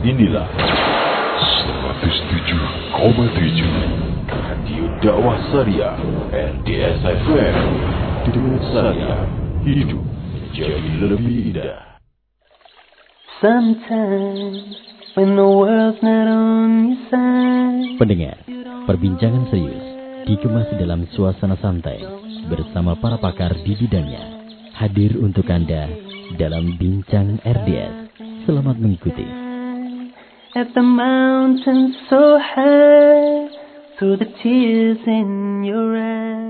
Inilah 107,7 Radio Dakwah Syariah RDS FM Dengan Syariah Hidup jadi lebih indah Sometimes when the world's not on your side Pendengar, perbincangan serius dikemas dalam suasana santai bersama para pakar di bidangnya. Hadir untuk Anda dalam Bincang RDS. Selamat mengikuti. At the mountain so high Through the tears in your eyes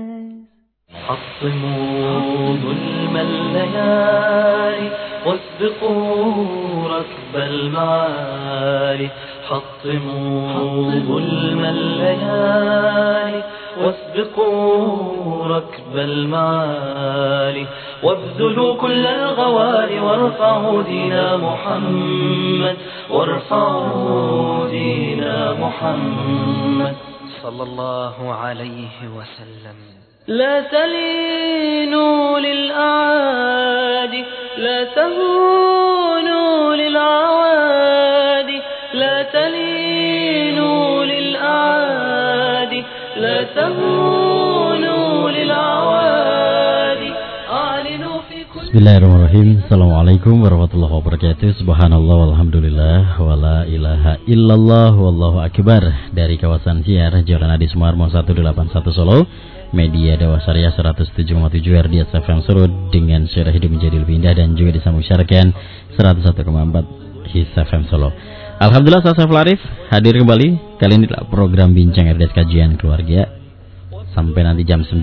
حطموا ظلم الليالي واسبقوا ركب المعالي حطموا ظلم الليالي واسبقوا ركب المعالي وابذلوا كل الغوالي وارفعوا دين محمد وارفعوا دين محمد صلى الله عليه وسلم. لا تلينوا للأعادي لا تهونوا للعوادي. تلينوا للأعادي لا تهونوا للعوادي أعلنوا في كل Bismillahirrahmanirrahim. Assalamualaikum warahmatullahi wabarakatuh. Subhanallah walhamdulillah wala ilaha illallah wallahu akbar dari kawasan Siar Jalan Adi Sumarmo 181 Solo. Media Dawa Syariah 107,7 RDS FM Solo dengan syarah hidup menjadi lebih indah dan juga disambung syarakan 101,4 His FM Solo. Alhamdulillah saya Saiful Arif hadir kembali. Kali ini program bincang RDS kajian keluarga sampai nanti jam 9.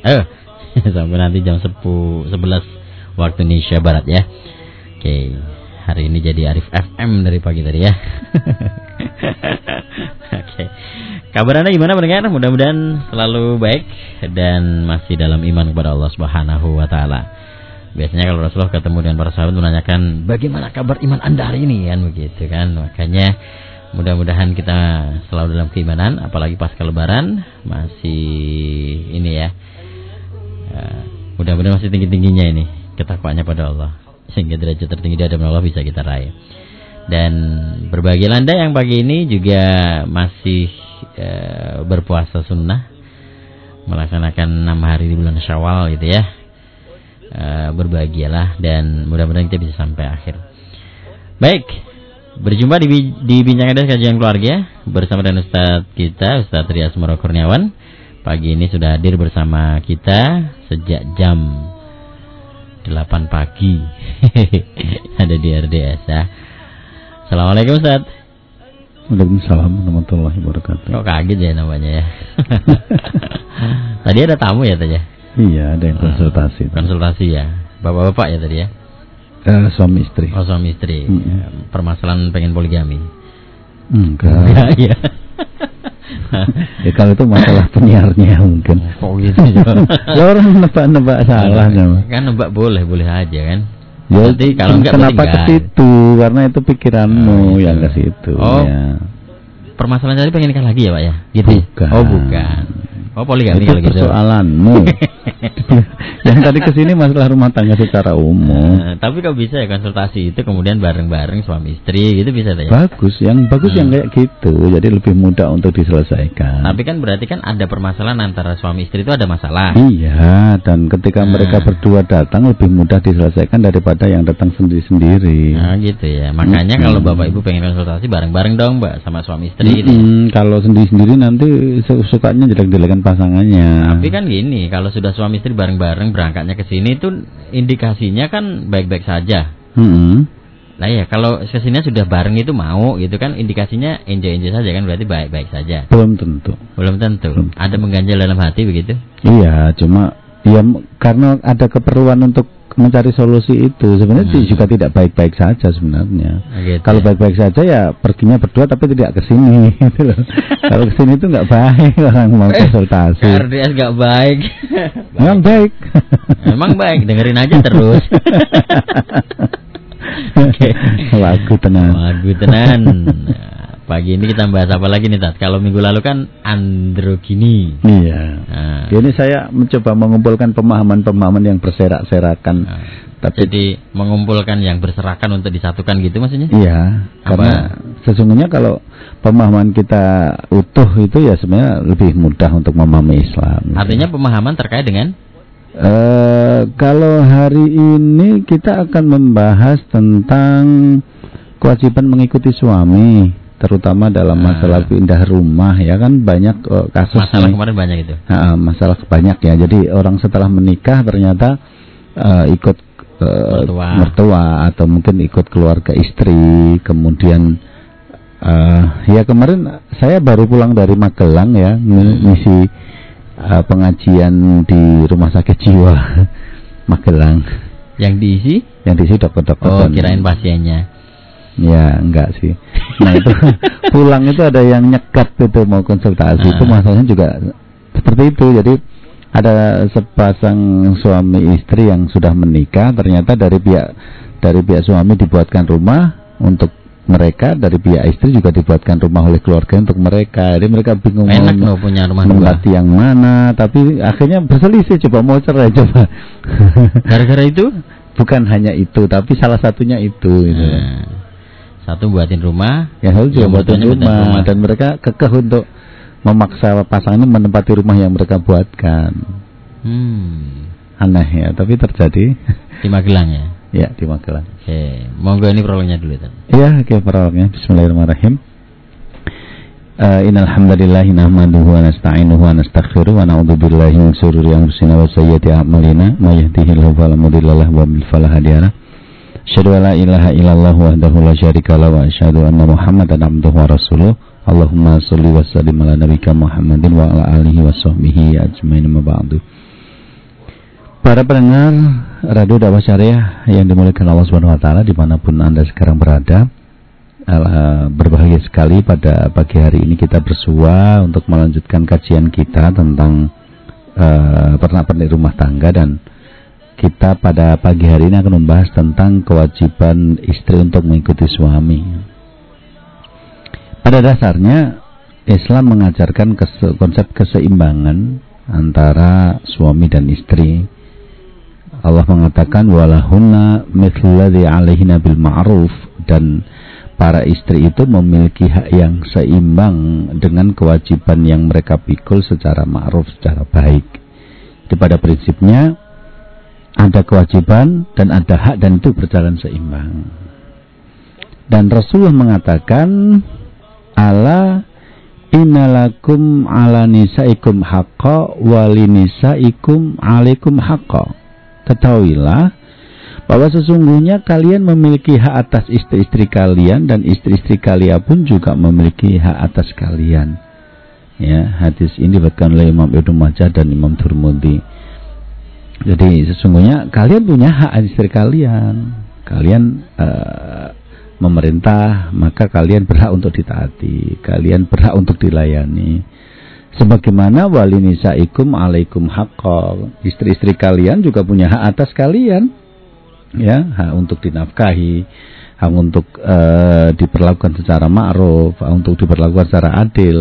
Eh, sampai nanti jam 10 11 waktu Indonesia Barat ya. Oke, hari ini jadi Arif FM dari pagi tadi ya. Oke. Kabar Anda gimana pendengar? Mudah-mudahan selalu baik dan masih dalam iman kepada Allah Subhanahu wa taala. Biasanya kalau Rasulullah ketemu dengan para sahabat menanyakan bagaimana kabar iman Anda hari ini kan begitu kan. Makanya mudah-mudahan kita selalu dalam keimanan apalagi pasca lebaran masih ini ya. Uh, mudah-mudahan masih tinggi-tingginya ini ketakwaannya pada Allah sehingga derajat tertinggi di hadapan Allah bisa kita raih. Dan berbagi Anda yang pagi ini juga masih e, berpuasa sunnah melaksanakan enam hari di bulan Syawal gitu ya. E, berbahagialah dan mudah-mudahan kita bisa sampai akhir. Baik, berjumpa di di bincang ada kajian keluarga bersama dengan Ustadz kita Ustadz Rias Moro Kurniawan. Pagi ini sudah hadir bersama kita sejak jam 8 pagi. ada di RDS ya. Assalamualaikum Ustaz Waalaikumsalam warahmatullahi wabarakatuh Kok kaget ya namanya ya Tadi ada tamu ya tadi ya Iya ada yang konsultasi Konsultasi ya Bapak-bapak ya tadi ya uh, Suami istri Oh suami istri Hmm. Permasalahan pengen poligami Enggak Iya Ya kalau itu masalah penyiarnya mungkin Kok gitu Ya orang nebak-nebak salah nama. Kan nebak boleh, boleh aja kan Ya, Berarti kalau enggak kenapa ke situ? Karena itu pikiranmu Oh, gitu. yang ke situ. Oh. ya. Permasalahan tadi pengen nikah lagi ya Pak ya Gitu ya? Bukan. Oh bukan Oh poligami itu kalau gitu persoalanmu. yang tadi ke sini masalah rumah tangga secara umum. Eh, Tapi kok bisa ya konsultasi itu kemudian bareng-bareng suami istri gitu bisa ya? Bagus, yang bagus Hmm. yang kayak gitu. Jadi lebih mudah untuk diselesaikan. Tapi kan berarti kan ada permasalahan antara suami istri itu ada masalah. Iya, dan ketika Hmm. mereka berdua datang lebih mudah diselesaikan daripada yang datang sendiri-sendiri. Nah, gitu ya. Makanya Mm-mm. kalau Bapak Ibu pengen konsultasi bareng-bareng dong, Mbak, sama suami istri gitu. Mm-mm, kalau sendiri-sendiri nanti su- sukanya jelek-jelekan pasangannya. Tapi kan gini, kalau sudah suami istri bareng-bareng berangkatnya ke sini itu indikasinya kan baik-baik saja. Mm-mm. Nah ya, kalau ke sini sudah bareng itu mau gitu kan indikasinya enjoy-enjoy saja kan berarti baik-baik saja. belum tentu. Belum tentu. Belum. Ada mengganjal dalam hati begitu? Iya, cuma ya karena ada keperluan untuk mencari solusi itu sebenarnya sih Hmm. juga tidak baik-baik saja sebenarnya. Gitu Kalau ya. baik-baik saja ya perginya berdua tapi tidak ke sini gitu loh. Kalau ke sini itu nggak baik orang mau Eh, konsultasi. RDS gak baik. Memang baik. Emang baik, dengerin aja terus. Oke. Lagu tenang. Waduh tenan. Pagi ini kita bahas apa lagi nih Tat? Kalau minggu lalu kan androgini. Iya. Nah, Ini saya mencoba mengumpulkan pemahaman-pemahaman yang berserakan-serakan. nah. Tapi Jadi mengumpulkan yang berserakan untuk disatukan gitu maksudnya? iya, Apa? karena sesungguhnya kalau pemahaman kita utuh itu ya sebenarnya lebih mudah untuk memahami Islam. Artinya pemahaman terkait dengan Eh, kalau hari ini kita akan membahas tentang kewajiban mengikuti suami, terutama dalam Ah. masalah pindah rumah ya kan banyak eh, kasus masalah nih. kemarin banyak itu. Ah, masalah banyak ya. Jadi orang setelah menikah ternyata eh, ikut eh, Mertua. mertua atau mungkin ikut keluarga istri, kemudian eh, ya kemarin saya baru pulang dari Magelang ya Hmm. ng- ngisi eh, pengajian di rumah sakit jiwa Magelang Yang diisi? yang diisi dokter-dokter Oh, kirain pasiennya. Ya enggak sih. Nah itu pulang itu ada yang nyekat itu mau konsultasi itu Ah. masalahnya juga seperti itu. Jadi ada sepasang suami istri yang sudah menikah ternyata dari pihak dari pihak suami dibuatkan rumah untuk mereka dari pihak istri juga dibuatkan rumah oleh keluarga untuk mereka. Jadi mereka bingung Enak mau punya rumah menempati yang mana tapi akhirnya berselisih coba mau cerai coba. Gara-gara itu? Bukan hanya itu tapi salah satunya itu gitu. Nah, satu buatin rumah, yang satu juga Yang buatan bertuanya rumah, rumah. dan mereka kekeh untuk memaksa pasangan menempati rumah yang mereka buatkan. Hmm, aneh ya tapi terjadi. Di Magelang ya. ya di Magelang. Oke, monggo ini prolognya dulu ya oke perolognya Bismillahirrahmanirrahim. Uh, innal hamdalillah nahmaduhu wa nasta'inuhu wa nastaghfiruh wa na'udzu billahi min shururi anfusina wa sayyiati a'malina. May yahdihillahu fala mudilla lahu wa yudlil fala hadiya lahu Asyhadu an la ilaha illallah wahdahu la syarika lahu wa asyhadu anna Muhammadan abduhu wa rasuluh. Allahumma shalli wa sallim ala nabiyyika Muhammadin wa ala alihi wa sahbihi ajmain ma ba'du. Para pendengar Radio Dakwah Syariah yang dimuliakan Allah Subhanahu wa taala di mana pun Anda sekarang berada. eh, berbahagia sekali pada pagi hari ini kita bersua untuk melanjutkan kajian kita tentang eh, pernak-pernik rumah tangga dan kita pada pagi hari ini akan membahas tentang kewajiban istri untuk mengikuti suami. Pada dasarnya Islam mengajarkan konsep keseimbangan antara suami dan istri. Allah mengatakan walahunna mithladhi alaihina bil ma'ruf dan para istri itu memiliki hak yang seimbang dengan kewajiban yang mereka pikul secara ma'ruf, secara baik. Jadi pada prinsipnya ada kewajiban dan ada hak dan itu berjalan seimbang. Dan Rasulullah mengatakan ala innalakum ala nisaikum haqqa walinisaikum alaikum haqqa. Ketahuilah bahwa sesungguhnya kalian memiliki hak atas istri-istri kalian dan istri-istri kalian pun juga memiliki hak atas kalian. Ya, hadis ini diriwayatkan oleh Imam Ibnu Majah dan Imam Turmudi. Jadi sesungguhnya kalian punya hak istri kalian. Kalian eh, memerintah, maka kalian berhak untuk ditaati. Kalian berhak untuk dilayani. Sebagaimana wali nisaikum alaikum haqqo. Istri-istri kalian juga punya hak atas kalian. Ya, hak untuk dinafkahi, hak untuk eh, diperlakukan secara ma'ruf, hak untuk diperlakukan secara adil,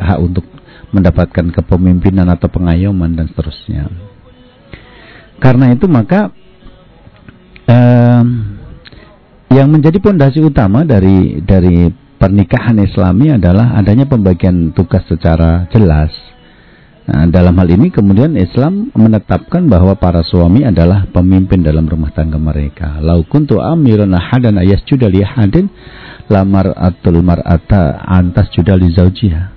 hak untuk mendapatkan kepemimpinan atau pengayoman dan seterusnya. Karena itu maka em, yang menjadi pondasi utama dari dari pernikahan Islami adalah adanya pembagian tugas secara jelas. Nah, dalam hal ini kemudian Islam menetapkan bahwa para suami adalah pemimpin dalam rumah tangga mereka. Lau kuntu amiran ahadan ayasjuda li ahadin lamar atul mar'ata antas juda zaujiha.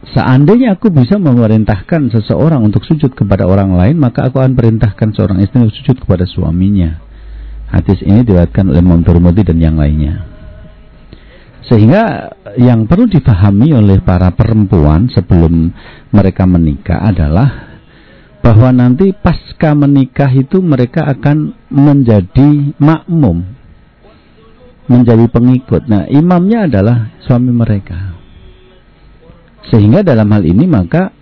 Seandainya aku bisa memerintahkan seseorang untuk sujud kepada orang lain, maka aku akan perintahkan seorang istri untuk sujud kepada suaminya. Hadis ini diriwayatkan oleh Imam dan yang lainnya. Sehingga yang perlu dipahami oleh para perempuan sebelum mereka menikah adalah bahwa nanti pasca menikah itu mereka akan menjadi makmum, menjadi pengikut. Nah, imamnya adalah suami mereka. Sehingga dalam hal ini maka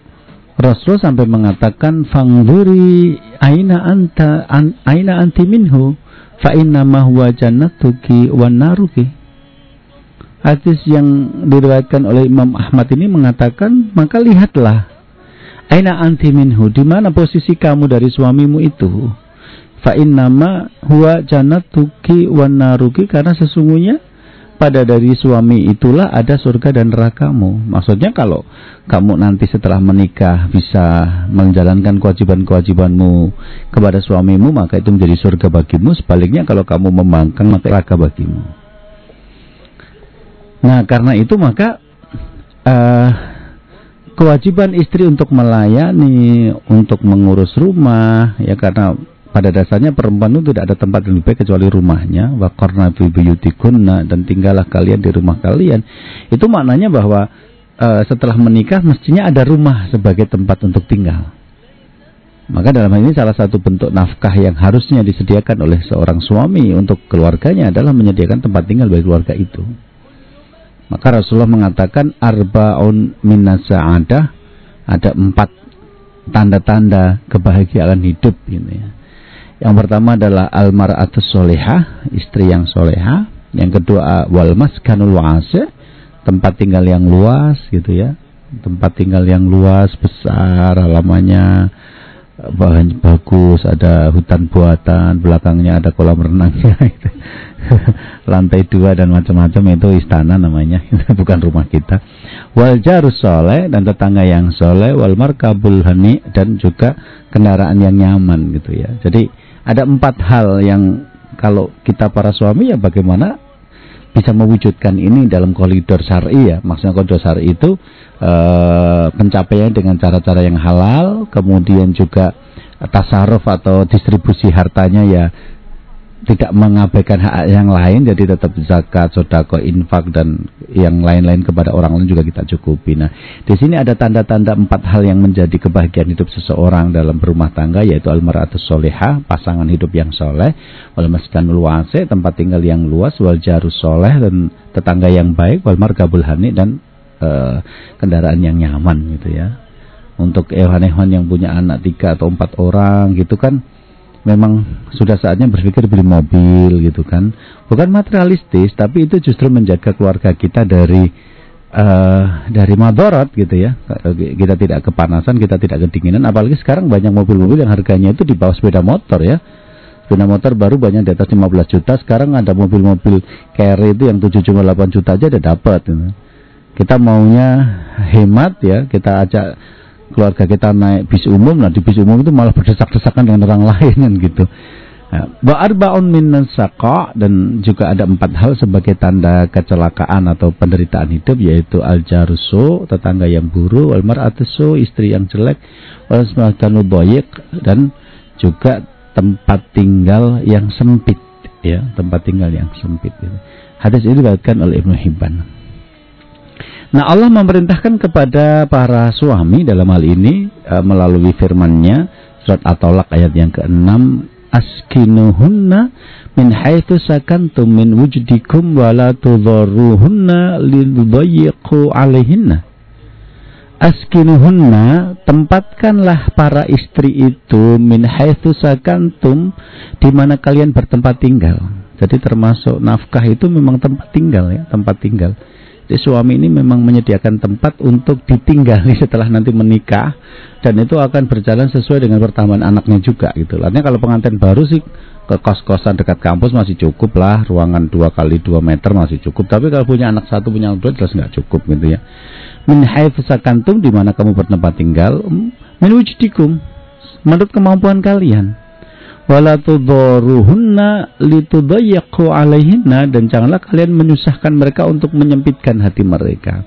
Rasul sampai mengatakan fangduri aina anta an, aina anti minhu fa inna ma huwa jannatuki wan naruki. hadis yang diriwayatkan oleh Imam Ahmad ini mengatakan maka lihatlah aina anti minhu di mana posisi kamu dari suamimu itu fa nama huwa jannatuki wan naruki karena sesungguhnya pada dari suami itulah ada surga dan nerakamu. Maksudnya kalau kamu nanti setelah menikah bisa menjalankan kewajiban-kewajibanmu kepada suamimu, maka itu menjadi surga bagimu. Sebaliknya kalau kamu membangkang, maka neraka bagimu. Nah, karena itu maka uh, kewajiban istri untuk melayani, untuk mengurus rumah, ya karena pada dasarnya perempuan itu tidak ada tempat yang lebih baik kecuali rumahnya. Wa qarna fi buyutikunna dan tinggallah kalian di rumah kalian. Itu maknanya bahwa uh, setelah menikah mestinya ada rumah sebagai tempat untuk tinggal. Maka dalam hal ini salah satu bentuk nafkah yang harusnya disediakan oleh seorang suami untuk keluarganya adalah menyediakan tempat tinggal bagi keluarga itu. Maka Rasulullah mengatakan arbaun minasa'adah ada empat tanda-tanda kebahagiaan hidup gitu ya yang pertama adalah almaratus soleha, istri yang soleha. Yang kedua wal maskanul wasi, tempat tinggal yang luas gitu ya. Tempat tinggal yang luas, besar, halamannya bahan bagus, ada hutan buatan, belakangnya ada kolam renangnya. Gitu. Lantai dua dan macam-macam itu istana namanya, bukan rumah kita. Wal jarus soleh dan tetangga yang soleh, wal markabul hani dan juga kendaraan yang nyaman gitu ya. Jadi ada empat hal yang kalau kita para suami ya bagaimana bisa mewujudkan ini dalam koridor syari ya. Maksudnya koridor syari itu e, pencapaian dengan cara-cara yang halal, kemudian juga tasarruf atau distribusi hartanya ya tidak mengabaikan hak yang lain jadi tetap zakat, sodako, infak dan yang lain-lain kepada orang lain juga kita cukupi. Nah, di sini ada tanda-tanda empat hal yang menjadi kebahagiaan hidup seseorang dalam berumah tangga yaitu almaratus solehah, pasangan hidup yang soleh, wal maskanul wase, tempat tinggal yang luas, wal jarus soleh dan tetangga yang baik, wal margabul hani dan uh, kendaraan yang nyaman gitu ya. Untuk hewan-hewan yang punya anak tiga atau empat orang gitu kan memang sudah saatnya berpikir beli mobil gitu kan. Bukan materialistis, tapi itu justru menjaga keluarga kita dari uh, dari madorot gitu ya. Kita tidak kepanasan, kita tidak kedinginan. Apalagi sekarang banyak mobil-mobil yang harganya itu di bawah sepeda motor ya. Sepeda motor baru banyak di atas 15 juta. Sekarang ada mobil-mobil carry itu yang 7,8 juta aja udah dapat. Gitu. Kita maunya hemat ya, kita ajak keluarga kita naik bis umum, nah di bis umum itu malah berdesak-desakan dengan orang lain kan gitu. Ba'arbaun nah, min saqa dan juga ada empat hal sebagai tanda kecelakaan atau penderitaan hidup yaitu al tetangga yang buruk, wal mar'atusu istri yang jelek, wal smakanu dan juga tempat tinggal yang sempit ya, tempat tinggal yang sempit. Ya. Hadis ini diriwayatkan oleh Ibnu Hibban. Nah Allah memerintahkan kepada para suami dalam hal ini uh, melalui firman-Nya surat At-Talaq ayat yang ke-6 askinuhunna min haitsu sakantum min wujdikum wa la tudharruhunna lidayyiqu alaihinna Askinuhunna tempatkanlah para istri itu min haitsu sakantum di mana kalian bertempat tinggal. Jadi termasuk nafkah itu memang tempat tinggal ya, tempat tinggal. Jadi suami ini memang menyediakan tempat untuk ditinggali setelah nanti menikah dan itu akan berjalan sesuai dengan pertambahan anaknya juga gitu. Artinya kalau pengantin baru sih ke kos-kosan dekat kampus masih cukup lah, ruangan dua kali dua meter masih cukup. Tapi kalau punya anak satu punya anak dua jelas nggak cukup gitu ya. Min sakantum di mana kamu bertempat tinggal, min wujudikum menurut kemampuan kalian wala tudharuhunna litudayyiqu alaihinna dan janganlah kalian menyusahkan mereka untuk menyempitkan hati mereka.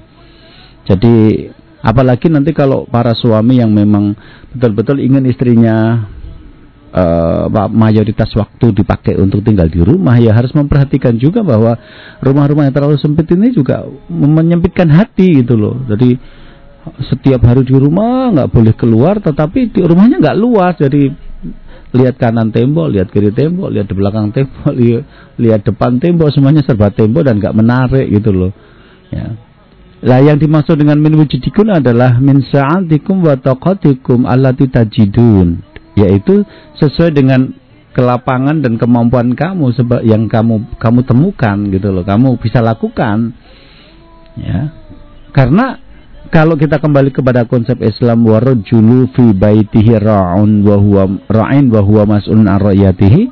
Jadi apalagi nanti kalau para suami yang memang betul-betul ingin istrinya uh, mayoritas waktu dipakai untuk tinggal di rumah ya harus memperhatikan juga bahwa rumah-rumah yang terlalu sempit ini juga menyempitkan hati gitu loh. Jadi setiap hari di rumah nggak boleh keluar tetapi di rumahnya nggak luas jadi lihat kanan tembok, lihat kiri tembok, lihat di belakang tembok, lihat, lihat depan tembok, semuanya serba tembok dan nggak menarik gitu loh. Ya. Lah yang dimaksud dengan min wujudikun adalah min sa'atikum wa taqatikum allati tajidun, yaitu sesuai dengan kelapangan dan kemampuan kamu yang kamu kamu temukan gitu loh kamu bisa lakukan ya karena kalau kita kembali kepada konsep Islam warajulu fi baitihi ra'un wa huwa ra'in wa huwa mas'ulun an ra'yatihi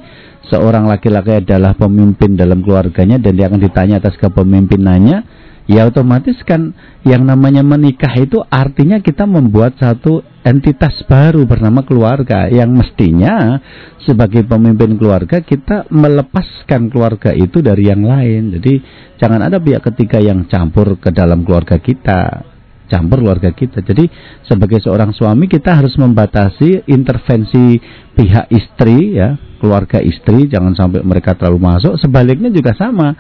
seorang laki-laki adalah pemimpin dalam keluarganya dan dia akan ditanya atas kepemimpinannya ya otomatis kan yang namanya menikah itu artinya kita membuat satu entitas baru bernama keluarga yang mestinya sebagai pemimpin keluarga kita melepaskan keluarga itu dari yang lain. Jadi jangan ada pihak ketiga yang campur ke dalam keluarga kita campur keluarga kita. Jadi sebagai seorang suami kita harus membatasi intervensi pihak istri ya, keluarga istri jangan sampai mereka terlalu masuk. Sebaliknya juga sama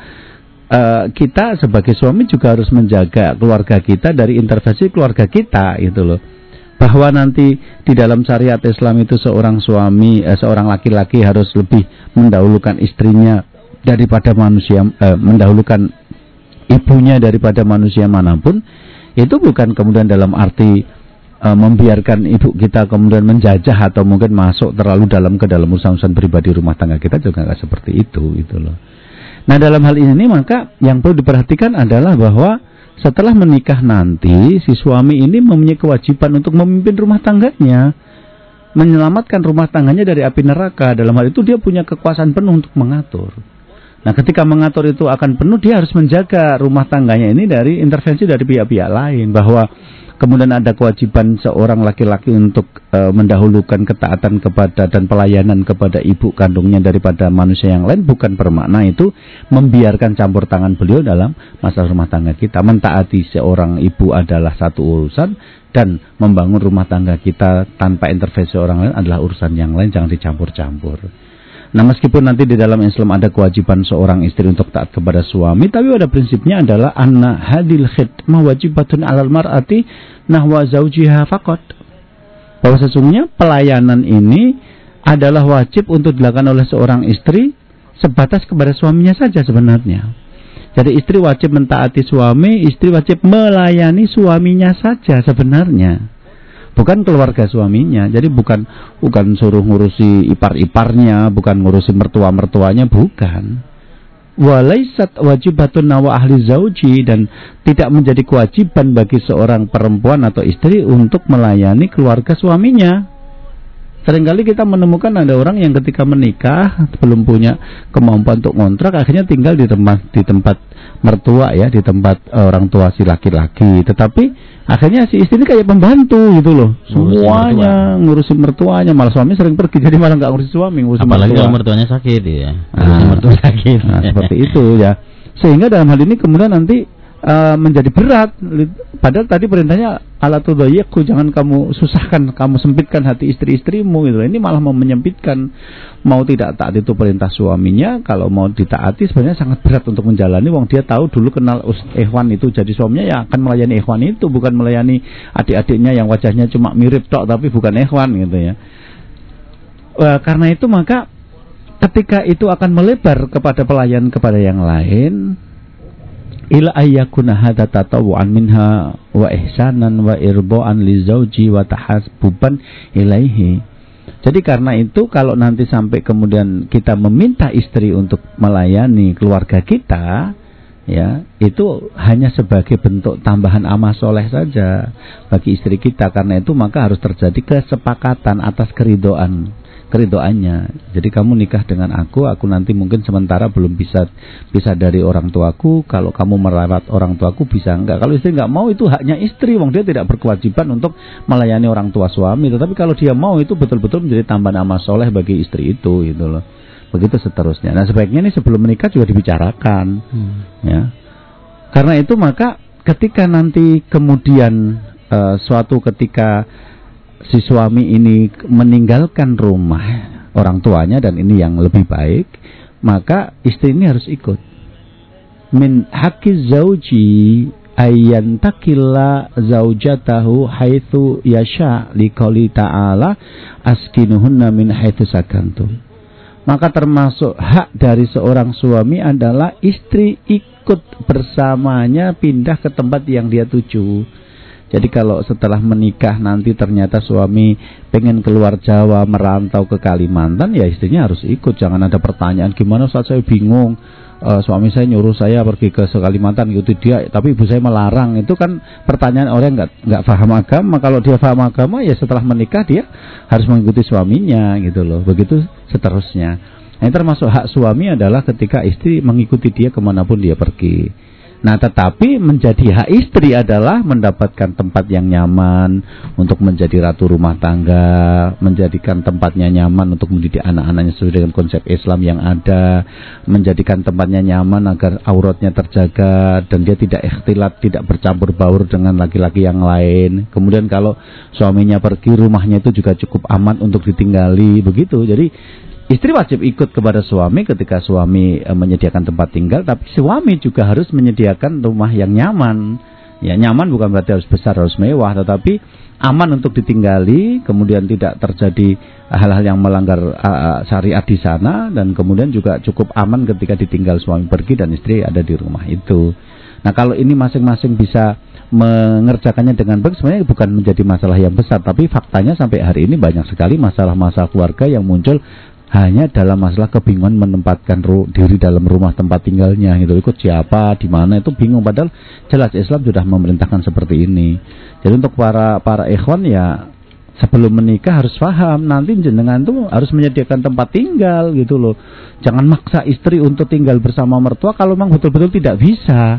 uh, kita sebagai suami juga harus menjaga keluarga kita dari intervensi keluarga kita gitu loh bahwa nanti di dalam syariat Islam itu seorang suami eh, seorang laki-laki harus lebih mendahulukan istrinya daripada manusia eh, mendahulukan ibunya daripada manusia mana pun itu bukan kemudian dalam arti eh, membiarkan ibu kita kemudian menjajah atau mungkin masuk terlalu dalam ke dalam urusan-urusan pribadi rumah tangga kita juga nggak seperti itu gitu loh Nah dalam hal ini maka yang perlu diperhatikan adalah bahwa setelah menikah nanti si suami ini mempunyai kewajiban untuk memimpin rumah tangganya, menyelamatkan rumah tangganya dari api neraka. Dalam hal itu dia punya kekuasaan penuh untuk mengatur. Nah ketika mengatur itu akan penuh dia harus menjaga rumah tangganya ini dari intervensi dari pihak-pihak lain bahwa kemudian ada kewajiban seorang laki-laki untuk e, mendahulukan ketaatan kepada dan pelayanan kepada ibu kandungnya daripada manusia yang lain bukan bermakna itu membiarkan campur tangan beliau dalam masalah rumah tangga kita mentaati seorang ibu adalah satu urusan dan membangun rumah tangga kita tanpa intervensi orang lain adalah urusan yang lain jangan dicampur-campur. Nah meskipun nanti di dalam Islam ada kewajiban seorang istri untuk taat kepada suami, tapi pada prinsipnya adalah anna hadil khidmah wajibatun alal mar'ati nahwa zaujiha fakot. Bahwa sesungguhnya pelayanan ini adalah wajib untuk dilakukan oleh seorang istri sebatas kepada suaminya saja sebenarnya. Jadi istri wajib mentaati suami, istri wajib melayani suaminya saja sebenarnya bukan keluarga suaminya. Jadi bukan bukan suruh ngurusi ipar-iparnya, bukan ngurusi mertua-mertuanya, bukan. Walaisat wajibatun nawa ahli zauji dan tidak menjadi kewajiban bagi seorang perempuan atau istri untuk melayani keluarga suaminya. Seringkali kita menemukan ada orang yang ketika menikah belum punya kemampuan untuk kontrak akhirnya tinggal di tempat di tempat mertua ya, di tempat orang tua si laki-laki. Tetapi akhirnya si istri ini kayak pembantu gitu loh. Semuanya ngurusin mertuanya, malah suami sering pergi jadi malah nggak ngurusin suami, ngurusin Apalagi mertua. kalau mertuanya sakit ya. Nah, mertua sakit. Nah, seperti itu ya. Sehingga dalam hal ini kemudian nanti uh, menjadi berat. Padahal tadi perintahnya ala tudayiku jangan kamu susahkan, kamu sempitkan hati istri-istrimu gitu. Ini malah mau menyempitkan. Mau tidak taat itu perintah suaminya, kalau mau ditaati sebenarnya sangat berat untuk menjalani. Wong dia tahu dulu kenal Ikhwan itu jadi suaminya ya akan melayani Ikhwan itu, bukan melayani adik-adiknya yang wajahnya cuma mirip tok tapi bukan Ikhwan gitu ya. Uh, karena itu maka ketika itu akan melebar kepada pelayan kepada yang lain, ila ayyakuna hadza tatawuan minha wa ihsanan wa irba'an li zauji wa tahasbuban ilaihi. Jadi karena itu kalau nanti sampai kemudian kita meminta istri untuk melayani keluarga kita, ya itu hanya sebagai bentuk tambahan amal soleh saja bagi istri kita. Karena itu maka harus terjadi kesepakatan atas keridoan keridoannya. Jadi kamu nikah dengan aku, aku nanti mungkin sementara belum bisa bisa dari orang tuaku. Kalau kamu merawat orang tuaku bisa enggak? Kalau istri enggak mau itu haknya istri, wong dia tidak berkewajiban untuk melayani orang tua suami. Tetapi kalau dia mau itu betul-betul menjadi tambahan amal soleh bagi istri itu, gitu loh. Begitu seterusnya. Nah sebaiknya ini sebelum menikah juga dibicarakan, hmm. ya. Karena itu maka ketika nanti kemudian uh, suatu ketika si suami ini meninggalkan rumah orang tuanya dan ini yang lebih baik, maka istri ini harus ikut. Min haki zauji ayyan takilla zaujatahu haitsu yasha liqauli ta'ala askinuhunna min haitsu sakantum. Maka termasuk hak dari seorang suami adalah istri ikut bersamanya pindah ke tempat yang dia tuju Jadi kalau setelah menikah nanti ternyata suami pengen keluar Jawa merantau ke Kalimantan ya istrinya harus ikut. Jangan ada pertanyaan gimana saat saya bingung. Uh, suami saya nyuruh saya pergi ke Kalimantan ikuti dia, tapi ibu saya melarang. Itu kan pertanyaan orang nggak nggak paham agama. Kalau dia paham agama ya setelah menikah dia harus mengikuti suaminya gitu loh. Begitu seterusnya. Nah, termasuk hak suami adalah ketika istri mengikuti dia ke mana pun dia pergi. Nah, tetapi menjadi hak istri adalah mendapatkan tempat yang nyaman untuk menjadi ratu rumah tangga, menjadikan tempatnya nyaman untuk mendidik anak-anaknya sesuai dengan konsep Islam yang ada, menjadikan tempatnya nyaman agar auratnya terjaga dan dia tidak ikhtilat, tidak bercampur baur dengan laki-laki yang lain. Kemudian kalau suaminya pergi, rumahnya itu juga cukup aman untuk ditinggali, begitu. Jadi Istri wajib ikut kepada suami ketika suami e, menyediakan tempat tinggal, tapi suami juga harus menyediakan rumah yang nyaman. Ya, nyaman bukan berarti harus besar, harus mewah, tetapi aman untuk ditinggali, kemudian tidak terjadi hal-hal yang melanggar uh, syariat di sana dan kemudian juga cukup aman ketika ditinggal suami pergi dan istri ada di rumah itu. Nah, kalau ini masing-masing bisa mengerjakannya dengan baik sebenarnya bukan menjadi masalah yang besar tapi faktanya sampai hari ini banyak sekali masalah-masalah keluarga yang muncul hanya dalam masalah kebingungan menempatkan diri dalam rumah tempat tinggalnya gitu. Ikut siapa di mana itu bingung. Padahal jelas Islam sudah memerintahkan seperti ini. Jadi untuk para para ikhwan ya sebelum menikah harus paham. Nanti jenengan tuh harus menyediakan tempat tinggal gitu loh. Jangan maksa istri untuk tinggal bersama mertua kalau memang betul-betul tidak bisa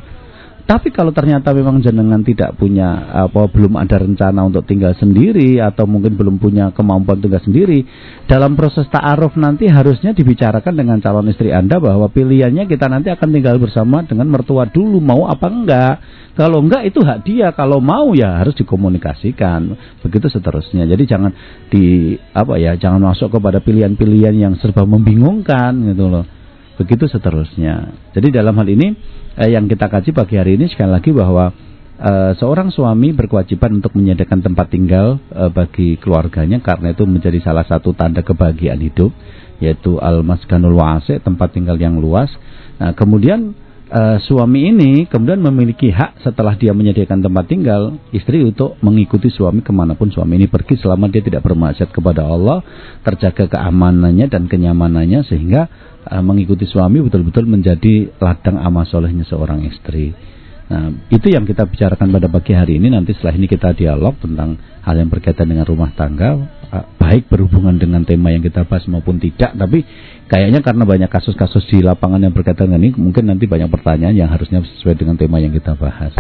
tapi kalau ternyata memang jenengan tidak punya apa belum ada rencana untuk tinggal sendiri atau mungkin belum punya kemampuan tinggal sendiri, dalam proses ta'aruf nanti harusnya dibicarakan dengan calon istri Anda bahwa pilihannya kita nanti akan tinggal bersama dengan mertua dulu mau apa enggak. Kalau enggak itu hak dia, kalau mau ya harus dikomunikasikan. Begitu seterusnya. Jadi jangan di apa ya, jangan masuk kepada pilihan-pilihan yang serba membingungkan gitu loh. Begitu seterusnya. Jadi dalam hal ini eh, yang kita kaji pagi hari ini sekali lagi bahwa eh, seorang suami berkewajiban untuk menyediakan tempat tinggal eh, bagi keluarganya karena itu menjadi salah satu tanda kebahagiaan hidup yaitu al-maskanul wasi tempat tinggal yang luas. Nah, kemudian uh, suami ini kemudian memiliki hak setelah dia menyediakan tempat tinggal istri untuk mengikuti suami ke mana pun suami ini pergi selama dia tidak bermaksiat kepada Allah terjaga keamanannya dan kenyamanannya sehingga mengikuti suami betul-betul menjadi ladang amal solehnya seorang istri. Nah, itu yang kita bicarakan pada pagi hari ini. Nanti setelah ini kita dialog tentang hal yang berkaitan dengan rumah tangga, uh, baik berhubungan dengan tema yang kita bahas maupun tidak. Tapi kayaknya karena banyak kasus-kasus di lapangan yang berkaitan dengan ini, mungkin nanti banyak pertanyaan yang harusnya sesuai dengan tema yang kita bahas.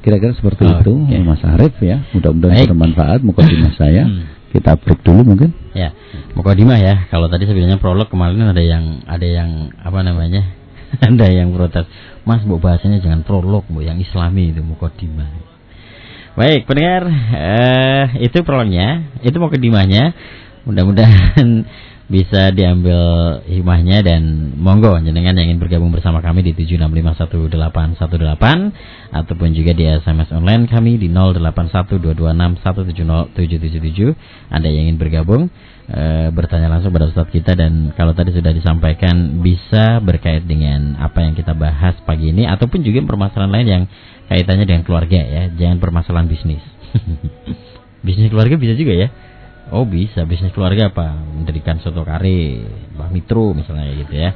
Kira-kira seperti oh, itu, okay. Mas Arif ya. Mudah-mudahan bermanfaat mukadimah saya. Hmm. Kita break dulu mungkin. Ya, Mukadimah ya. Kalau tadi sebenarnya prolog kemarin ada yang ada yang apa namanya? ada yang protes. Mas, bu bahasanya jangan prolog, bu yang Islami itu Mukadimah. Baik, pendengar, eh, itu prolognya, itu Mukadimahnya. Mudah-mudahan bisa diambil hikmahnya dan monggo jenengan yang ingin bergabung bersama kami di 7651818 ataupun juga di SMS online kami di 081226170777 Anda yang ingin bergabung e, bertanya langsung pada Ustadz kita dan kalau tadi sudah disampaikan bisa berkait dengan apa yang kita bahas pagi ini ataupun juga permasalahan lain yang kaitannya dengan keluarga ya jangan permasalahan bisnis. Bisnis keluarga bisa juga ya Oh bisa bisnis keluarga apa mendirikan soto kare, Mbah Mitro misalnya gitu ya.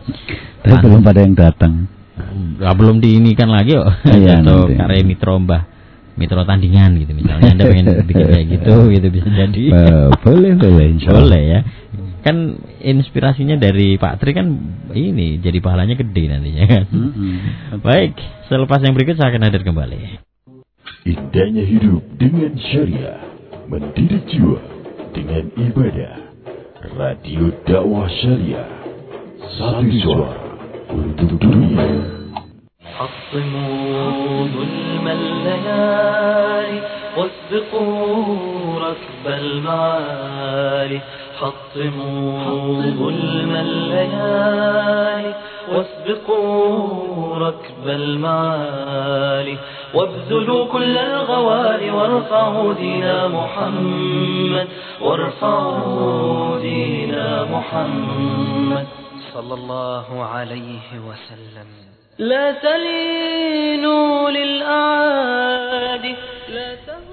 Tapi belum pada yang datang. Nah, belum diinikan lagi kok. Iya, soto kare Mitro Mbah Mitro tandingan gitu misalnya Anda pengen bikin kayak gitu gitu bisa jadi. Uh, boleh boleh Boleh ya. Kan inspirasinya dari Pak Tri kan ini jadi pahalanya gede nantinya kan. Mm -hmm. Baik, selepas yang berikut saya akan hadir kembali. Indahnya hidup dengan syariah mendidik jiwa dengan ibadah. Radio dakwah syariah. Satu suara untuk dunia. حطموا ظلم الليالي واسبقوا ركب المعالي حطموا ظلم الليالي واسبقوا ركب المعالي وابذلوا كل الغوالي وارفعوا دين محمد. وارفعوا دين محمد. صلى الله عليه وسلم.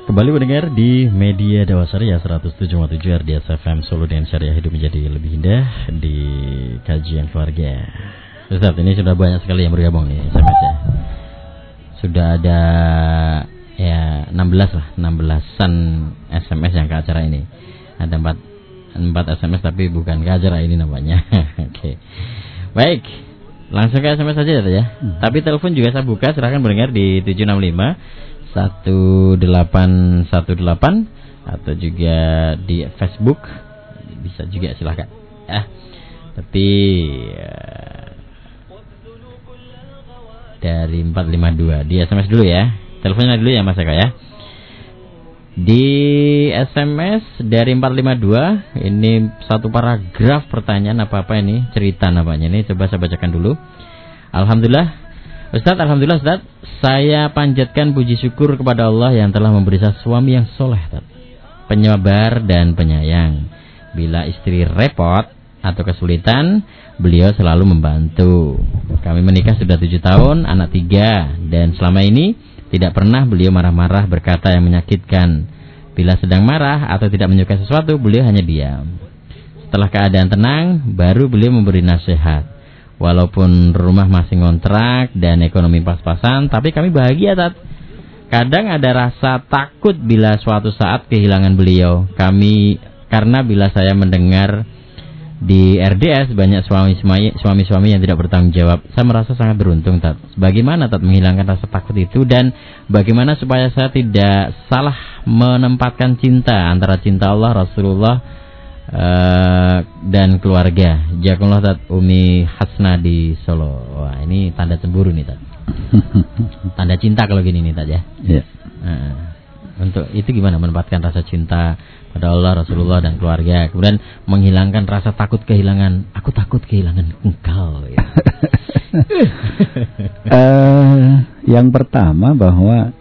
Kembali mendengar di media Dewasari ya 107,7 RDS FM Solo dan Syariah Hidup menjadi lebih indah di kajian keluarga. Ustaz, ini sudah banyak sekali yang bergabung nih SMS ya. Sudah ada ya 16 lah, 16-an SMS yang ke acara ini. Ada 4 4 SMS tapi bukan ke acara ini namanya. Oke. okay. Baik, Langsung ke SMS saja ya. Hmm. Tapi telepon juga saya buka silahkan mendengar di 765 1818 atau juga di Facebook. Bisa juga silahkan. Ya. Tapi ya, dari 452 di SMS dulu ya. Teleponnya dulu ya Mas Eka ya di SMS dari 452 ini satu paragraf pertanyaan apa-apa ini cerita namanya ini coba saya bacakan dulu Alhamdulillah Ustaz, Alhamdulillah Ustaz, saya panjatkan puji syukur kepada Allah yang telah memberi saya suami yang soleh, Ustaz. Penyabar dan penyayang. Bila istri repot atau kesulitan, beliau selalu membantu. Kami menikah sudah tujuh tahun, anak tiga, dan selama ini tidak pernah beliau marah-marah berkata yang menyakitkan. Bila sedang marah atau tidak menyukai sesuatu, beliau hanya diam. Setelah keadaan tenang, baru beliau memberi nasihat. Walaupun rumah masih ngontrak dan ekonomi pas-pasan, tapi kami bahagia, Tat. Kadang ada rasa takut bila suatu saat kehilangan beliau. Kami karena bila saya mendengar di RDS banyak suami-suami yang tidak bertanggung jawab. Saya merasa sangat beruntung, Tat. Bagaimana Tat menghilangkan rasa takut itu dan bagaimana supaya saya tidak salah menempatkan cinta antara cinta Allah Rasulullah uh, dan keluarga. Jazakumullah Tat Umi Hasna di Solo. Wah, ini tanda cemburu nih Tat. tanda cinta kalau gini nih Tat ya. Yeah. Uh, untuk itu gimana menempatkan rasa cinta pada Allah, Rasulullah dan keluarga. Kemudian menghilangkan rasa takut kehilangan. Aku takut kehilangan engkau. Ya. uh, yang pertama bahwa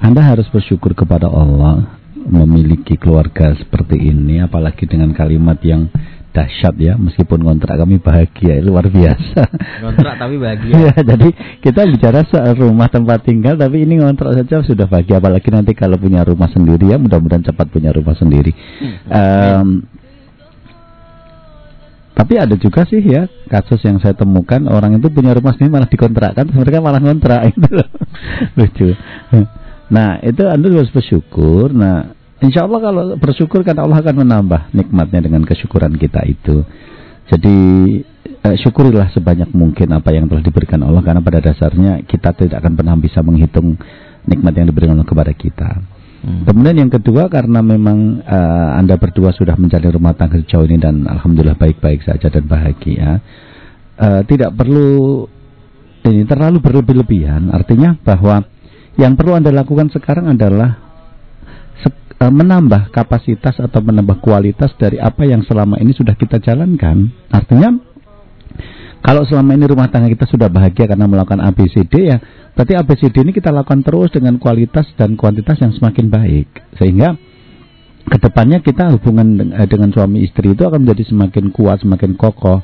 anda harus bersyukur kepada Allah memiliki keluarga seperti ini apalagi dengan kalimat yang dahsyat ya meskipun kontrak kami bahagia luar biasa. Kontrak tapi bahagia. Ya, jadi kita bicara soal rumah tempat tinggal tapi ini kontrak saja sudah bahagia apalagi nanti kalau punya rumah sendiri ya mudah-mudahan cepat punya rumah sendiri. Hmm. um, tapi ada juga sih ya kasus yang saya temukan orang itu punya rumah sendiri malah dikontrakkan mereka malah kontrak itu lucu. Nah itu anda harus bersyukur. Nah insya Allah kalau bersyukur kan Allah akan menambah nikmatnya dengan kesyukuran kita itu. Jadi eh, syukurilah sebanyak mungkin apa yang telah diberikan Allah karena pada dasarnya kita tidak akan pernah bisa menghitung nikmat yang diberikan Allah kepada kita. Hmm. Kemudian yang kedua karena memang uh, Anda berdua sudah mencari rumah tangga sejauh ini dan alhamdulillah baik-baik saja dan bahagia. Uh, tidak perlu ini terlalu berlebih-lebihan. Artinya bahwa yang perlu Anda lakukan sekarang adalah e, menambah kapasitas atau menambah kualitas dari apa yang selama ini sudah kita jalankan. Artinya kalau selama ini rumah tangga kita sudah bahagia karena melakukan ABCD ya, berarti ABCD ini kita lakukan terus dengan kualitas dan kuantitas yang semakin baik. Sehingga ke depannya kita hubungan e, dengan suami istri itu akan menjadi semakin kuat, semakin kokoh.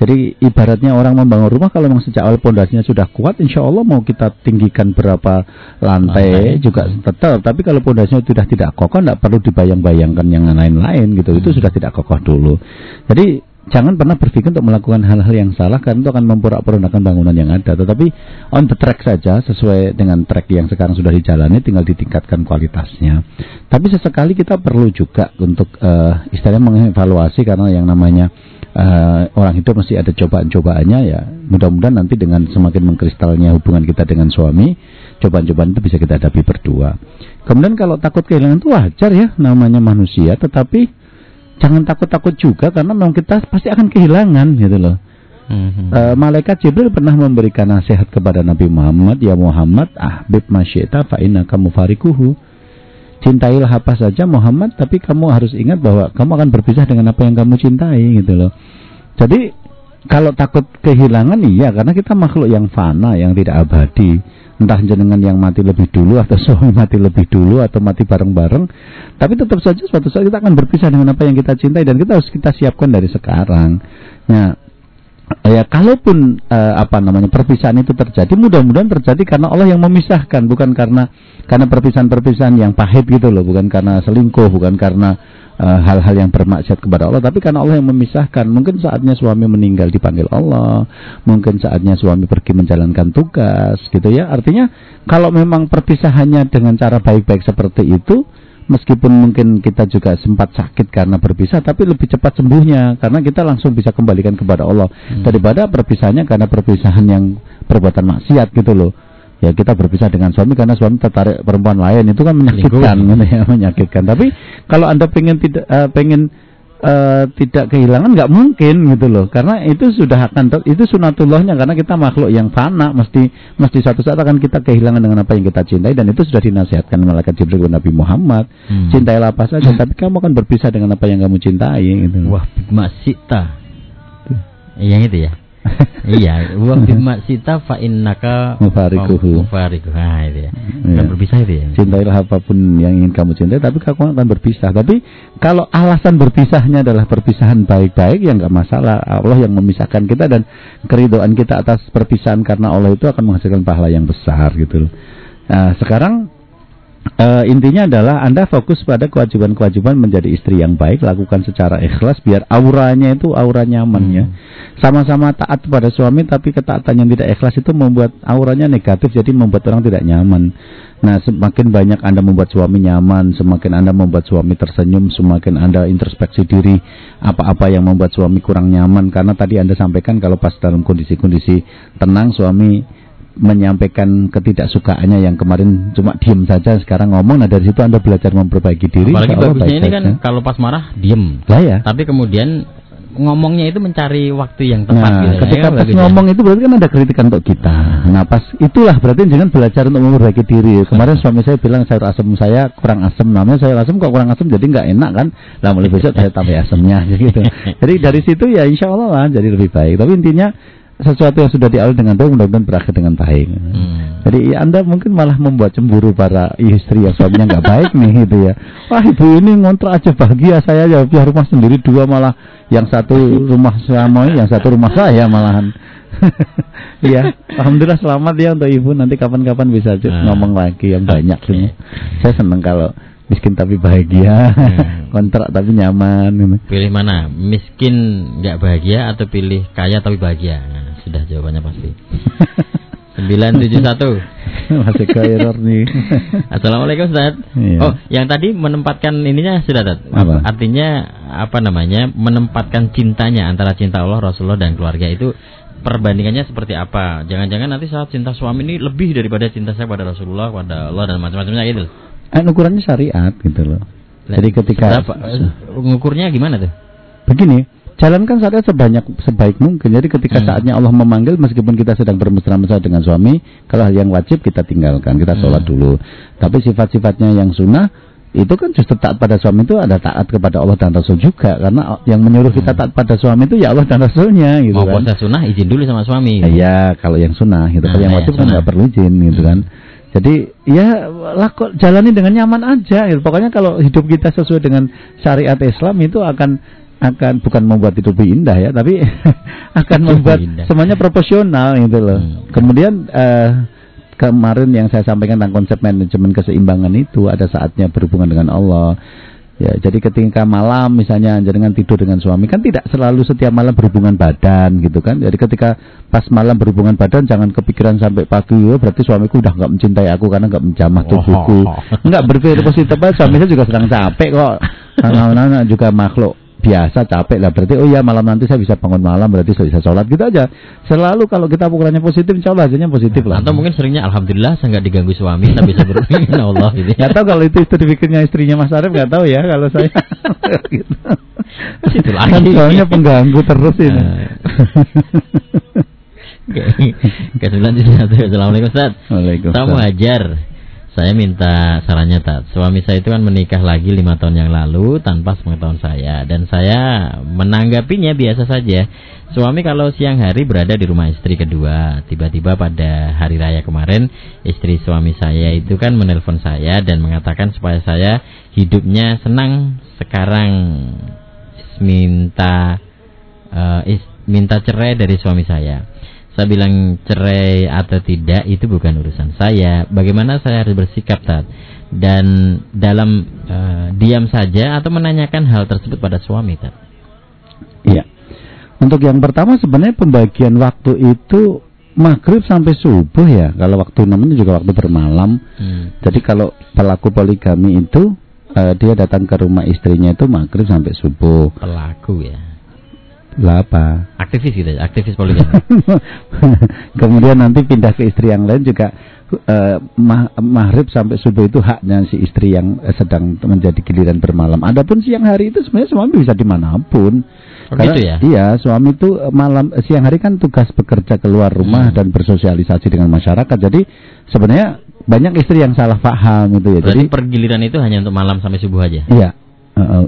Jadi ibaratnya orang membangun rumah kalau memang sejak awal pondasinya sudah kuat, insya Allah mau kita tinggikan berapa lantai, lantai. juga tetap. Tapi kalau pondasinya sudah tidak kokoh, tidak perlu dibayang-bayangkan yang lain-lain gitu. Hmm. Itu sudah tidak kokoh dulu. Jadi jangan pernah berpikir untuk melakukan hal-hal yang salah karena itu akan memporak-porandakan bangunan yang ada. Tetapi on the track saja sesuai dengan track yang sekarang sudah dijalani, tinggal ditingkatkan kualitasnya. Tapi sesekali kita perlu juga untuk uh, istilahnya mengevaluasi karena yang namanya uh, orang hidup mesti ada cobaan-cobaannya ya. Mudah-mudahan nanti dengan semakin mengkristalnya hubungan kita dengan suami, cobaan-cobaan itu bisa kita hadapi berdua. Kemudian kalau takut kehilangan itu wajar ya, namanya manusia. Tetapi jangan takut-takut juga karena memang kita pasti akan kehilangan gitu loh. Mm-hmm. Uh, Malaikat Jibril pernah memberikan nasihat kepada Nabi Muhammad, ya Muhammad, ahbib masyita fa kamu farikuhu cintailah apa saja Muhammad tapi kamu harus ingat bahwa kamu akan berpisah dengan apa yang kamu cintai gitu loh. Jadi kalau takut kehilangan iya karena kita makhluk yang fana yang tidak abadi. Entah jenengan yang mati lebih dulu atau suami mati lebih dulu atau mati bareng-bareng. Tapi tetap saja suatu saat kita akan berpisah dengan apa yang kita cintai dan kita harus kita siapkan dari sekarang. Nah ya kalaupun eh, apa namanya perpisahan itu terjadi mudah-mudahan terjadi karena Allah yang memisahkan bukan karena karena perpisahan-perpisahan yang pahit gitu loh bukan karena selingkuh bukan karena eh, hal-hal yang bermaksiat kepada Allah tapi karena Allah yang memisahkan. Mungkin saatnya suami meninggal dipanggil Allah mungkin saatnya suami pergi menjalankan tugas gitu ya. Artinya kalau memang perpisahannya dengan cara baik-baik seperti itu meskipun mungkin kita juga sempat sakit karena berpisah tapi lebih cepat sembuhnya. Karena kita langsung bisa kembalikan kepada Allah. Hmm. daripada perpisahannya karena perpisahan yang perbuatan maksiat gitu loh. Ya kita berpisah dengan suami karena suami tertarik perempuan lain. Itu kan menyakitkan gitu ya menyakitkan. Tapi kalau anda pengen tidak eh, pengen eh, tidak kehilangan nggak mungkin gitu loh karena itu sudah akan itu sunatullahnya karena kita makhluk yang fana mesti mesti satu saat akan kita kehilangan dengan apa yang kita cintai dan itu sudah dinasihatkan malaikat Jibril kepada Nabi Muhammad Hmm. cintailah apa saja tapi kamu akan berpisah dengan apa yang kamu cintai gitu Wah, masita. Yang itu ya. iya, wa bima sita fa innaka Mufarikuhu. Mufarikuhu. Ah, itu ya. Iya. Kan berpisah itu ya. Cintailah apa pun yang ingin kamu cintai, tapi kamu akan berpisah. Tapi kalau alasan berpisahnya adalah perpisahan baik-baik, ya nggak masalah. Allah yang memisahkan kita dan keridoan kita atas perpisahan karena Allah itu akan menghasilkan pahala yang besar gitu loh. Nah, sekarang eh, intinya adalah Anda fokus pada kewajiban-kewajiban menjadi istri yang baik, lakukan secara ikhlas biar auranya itu aura nyamannya. Sama-sama taat pada suami tapi ketaatan yang tidak ikhlas itu membuat auranya negatif jadi membuat orang tidak nyaman. Nah, semakin banyak Anda membuat suami nyaman, semakin Anda membuat suami tersenyum, semakin Anda introspeksi diri apa-apa yang membuat suami kurang nyaman karena tadi Anda sampaikan kalau pas dalam kondisi-kondisi tenang suami menyampaikan ketidaksukaannya yang kemarin cuma diem saja sekarang ngomong nah dari situ anda belajar memperbaiki diri Apalagi bagusnya ini kan saja. kalau pas marah diem. lah ya Tapi kemudian ngomongnya itu mencari waktu yang tepat Nah, gitu. ya. ketika Ya, pas ngomong itu berarti kan ada kritikan untuk kita. Nah, pas itulah berarti jangan belajar untuk memperbaiki diri. Kemarin suami saya bilang sayur asam saya kurang asam, namanya sayur asam kok kurang asam jadi nggak enak kan? Lah mulai besok saya tambah asamnya gitu. Jadi dari situ ya insya Allah lah jadi lebih baik. Tapi intinya sesuatu yang sudah diawali dengan baik mudah-mudahan berakhir dengan baik. Hmm. Jadi ya, Anda mungkin malah membuat cemburu para istri yang suaminya nggak baik nih gitu ya. Wah ibu ini ngontrak aja bahagia saya ya punya rumah sendiri dua malah yang satu rumah sama yang satu rumah saya malahan. Iya, alhamdulillah selamat ya untuk ibu. Nanti kapan-kapan bisa ju- Ah. ngomong lagi yang banyak Oke. ini. Saya seneng kalau miskin tapi bahagia, Hmm. kontrak tapi nyaman. gitu. Pilih mana? Miskin nggak bahagia atau pilih kaya tapi bahagia? Sudah jawabannya pasti. 971. Masih ke error nih. Assalamualaikum Ustaz. Iya. Oh, yang tadi menempatkan ininya sudah Ustaz. Apa? Artinya apa namanya? Menempatkan cintanya antara cinta Allah, Rasulullah dan keluarga itu perbandingannya seperti apa? Jangan-jangan nanti saat cinta suami ini lebih daripada cinta saya pada Rasulullah, pada Allah dan macam-macamnya gitu. Eh, ukurannya syariat gitu loh. Jadi ketika seberapa- ngukurnya gimana tuh? Begini, jalankan syariat sebanyak sebaik mungkin. Jadi ketika Hmm. saatnya Allah memanggil, meskipun kita sedang bermesra-mesra dengan suami, kalau hal yang wajib kita tinggalkan, kita sholat Hmm. dulu. Tapi sifat-sifatnya yang sunnah itu kan justru taat pada suami itu ada taat kepada Allah dan Rasul juga karena yang menyuruh kita taat pada suami itu ya Allah dan Rasulnya gitu Hmm. kan. Mau puasa sunnah izin dulu sama suami. Iya, kalau yang sunnah gitu. Nah, kalau yang ya, wajib kan sunnah. nggak perlu izin gitu kan. Jadi ya laku, jalani dengan nyaman aja. Gitu. Pokoknya kalau hidup kita sesuai dengan syariat Islam itu akan akan bukan membuat hidup lebih indah ya, tapi akan membuat indah. semuanya proporsional gitu loh. Hmm. Kemudian eh, kemarin yang saya sampaikan tentang konsep manajemen keseimbangan itu ada saatnya berhubungan dengan Allah. Ya, jadi ketika malam misalnya jangan tidur dengan suami kan tidak selalu setiap malam berhubungan badan gitu kan. Jadi ketika pas malam berhubungan badan jangan kepikiran sampai pagi oh, berarti suamiku udah nggak mencintai aku karena nggak menjamah tubuhku. Enggak berpikir positif aja suami saya juga sedang capek kok. Anak-anak juga makhluk biasa capek lah berarti oh ya malam nanti saya bisa bangun malam berarti saya bisa sholat gitu aja selalu kalau kita ukurannya positif insya Allah hasilnya positif lah Atau mungkin seringnya alhamdulillah saya nggak diganggu suami, saya bisa dengan Allah gitu. Nggak tahu kalau itu itu dipikirnya istrinya Mas Arif nggak tahu ya kalau saya. gitu. Situ lagi. Kan soalnya pengganggu terus ini. Nah. Oke, ke satu. Assalamualaikum Ustaz. Waalaikumsalam. Saya mau ajar. Saya minta sarannya Tat. Suami saya itu kan menikah lagi lima tahun yang lalu tanpa sepengetahuan saya dan saya menanggapinya biasa saja. Suami kalau siang hari berada di rumah istri kedua, tiba-tiba pada hari raya kemarin istri suami saya itu kan menelpon saya dan mengatakan supaya saya hidupnya senang sekarang minta is- minta cerai dari suami saya. Saya bilang cerai atau tidak itu bukan urusan saya. Bagaimana saya harus bersikap Tat? Dan dalam eh, diam saja atau menanyakan hal tersebut pada suami Tat? Iya. Untuk yang pertama sebenarnya pembagian waktu itu maghrib sampai subuh ya. Kalau waktu namanya juga waktu bermalam. Hmm. Jadi kalau pelaku poligami itu eh, dia datang ke rumah istrinya itu maghrib sampai subuh. Pelaku ya. Lah apa? Aktivis gitu, ya, aktivis poligami. Kemudian nanti pindah ke istri yang lain juga eh, ma- maghrib sampai subuh itu haknya si istri yang eh, sedang menjadi giliran bermalam. Adapun siang hari itu sebenarnya suami bisa di mana pun. Oh, Karena- gitu ya? Iya, suami itu eh, malam eh, siang hari kan tugas bekerja keluar rumah Hmm. dan bersosialisasi dengan masyarakat. Jadi sebenarnya banyak istri yang salah paham gitu ya. Berarti Jadi pergiliran itu hanya untuk malam sampai subuh aja. iya,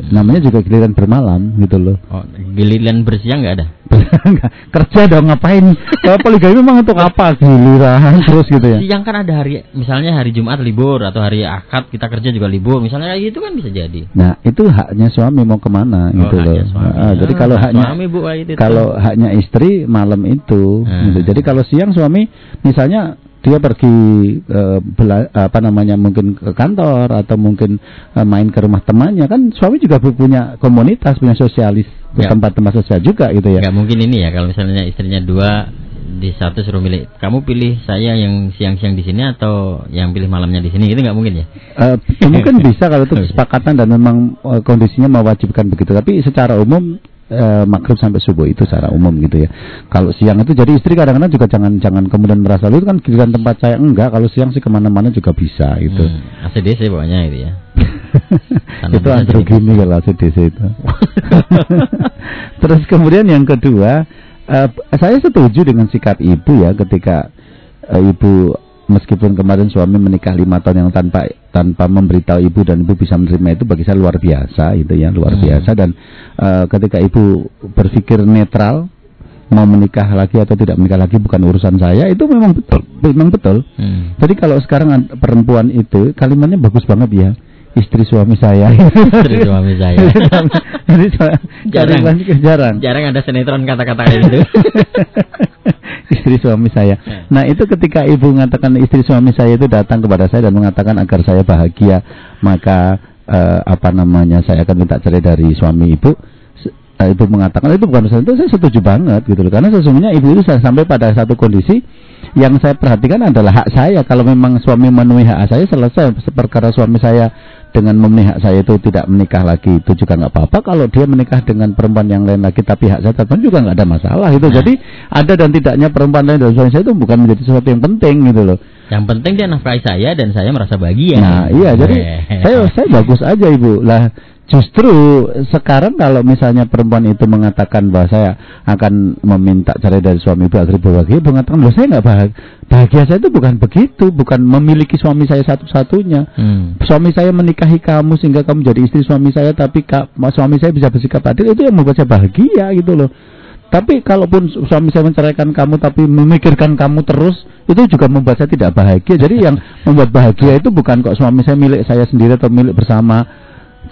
namanya juga giliran bermalam gitu loh. Oh, giliran bersiang nggak ada. Kerja dong ngapain? Kalau poligami memang untuk apa? Giliran terus gitu ya. Siang kan ada hari, misalnya hari Jumat libur atau hari Akad kita kerja juga libur. Misalnya kayak gitu kan bisa jadi. Nah itu haknya suami mau ke mana gitu Oh, loh. haknya suami. Ah, jadi Ah, kalau hak haknya suami, Bu, kayak gitu. kalau haknya istri malam itu. Hmm. gitu. Jadi kalau siang suami misalnya dia pergi eh, bela- apa namanya mungkin ke kantor atau mungkin eh, main ke rumah temannya kan suami juga pu- punya komunitas punya sosialis Ya. tempat-tempat sosial juga gitu ya. nggak mungkin ini ya kalau misalnya istrinya dua di satu suruh milih kamu pilih saya yang siang-siang di sini atau yang pilih malamnya di sini itu nggak mungkin ya Eh, mungkin bisa kalau itu kesepakatan dan memang eh, kondisinya mewajibkan begitu. Tapi secara umum eh, maghrib sampai subuh itu secara umum gitu ya. Kalau siang itu jadi istri kadang-kadang juga jangan jangan kemudian merasa "Lu kan giliran tempat saya enggak. Kalau siang sih ke mana-mana juga bisa gitu. hmm, ACDC pokoknya itu ya itu androgini kalau CDC itu. Terus kemudian yang kedua, eh, saya setuju dengan sikap ibu ya ketika eh, ibu meskipun kemarin suami menikah lima tahun yang tanpa tanpa memberitahu ibu dan ibu bisa menerima itu bagi saya luar biasa itu ya luar Hmm. biasa dan eh, ketika ibu berpikir netral mau menikah lagi atau tidak menikah lagi bukan urusan saya itu memang betul memang betul Hmm. jadi kalau sekarang perempuan itu kalimatnya bagus banget ya. Istri suami saya. Istri suami saya. Jadi Jarang. jarang. jarang ada sinetron kata-kata gitu istri suami saya. Ya. Nah, itu ketika ibu mengatakan istri suami saya itu datang kepada saya dan mengatakan agar saya bahagia, maka eh, apa namanya saya akan minta cerai dari suami ibu. Eh, Ibu mengatakan itu bukan urusan itu saya setuju banget gitu loh karena sesungguhnya ibu itu sa- sampai pada satu kondisi yang saya perhatikan adalah hak saya kalau memang suami memenuhi hak saya selesai perkara suami saya dengan memenuhi hak saya itu tidak menikah lagi itu juga nggak apa-apa. Kalau dia menikah dengan perempuan yang lain lagi tapi hak saya tetap juga nggak ada masalah itu Nah. jadi ada dan tidaknya perempuan lain dan suami saya itu bukan menjadi sesuatu yang penting gitu loh. Yang penting dia nafkahi saya dan saya merasa bahagia. Nah iya jadi saya saya bagus aja ibu. Lah justru sekarang kalau misalnya perempuan itu mengatakan bahwa saya akan meminta cerai dari suami ibu agar ibu bahagia ibu mengatakan loh saya nggak bahagia. Bahagia saya itu bukan begitu bukan memiliki suami saya satu-satunya. Hmm. suami saya menikahi kamu sehingga kamu jadi istri suami saya tapi ka, suami saya bisa bersikap adil itu yang membuat saya bahagia gitu loh. Tapi kalaupun su- suami saya menceraikan kamu tapi memikirkan kamu terus itu juga membuat saya tidak bahagia. Jadi yang membuat bahagia itu bukan kok suami saya milik saya sendiri atau milik bersama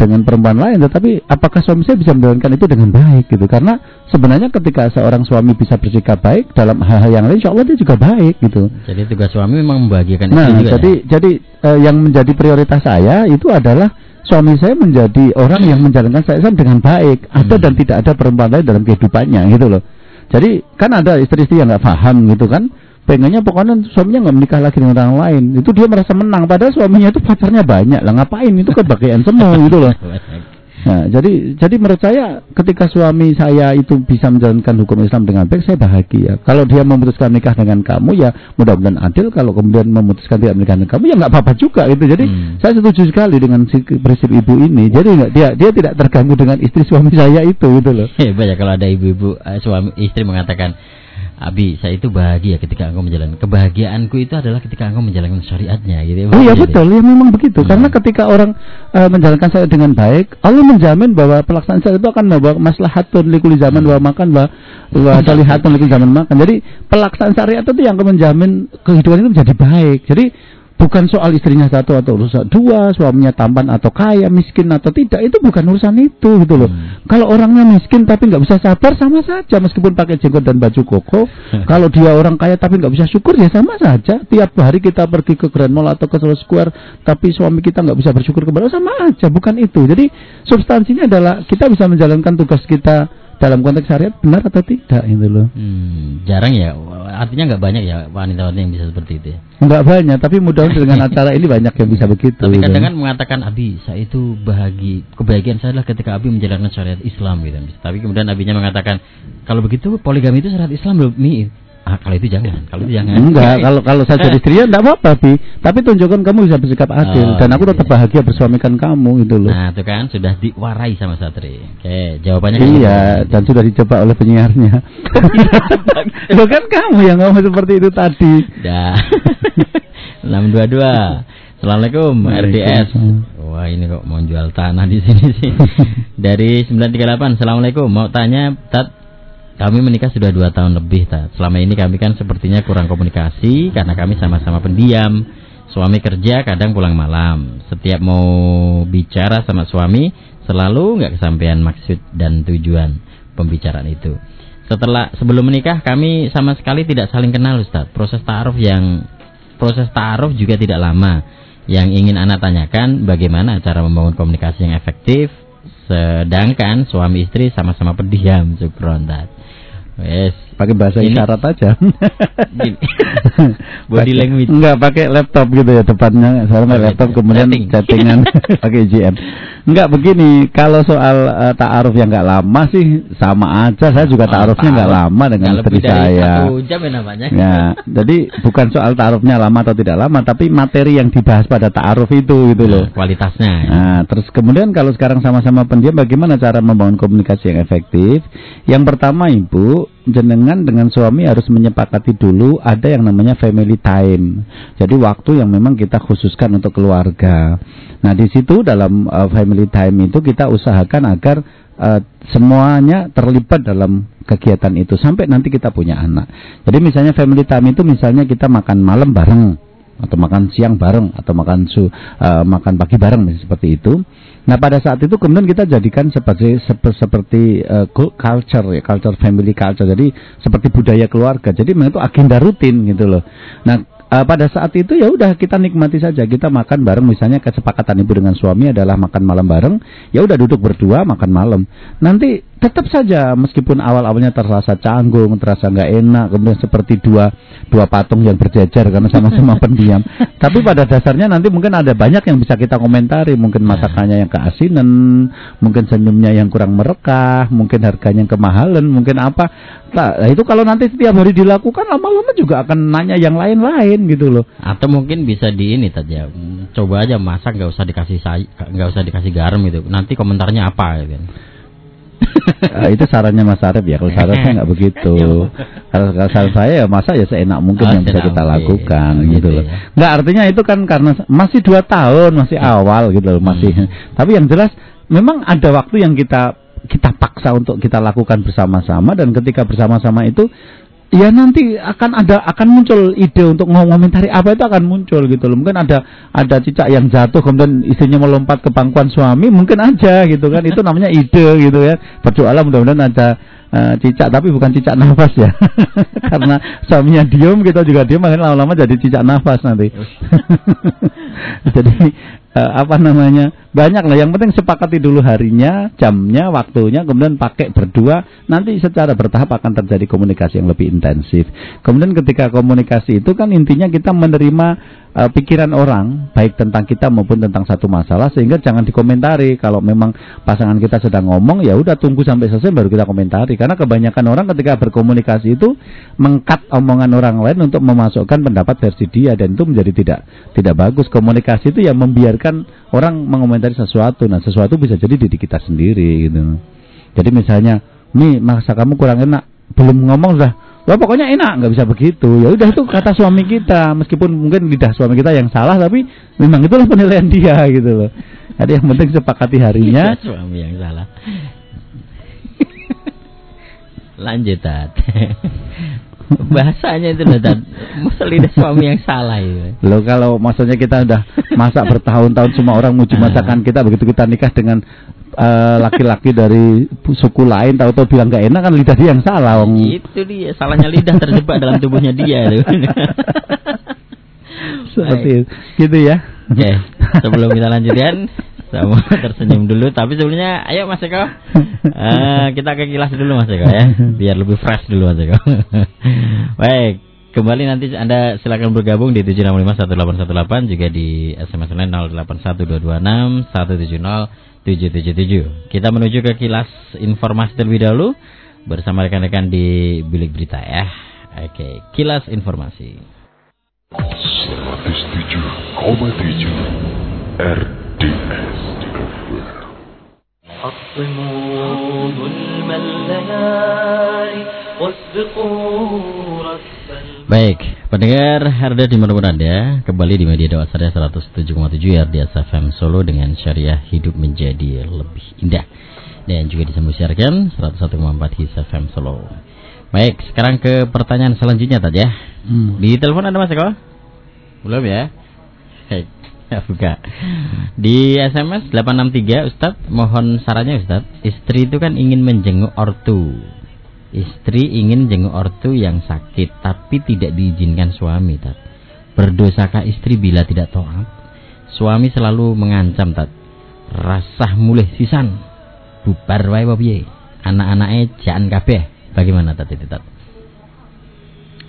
dengan perempuan lain tetapi apakah suami saya bisa menjalankan itu dengan baik gitu karena sebenarnya ketika seorang suami bisa bersikap baik dalam hal-hal yang lain insya Allah dia juga baik gitu jadi tugas suami memang membahagiakan Nah, juga jadi ya? jadi eh, yang menjadi prioritas saya itu adalah suami saya menjadi orang yang menjalankan saya Islam dengan baik. Ada Hmm. dan tidak ada perempuan lain dalam kehidupannya gitu loh. Jadi kan ada istri-istri yang nggak paham gitu kan. Pengennya pokoknya suaminya nggak menikah lagi dengan orang lain. Itu dia merasa menang. Padahal suaminya itu pacarnya banyak lah. Ngapain itu kebahagiaan semua gitu loh. Nah, jadi jadi menurut saya ketika suami saya itu bisa menjalankan hukum Islam dengan baik, saya bahagia. Kalau dia memutuskan nikah dengan kamu ya mudah-mudahan adil. Kalau kemudian memutuskan tidak menikah dengan kamu ya nggak apa-apa juga itu. Jadi Hmm. saya setuju sekali dengan si prinsip ibu ini. Jadi nggak dia dia tidak terganggu dengan istri suami saya itu gitu loh. Hebat ya kalau ada ibu-ibu eh, suami istri mengatakan Abi, saya itu bahagia ketika engkau menjalankan kebahagiaanku itu adalah ketika engkau menjalankan syariatnya gitu. Oh iya betul, ya memang begitu. Hmm. Karena ketika orang eh, menjalankan saya dengan baik, Allah menjamin bahwa pelaksanaan saya itu akan membawa maslahatun likuli zaman wa makan wa wa salihatun likuli zaman makan. Jadi pelaksanaan syariat itu yang akan menjamin kehidupan itu menjadi baik. Jadi bukan soal istrinya satu atau urusan dua, suaminya tampan atau kaya, miskin atau tidak, itu bukan urusan itu gitu loh. Hmm. Kalau orangnya miskin tapi nggak bisa sabar sama saja meskipun pakai jenggot dan baju koko. Kalau dia orang kaya tapi nggak bisa syukur ya sama saja. Tiap hari kita pergi ke Grand Mall atau ke Slow Square tapi suami kita nggak bisa bersyukur kepada Allah, sama aja, bukan itu. Jadi substansinya adalah kita bisa menjalankan tugas kita dalam konteks syariat benar atau tidak itu loh. Hmm, jarang ya. Artinya nggak banyak ya wanita-wanita yang bisa seperti itu ya. Enggak banyak, tapi mudah-mudahan dengan acara ini banyak yang bisa begitu. Tapi gitu. kadang kan mengatakan Abi, saya itu bahagia, kebahagiaan saya adalah ketika Abi menjalankan syariat Islam gitu. Tapi kemudian Abinya mengatakan kalau begitu poligami itu syariat Islam loh, Mi. Ah, kalau itu jangan, kalau itu jangan. Enggak, kalau kalau saya jadi istri ya enggak apa-apa, Bi. Tapi tunjukkan kamu bisa bersikap adil Oh, dan aku gitu tetap ya. bahagia bersuamikan kamu itu loh. Nah, itu kan sudah diwarai sama Satri. Oke, jawabannya iya, gitu. dan sudah dicoba oleh penyiarnya. Loh kan kamu yang ngomong seperti itu tadi. Dah. 622. Assalamualaikum RDS. Wah, ini kok mau jual tanah di sini sih. Dari 938. Assalamualaikum. Mau tanya, Tat, kami menikah sudah dua tahun lebih, Tat. Selama ini kami kan sepertinya kurang komunikasi karena kami sama-sama pendiam. Suami kerja kadang pulang malam. Setiap mau bicara sama suami selalu nggak kesampaian maksud dan tujuan pembicaraan itu. Setelah sebelum menikah kami sama sekali tidak saling kenal Ustaz. Proses ta'aruf yang proses ta'aruf juga tidak lama. Yang ingin anak tanyakan bagaimana cara membangun komunikasi yang efektif sedangkan suami istri sama-sama pendiam Syukron Tat. Pakai bahasa Ini- isyarat aja. Gini. body Pakai- language. Enggak pakai laptop gitu ya depannya. Saya pakai laptop kemudian chatting. chattingan pakai GM. Enggak begini, kalau soal eh, ta'aruf yang enggak lama sih sama aja. Saya juga Oh, ta'arufnya enggak ta'aruf. lama dengan istri saya. jam ya namanya. Ya, jadi bukan soal ta'arufnya lama atau tidak lama, tapi materi yang dibahas pada ta'aruf itu gitu loh. Nah, kualitasnya. Nah, terus kemudian kalau sekarang sama-sama pendiam bagaimana cara membangun komunikasi yang efektif? Yang pertama Ibu, jenengan dengan suami harus menyepakati dulu ada yang namanya family time. Jadi waktu yang memang kita khususkan untuk keluarga. Nah, di situ dalam uh, family time itu kita usahakan agar uh, semuanya terlibat dalam kegiatan itu sampai nanti kita punya anak. Jadi misalnya family time itu misalnya kita makan malam bareng atau makan siang bareng atau makan su, eh, makan pagi bareng seperti itu. Nah pada saat itu kemudian kita jadikan seperti sepe- seperti cu- culture ya culture family culture jadi seperti budaya keluarga. Jadi memang itu agenda rutin gitu loh. Nah eh, pada saat itu ya udah kita nikmati saja. Kita makan bareng. Misalnya kesepakatan ibu dengan suami adalah makan malam bareng. Ya udah duduk berdua makan malam. Nanti tetap saja meskipun awal-awalnya terasa canggung terasa nggak enak kemudian seperti dua dua patung yang berjejer karena sama-sama pendiam. Tapi pada dasarnya nanti mungkin ada banyak yang bisa kita komentari. Mungkin masakannya yang keasinan mungkin senyumnya yang kurang merekah mungkin harganya yang kemahalan mungkin apa. Nah, itu kalau nanti setiap hari dilakukan lama-lama juga akan nanya yang lain-lain gitu loh Atau mungkin bisa di ini tadi ya. hmm, Coba aja masak nggak usah dikasih say, nggak usah dikasih garam gitu. Nanti komentarnya apa gitu. Ah, itu sarannya Mas Arif ya. Kalau saran saya nggak begitu. Kalau kalau saran saya ya masa ya seenak mungkin Oh, yang bisa kita mungkin. lakukan gitu gitu loh. ya. Nggak artinya itu kan karena masih dua tahun, masih awal gitu loh, masih. Hmm. Tapi yang jelas memang ada waktu yang kita kita paksa untuk kita lakukan bersama-sama dan ketika bersama-sama itu ya nanti akan ada akan muncul ide untuk ngomentari apa itu akan muncul gitu loh. Mungkin ada ada cicak yang jatuh kemudian istrinya melompat ke pangkuan suami mungkin aja gitu kan. Itu namanya ide gitu ya. Berdoalah mudah-mudahan ada eh, cicak tapi bukan cicak nafas ya. Karena suaminya diem kita juga diem akhirnya lama-lama jadi cicak nafas nanti. Jadi eh, apa namanya? Banyak lah. Yang penting sepakati dulu harinya jamnya waktunya kemudian pakai berdua. Nanti secara bertahap akan terjadi komunikasi yang lebih intensif. Kemudian ketika komunikasi itu kan intinya kita menerima eh, pikiran orang baik tentang kita maupun tentang satu masalah sehingga jangan dikomentari. Kalau memang pasangan kita sedang ngomong ya udah tunggu sampai selesai baru kita komentari. Karena kebanyakan orang ketika berkomunikasi itu mengkat omongan orang lain untuk memasukkan pendapat versi dia dan itu menjadi tidak tidak bagus. Komunikasi itu ya membiarkan orang mengomentari sesuatu. Nah sesuatu bisa jadi diri kita sendiri gitu. Jadi misalnya nih masa kamu kurang enak? Belum ngomong sudah Wah pokoknya enak. Nggak bisa begitu. Ya udah itu kata suami kita. Meskipun mungkin lidah suami kita yang salah tapi memang itulah penilaian dia gitu loh. Jadi yang penting sepakati harinya. Ya, suami yang salah. Lanjut Tat. Bahasanya itu loh, Dan. Lidah suami yang salah itu. Loh kalau maksudnya kita udah masak bertahun-tahun semua orang muji Ah. masakan kita begitu kita nikah dengan eh, laki-laki dari suku lain tahu-tahu bilang gak enak kan lidah dia yang salah Wong. Itu dia, salahnya lidah terjebak dalam tubuhnya dia. tuh. Seperti itu. gitu ya. Oke, sebelum kita lanjutkan, sama tersenyum dulu. Tapi sebelumnya, ayo Mas Eko, Eh, kita ke kilas dulu Mas Eko ya, biar lebih fresh dulu Mas Eko. Baik, kembali nanti Anda silakan bergabung di 7651818 juga di SMS lain 081226170777. Kita menuju ke kilas informasi terlebih dahulu bersama rekan-rekan di bilik berita ya. Oke, kilas informasi. 107,7 RDS حطموا ظلم الليالي واسبقوا ركب الم- Baik, pendengar Herda di mana Anda kembali di media dakwah Syariah 107,7 RDS FM Solo dengan Syariah hidup menjadi lebih indah dan juga disambung siarkan 101,4 His FM Solo. Baik, sekarang ke pertanyaan selanjutnya tadi ya. Hmm. Di telepon ada Mas Eko? Belum ya? Baik, buka. Di SMS 863 Ustaz, mohon sarannya Ustaz. Istri itu kan ingin menjenguk ortu. Istri ingin jenguk ortu yang sakit tapi tidak diizinkan suami, Tat. Berdosakah istri bila tidak taat? Suami selalu mengancam, Tat. Rasah mulih sisan. Bubar wae piye? Anak-anaknya jangan kabeh. Bagaimana Tat itu, Tat?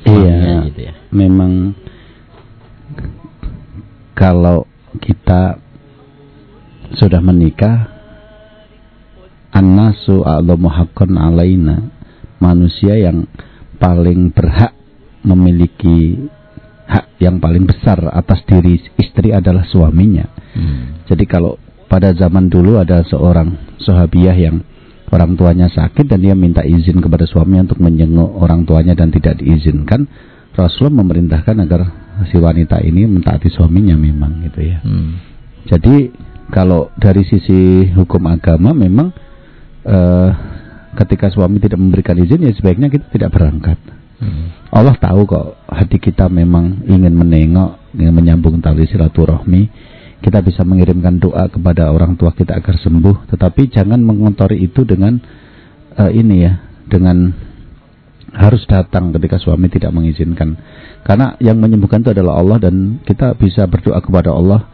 Iya. gitu ya. Memang kalau kita sudah menikah. Annasu a'lamu haqqan alaina. Manusia yang paling berhak memiliki hak yang paling besar atas diri istri adalah suaminya. Hmm. jadi kalau pada zaman dulu ada seorang sahabiah yang orang tuanya sakit dan dia minta izin kepada suaminya untuk menjenguk orang tuanya dan tidak diizinkan, Rasulullah memerintahkan agar si wanita ini mentaati suaminya memang gitu ya. Hmm. Jadi kalau dari sisi hukum agama memang eh, ketika suami tidak memberikan izin ya sebaiknya kita tidak berangkat. Hmm. Allah tahu kok hati kita memang ingin menengok, ingin menyambung tali silaturahmi. Kita bisa mengirimkan doa kepada orang tua kita agar sembuh, tetapi jangan mengotori itu dengan eh, ini ya, dengan harus datang ketika suami tidak mengizinkan. Karena yang menyembuhkan itu adalah Allah dan kita bisa berdoa kepada Allah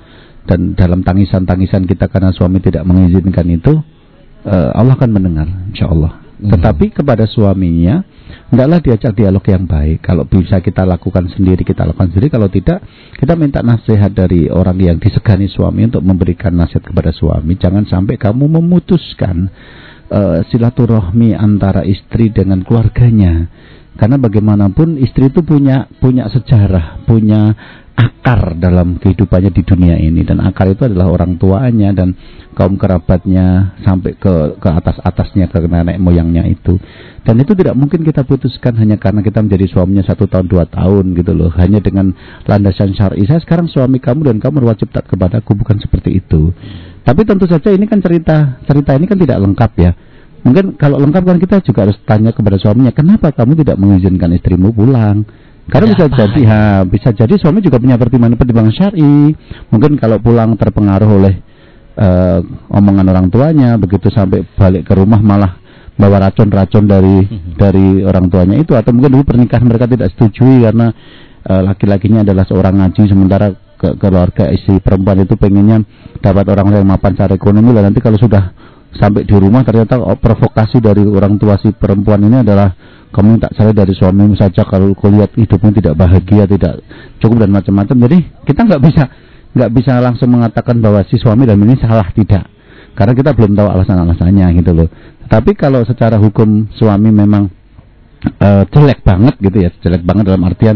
dan dalam tangisan-tangisan kita karena suami tidak mengizinkan itu eh, Allah akan mendengar insya Allah. Hmm. Tetapi kepada suaminya hendaklah diajak dialog yang baik. Kalau bisa kita lakukan sendiri kita lakukan sendiri. Kalau tidak kita minta nasihat dari orang yang disegani suami untuk memberikan nasihat kepada suami. Jangan sampai kamu memutuskan eh, silaturahmi antara istri dengan keluarganya. Karena bagaimanapun istri itu punya punya sejarah, punya akar dalam kehidupannya di dunia ini. Dan akar itu adalah orang tuanya dan kaum kerabatnya sampai ke ke atas atasnya ke nenek moyangnya itu. Dan itu tidak mungkin kita putuskan hanya karena kita menjadi suaminya satu tahun dua tahun gitu loh. Hanya dengan landasan syar'i. Saya sekarang suami kamu dan kamu wajib taat kepadaku bukan seperti itu. Tapi tentu saja ini kan cerita cerita ini kan tidak lengkap ya Mungkin kalau lengkap kan kita juga harus tanya kepada suaminya, kenapa kamu tidak mengizinkan istrimu pulang? Karena Ada bisa apa? jadi, ha, bisa jadi suami juga punya pertimbangan-pertimbangan syar'i. Mungkin kalau pulang terpengaruh oleh eh, omongan orang tuanya, begitu sampai balik ke rumah malah bawa racun-racun dari dari orang tuanya itu, atau mungkin dulu pernikahan mereka tidak setujui karena eh, laki-lakinya adalah seorang ngaji sementara ke keluarga istri perempuan itu pengennya dapat orang yang mapan secara ekonomi lah nanti kalau sudah sampai di rumah ternyata oh, provokasi dari orang tua si perempuan ini adalah kamu tak cerai dari suamimu saja kalau kau lihat hidupmu tidak bahagia tidak cukup dan macam-macam. Jadi kita nggak bisa nggak bisa langsung mengatakan bahwa si suami dan ini salah tidak. Karena kita belum tahu alasan-alasannya gitu loh. Tapi kalau secara hukum suami memang eh, jelek banget gitu ya jelek banget dalam artian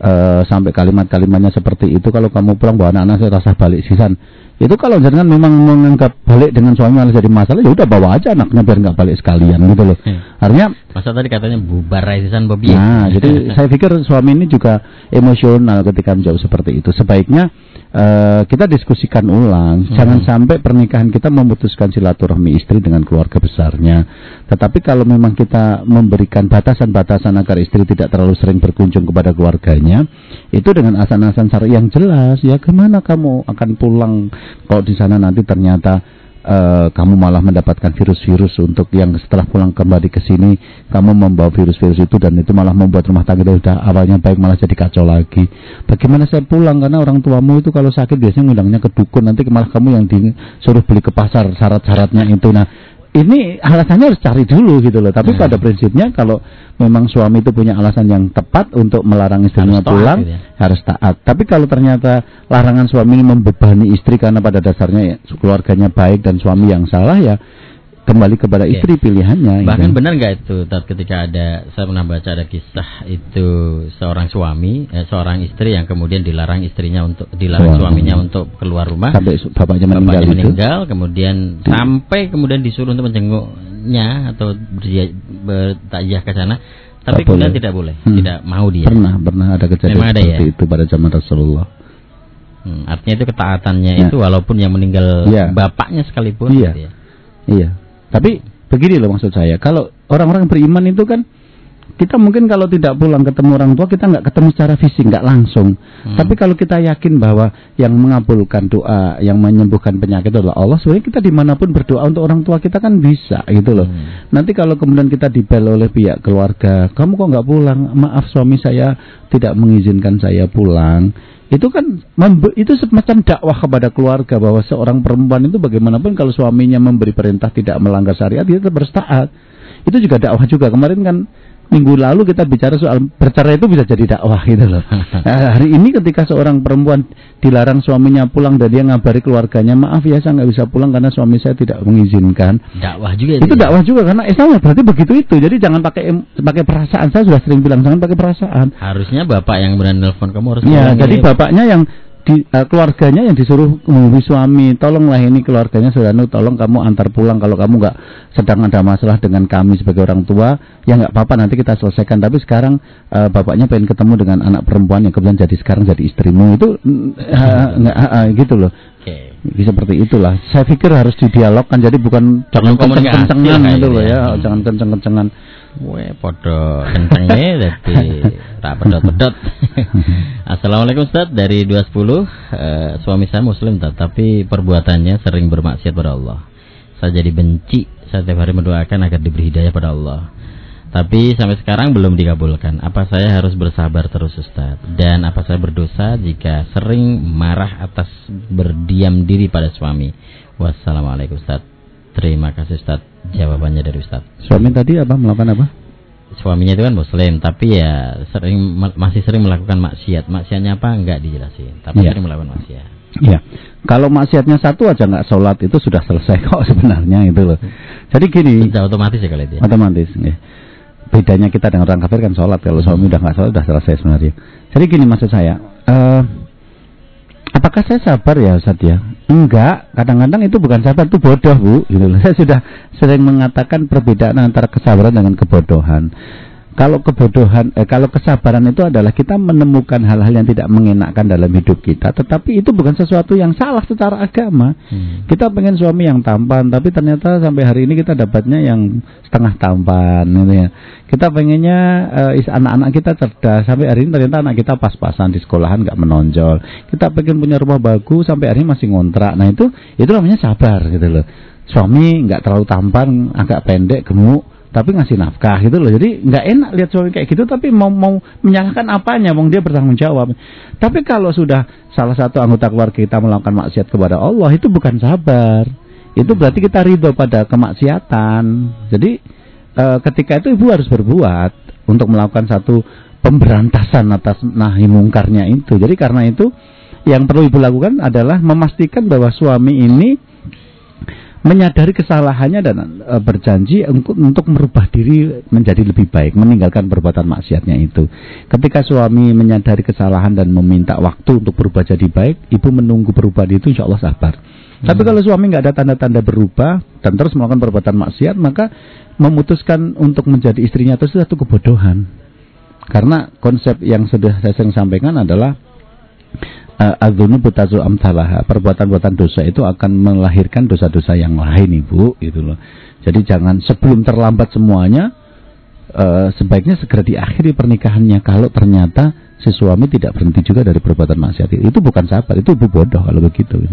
eh, sampai kalimat-kalimatnya seperti itu kalau kamu pulang bawa anak-anak saya rasa balik sisan itu kalau jangan memang menganggap balik dengan suami malah jadi masalah ya udah bawa aja anaknya biar nggak balik sekalian gitu loh Hmm. artinya Masa tadi katanya bubar raisisan Bobi. Nah, jadi saya pikir suami ini juga emosional ketika menjawab seperti itu. Sebaiknya eh, kita diskusikan ulang. Hmm. Jangan sampai pernikahan kita memutuskan silaturahmi istri dengan keluarga besarnya. Tetapi kalau memang kita memberikan batasan-batasan agar istri tidak terlalu sering berkunjung kepada keluarganya, itu dengan asan-asan syar'i yang jelas. Ya ke mana kamu akan pulang kalau di sana nanti ternyata eh, kamu malah mendapatkan virus-virus untuk yang setelah pulang kembali ke sini kamu membawa virus-virus itu dan itu malah membuat rumah tangga kita sudah awalnya baik malah jadi kacau lagi. Bagaimana saya pulang karena orang tuamu itu kalau sakit biasanya ngundangnya ke dukun nanti malah kamu yang disuruh beli ke pasar syarat-syaratnya itu. Nah ini alasannya harus cari dulu gitu loh. Tapi Hmm. pada prinsipnya kalau memang suami itu punya alasan yang tepat untuk melarang istrinya Harus taat pulang, gitu ya. harus taat. Tapi kalau ternyata larangan suami ini membebani istri karena pada dasarnya ya, keluarganya baik dan suami yang salah ya kembali kepada Iya. istri pilihannya. Bahkan gitu. benar nggak itu Tat, ketika ada saya pernah baca ada kisah itu seorang suami, eh, seorang istri yang kemudian dilarang istrinya untuk dilarang Wah. suaminya untuk keluar rumah. sampai bapaknya meninggal Bapaknya itu. meninggal, kemudian sampai kemudian disuruh untuk menjenguknya atau bertajah ke sana, tapi kemudian boleh. tidak boleh, Hmm. tidak mau dia. Pernah pernah ada kejadian Memang ada seperti ya? itu pada zaman Rasulullah. Hmm, artinya itu ketaatannya Ya. itu walaupun yang meninggal Iya. bapaknya sekalipun. Iya. gitu ya. Iya. Tapi begini loh maksud saya, kalau orang-orang beriman itu kan kita mungkin kalau tidak pulang ketemu orang tua kita nggak ketemu secara fisik nggak langsung. Hmm. Tapi kalau kita yakin bahwa yang mengabulkan doa, yang menyembuhkan penyakit adalah Allah, sebenarnya kita di mana pun berdoa untuk orang tua kita kan bisa gitu loh. Hmm. Nanti kalau kemudian kita dibel oleh pihak keluarga, kamu kok nggak pulang? Maaf suami saya tidak mengizinkan saya pulang. Itu kan itu semacam dakwah kepada keluarga bahwa seorang perempuan itu bagaimanapun kalau suaminya memberi perintah tidak melanggar syariat dia tetap. Itu juga dakwah juga. Kemarin kan minggu lalu kita bicara soal bercerai itu bisa jadi dakwah gitu loh. Nah, hari ini ketika seorang perempuan dilarang suaminya pulang dan dia ngabari keluarganya, maaf ya saya nggak bisa pulang karena suami saya tidak mengizinkan Dakwah juga itu. itu ya? dakwah juga karena Islam berarti begitu itu jadi jangan pakai pakai perasaan saya sudah sering bilang jangan pakai perasaan Harusnya bapak yang berani nelfon kamu harus ya jadi bapaknya yang di eh, keluarganya yang disuruh menghubungi suami tolonglah ini keluarganya Saudara tolong kamu antar pulang kalau kamu nggak sedang ada masalah dengan kami sebagai orang tua ya nggak apa-apa nanti kita selesaikan tapi sekarang eh, bapaknya pengen ketemu dengan anak perempuan yang kemudian jadi sekarang jadi istrimu itu nggak eh, eh, gitu loh Oke. seperti itulah saya pikir harus didialogkan jadi bukan jangan kenceng-kencengan gitu gitu loh ya. ya Hmm. jangan kenceng-kencengan Weh, podo kencengnya tapi tak pedot-pedot. Assalamualaikum Ustaz dari 210 eh, suami saya muslim tapi perbuatannya sering bermaksiat pada Allah. Saya jadi benci saya tiap hari mendoakan agar diberi hidayah pada Allah. Tapi sampai sekarang belum dikabulkan. Apa saya harus bersabar terus Ustaz? Dan apa saya berdosa jika sering marah atas berdiam diri pada suami? Wassalamualaikum Ustaz. Terima kasih Ustaz. Jawabannya dari Ustaz suami tadi apa melakukan apa suaminya itu kan muslim tapi ya sering ma- masih sering melakukan maksiat maksiatnya apa enggak dijelasin tapi Iya. sering melakukan maksiat Ya, kalau maksiatnya satu aja nggak sholat itu sudah selesai kok sebenarnya itu loh. Jadi gini, sudah otomatis ya kalau itu ya otomatis. ya. Bedanya kita dengan orang kafir kan sholat. Kalau suami udah nggak sholat udah selesai sebenarnya. Jadi gini maksud saya, eh, apakah saya sabar ya Ustaz ya? Enggak, kadang-kadang itu bukan sabar, itu bodoh bu. Gitu. Saya sudah sering mengatakan perbedaan antara kesabaran dengan kebodohan. Kalau kebodohan, eh, kalau kesabaran itu adalah kita menemukan hal-hal yang tidak mengenakkan dalam hidup kita, tetapi itu bukan sesuatu yang salah secara agama. Hmm. Kita pengen suami yang tampan, tapi ternyata sampai hari ini kita dapatnya yang setengah tampan, gitu ya. Kita pengennya eh, anak-anak kita cerdas, sampai hari ini ternyata anak kita pas-pasan di sekolahan nggak menonjol. Kita pengen punya rumah bagus, sampai hari ini masih ngontrak. Nah itu itu namanya sabar gitu loh. Suami nggak terlalu tampan, agak pendek, gemuk, tapi ngasih nafkah gitu loh. Jadi nggak enak lihat suami kayak gitu, tapi mau mau menyalahkan apanya, mau dia bertanggung jawab. Tapi kalau sudah salah satu anggota keluarga kita melakukan maksiat kepada Allah, itu bukan sabar. Itu berarti kita ridho pada kemaksiatan. Jadi eh, ketika itu ibu harus berbuat untuk melakukan satu pemberantasan atas nahi mungkarnya itu. Jadi karena itu yang perlu ibu lakukan adalah memastikan bahwa suami ini menyadari kesalahannya dan e, berjanji untuk, untuk merubah diri menjadi lebih baik, meninggalkan perbuatan maksiatnya itu. Ketika suami menyadari kesalahan dan meminta waktu untuk berubah jadi baik, ibu menunggu perubahan itu insya Allah sabar. Tapi kalau suami nggak ada tanda-tanda berubah dan terus melakukan perbuatan maksiat, maka memutuskan untuk menjadi istrinya itu satu kebodohan. Karena konsep yang sudah saya sering sampaikan adalah uh, adzunubu tazu amsalaha. Perbuatan-perbuatan dosa itu akan melahirkan dosa-dosa yang lain, Ibu, gitu loh. Jadi jangan sebelum terlambat semuanya uh, sebaiknya segera diakhiri pernikahannya kalau ternyata si suami tidak berhenti juga dari perbuatan maksiat itu. Bukan sahabat, itu ibu bodoh kalau begitu. Gitu.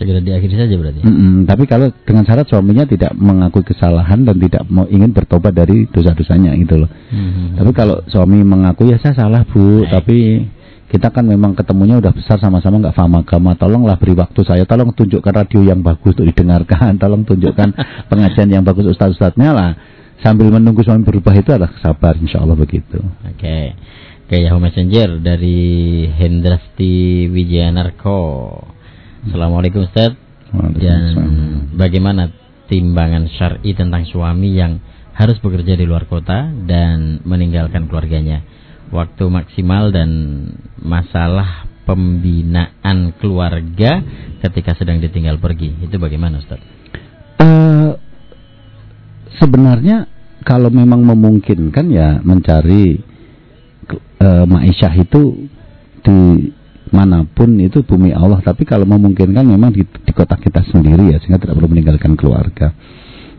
Segera diakhiri saja berarti. Mm-mm, tapi kalau dengan syarat suaminya tidak mengakui kesalahan dan tidak mau ingin bertobat dari dosa-dosanya gitu loh. Hmm. Tapi kalau suami mengakui ya saya salah bu, Baik. tapi kita kan memang ketemunya udah besar sama-sama nggak paham agama. Tolonglah beri waktu saya, tolong tunjukkan radio yang bagus untuk didengarkan, tolong tunjukkan pengajian yang bagus ustaz-ustaznya lah. Sambil menunggu suami berubah itu adalah sabar, insya Allah begitu. Oke. Ke Yahoo Messenger dari Hendrasti Wijayanarko. Assalamualaikum Ustaz. Dan bagaimana timbangan syar'i tentang suami yang harus bekerja di luar kota dan meninggalkan keluarganya? Waktu maksimal dan masalah pembinaan keluarga ketika sedang ditinggal pergi. Itu bagaimana Ustaz? Eh, sebenarnya kalau memang memungkinkan ya mencari uh, ma'isyah itu di mana pun itu bumi Allah tapi kalau memungkinkan memang di, di kota kita sendiri ya sehingga tidak perlu meninggalkan keluarga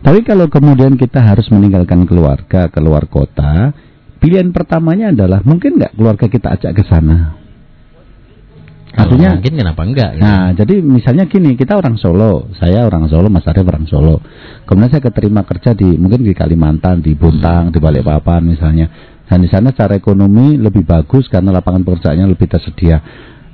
tapi kalau kemudian kita harus meninggalkan keluarga keluar kota pilihan pertamanya adalah mungkin nggak keluarga kita ajak ke sana artinya mungkin kenapa enggak? gitu? Nah, jadi misalnya gini, kita orang Solo, saya orang Solo, Mas Arief orang Solo. Kemudian saya keterima kerja di mungkin di Kalimantan, di Bontang, di Balikpapan misalnya. Dan di sana secara ekonomi lebih bagus karena lapangan pekerjaannya lebih tersedia.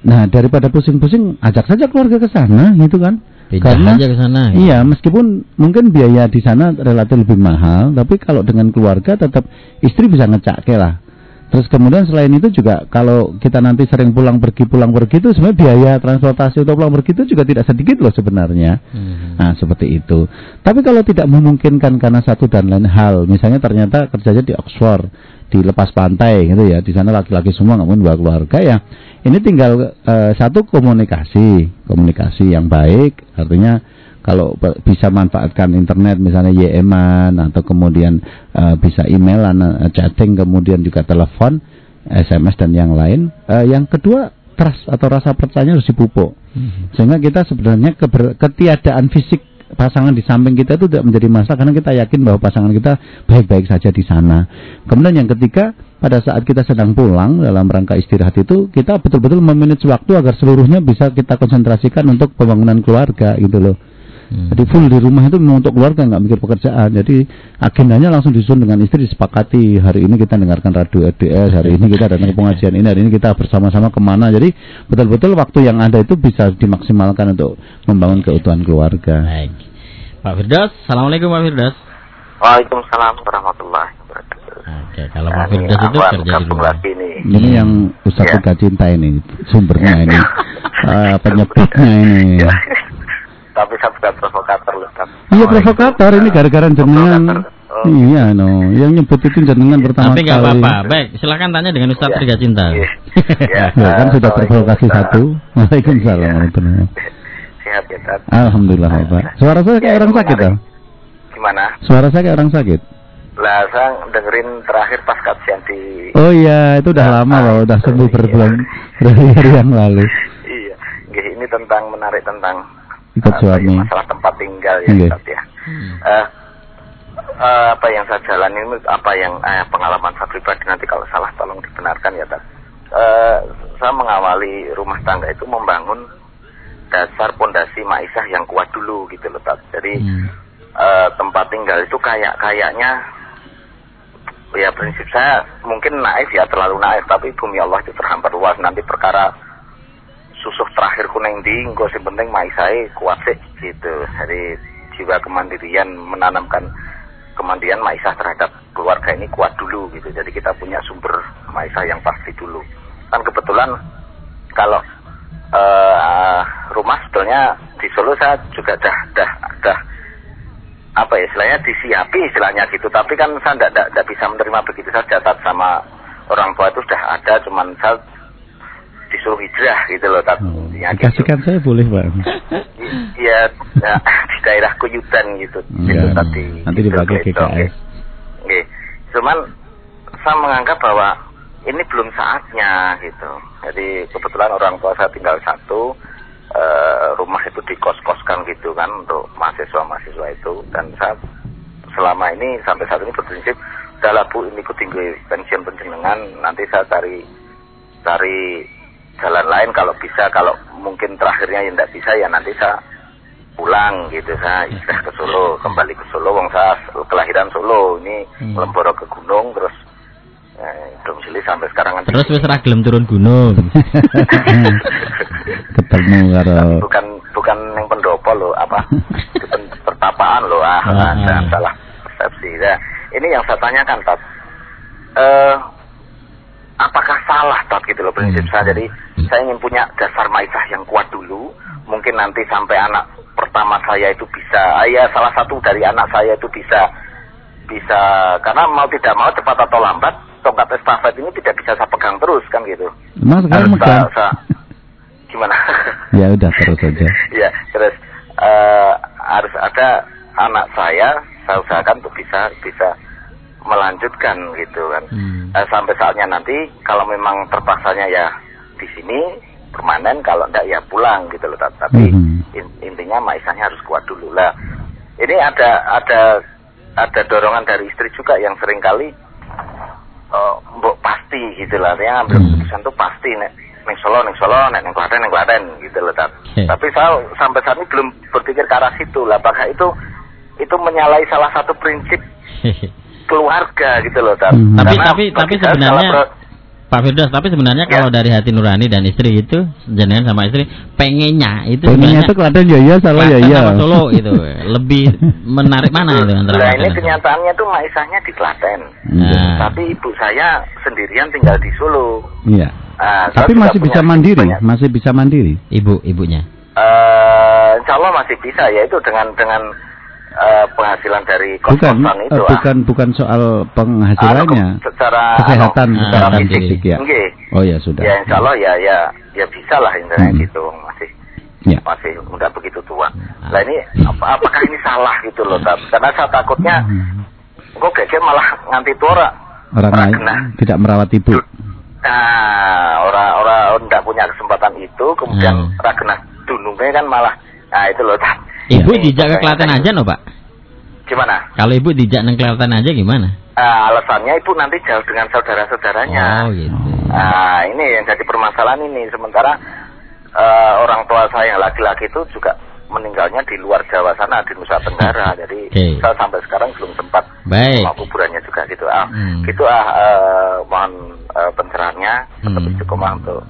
Nah, daripada pusing-pusing, ajak saja keluarga ke sana, gitu kan? Pindah aja ke sana. gitu. Iya, meskipun mungkin biaya di sana relatif lebih mahal, tapi kalau dengan keluarga tetap istri bisa ngecake lah. Terus kemudian selain itu juga kalau kita nanti sering pulang pergi pulang pergi itu sebenarnya biaya transportasi untuk pulang pergi itu juga tidak sedikit loh sebenarnya. Hmm. Nah seperti itu. Tapi kalau tidak memungkinkan karena satu dan lain hal, misalnya ternyata kerjanya di Oxford, di lepas pantai gitu ya, di sana laki-laki semua nggak mungkin bawa keluarga ya. Ini tinggal eh, satu komunikasi, komunikasi yang baik, artinya kalau bisa manfaatkan internet misalnya YM-an atau kemudian eh, bisa emailan, eh, chatting, kemudian juga telepon, SMS dan yang lain. Eh, yang kedua trust atau rasa percaya harus dipupuk. Sehingga kita sebenarnya keber- ketiadaan fisik pasangan di samping kita itu tidak menjadi masalah karena kita yakin bahwa pasangan kita baik-baik saja di sana. Kemudian yang ketiga, pada saat kita sedang pulang dalam rangka istirahat itu kita betul-betul memanage waktu agar seluruhnya bisa kita konsentrasikan untuk pembangunan keluarga gitu loh. Hmm. Jadi full di rumah itu memang untuk keluarga nggak mikir pekerjaan. Jadi agendanya langsung disusun dengan istri disepakati. Hari ini kita dengarkan radio RDS, hari ini kita datang ke pengajian ini, hari ini kita bersama-sama ke mana. Jadi betul-betul waktu yang ada itu bisa dimaksimalkan untuk membangun keutuhan keluarga. Baik. Pak Firdaus, Assalamualaikum Pak Firdaus. Waalaikumsalam warahmatullahi wabarakatuh. Oke, kalau Pak Nah, ini Firdaus itu kerja di lagi nih. Ini yang Ustaz Ya. Cinta ini sumbernya ini Eh, penyebabnya ini. Tapi saya bukan provokator loh. Tapi. Iya provokator ini gara-gara jenengan. Oh. Iya no, yang nyebut itu jenengan pertama Tapi nggak apa-apa. Baik, silakan tanya dengan Ustaz Ya. Tirga Cinta. Iya. Ya, Ya kan sudah terprovokasi satu. Waalaikumsalam Iya. warahmatullahi Sehat ya, Tat? Alhamdulillah Pak. Suara saya kayak Ya, orang sakit. Al. Gimana? Suara saya kayak orang sakit. Lah, saya dengerin terakhir pas kajian di... Oh iya, itu udah Ah, lama loh, udah iya. sembuh berbulan berhari yang lalu. Iya. Ini tentang menarik tentang Suami. ya, masalah tempat tinggal ya, Iya. Tat, ya. Eh, eh, apa yang saya jalani ini apa yang eh, pengalaman saya pribadi nanti kalau salah tolong dibenarkan ya Tat. Eh, saya mengawali rumah tangga itu membangun dasar pondasi maisah yang kuat dulu gitu loh Tat. Jadi Hmm. eh, tempat tinggal itu kayak kayaknya ya prinsip saya mungkin naif ya terlalu naif tapi bumi Allah itu terhampar luas nanti perkara susuh terakhir kuning di engko sing penting maisai kuat sih gitu. Jadi jiwa kemandirian menanamkan kemandirian maisah terhadap keluarga ini kuat dulu gitu. Jadi kita punya sumber maisah yang pasti dulu. Kan kebetulan kalau eh, rumah sebetulnya di Solo saya juga dah dah dah apa ya istilahnya disiapi istilahnya gitu. Tapi kan saya tidak bisa menerima begitu saja tat sama orang tua itu sudah ada cuman saya disuruh hijrah gitu loh tat Oh, ya, gitu. Saya boleh Pak. Iya, ya, di daerah Kuyutan gitu. Iya, itu tadi. nanti gitu, dipakai gitu, GKS. nggih. Nggih. Cuman saya menganggap bahwa ini belum saatnya gitu. Jadi kebetulan orang tua saya tinggal satu, eh, rumah itu dikos-koskan gitu kan untuk mahasiswa-mahasiswa itu dan saya selama ini sampai saat ini berprinsip udahlah bu ini ku tinggi pensiun penjenengan nanti saya cari cari jalan lain kalau bisa kalau mungkin terakhirnya yang tidak bisa ya nanti saya pulang gitu saya istirahat ke Solo kembali ke Solo wong saya kelahiran Solo ini Hmm. lemboro ke gunung terus eh, domisili sampai sekarang Terus wis ra gelem turun gunung. Ketemu karo bukan bukan yang pendopo loh apa pertapaan loh ah, Ah, ah. salah persepsi nah, ini yang saya tanyakan Tat eh apakah salah Tat gitu loh prinsip Hmm. saya? Jadi saya ingin punya dasar maisah yang kuat dulu. Mungkin nanti sampai anak pertama saya itu bisa ah, ya salah satu dari anak saya itu bisa bisa karena mau tidak mau cepat atau lambat tongkat estafet ini tidak bisa saya pegang terus kan gitu. Mas Harus saya- saya- gimana? Ya udah terus saja. ya terus eh, harus ada anak saya saya usahakan untuk bisa bisa melanjutkan gitu kan Hmm. Eh, sampai saatnya nanti kalau memang terpaksanya ya di sini permanen kalau enggak ya pulang gitu loh tapi in- intinya maisahnya harus kuat dulu lah ini ada ada ada dorongan dari istri juga yang sering kali eh mbok pasti gitu lah dia ngambil Hmm. keputusan tuh pasti nek neng Solo neng Solo nek neng Klaten neng Klaten gitu loh Tat. Oke. tapi saya sampai saat ini belum berpikir ke arah situ lah apakah itu itu menyalahi salah satu prinsip keluarga gitu loh. Hmm. Tapi- Karena tapi- tapi sebenarnya- pro- Pak Firdaus, tapi sebenarnya Ya. kalau dari hati nurani dan istri itu jenengan sama istri pengennya itu Pengennya itu Klaten ya iya, salah ya Klaten iya. sama Solo itu lebih menarik mana itu antara Nah ini kenyataannya tuh maisahnya di Klaten. Nah. Tapi ibu saya sendirian tinggal di Solo. Iya. Ah, saya Tapi masih bisa mandiri, banyak- masih bisa mandiri. Ibu, ibunya. Eh, insya Allah masih bisa ya itu dengan dengan eh, penghasilan dari Bukan, kos-kosan itu. ah. bukan bukan soal penghasilannya, ke- secara kesehatan, anu, secara kesehatan fisik. diri. ya. Nggih. Oh ya sudah. Ya insya Allah ya ya ya bisa lah intinya Hmm. gitu masih Ya. masih udah begitu tua. Nah ini apa, apakah ini salah gitu loh Tab? Karena saya takutnya Hmm. kok geger malah nganti tua Orang ora lain kena. tidak merawat ibu. Nah, orang-orang tidak punya kesempatan itu, kemudian Hmm. ragena dunungnya kan malah, nah itu loh. Tat. Ibu Ini dijak ke pertanyaan Klaten aja no Pak? Gimana? Kalau ibu dijak ke Klaten aja gimana? Ah, alasannya ibu nanti jauh dengan saudara-saudaranya. Oh gitu. Nah, ini yang jadi permasalahan ini. Sementara eh, orang tua saya yang laki-laki itu juga meninggalnya di luar Jawa sana di Nusa Tenggara. Jadi Oke. saya sampai sekarang belum sempat Baik. mau kuburannya juga gitu. Ah, Hmm. gitu ah eh, mohon eh, pencerahannya Hmm. istiqomah untuk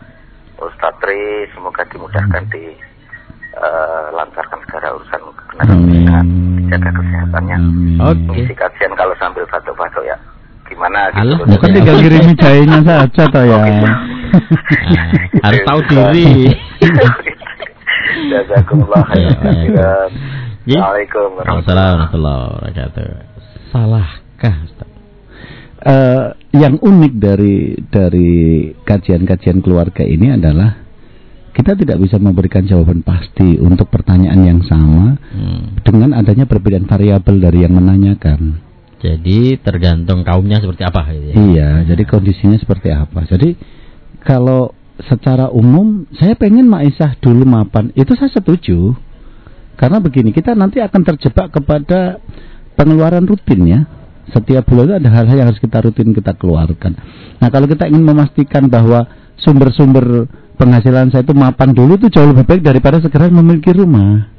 Ustadz Tri. Semoga dimudahkan di eh, lancarkan segala urusan sehat, jaga kesehatannya. Oke. Ngisi kajian kalau sambil batuk-batuk ya. Gimana gitu. Alah, loh. Ya kan tinggal kirimi jahenya saja toh ya. Harus tahu diri. Jazakumullah khairan Ya, ya. Assalamualaikum warahmatullahi wabarakatuh. Salahkah Ustaz? Eh, yang unik dari dari kajian-kajian keluarga ini adalah kita tidak bisa memberikan jawaban pasti untuk pertanyaan yang sama Hmm. dengan adanya perbedaan variabel dari yang menanyakan. Jadi tergantung kaumnya seperti apa gitu ya. Iya, jadi kondisinya seperti apa. Jadi kalau secara umum saya pengen Maisah dulu mapan, itu saya setuju. Karena begini, kita nanti akan terjebak kepada pengeluaran rutin ya. Setiap bulan itu ada hal-hal yang harus kita rutin kita keluarkan. Nah, kalau kita ingin memastikan bahwa sumber-sumber penghasilan saya itu mapan dulu itu jauh lebih baik daripada segera memiliki rumah.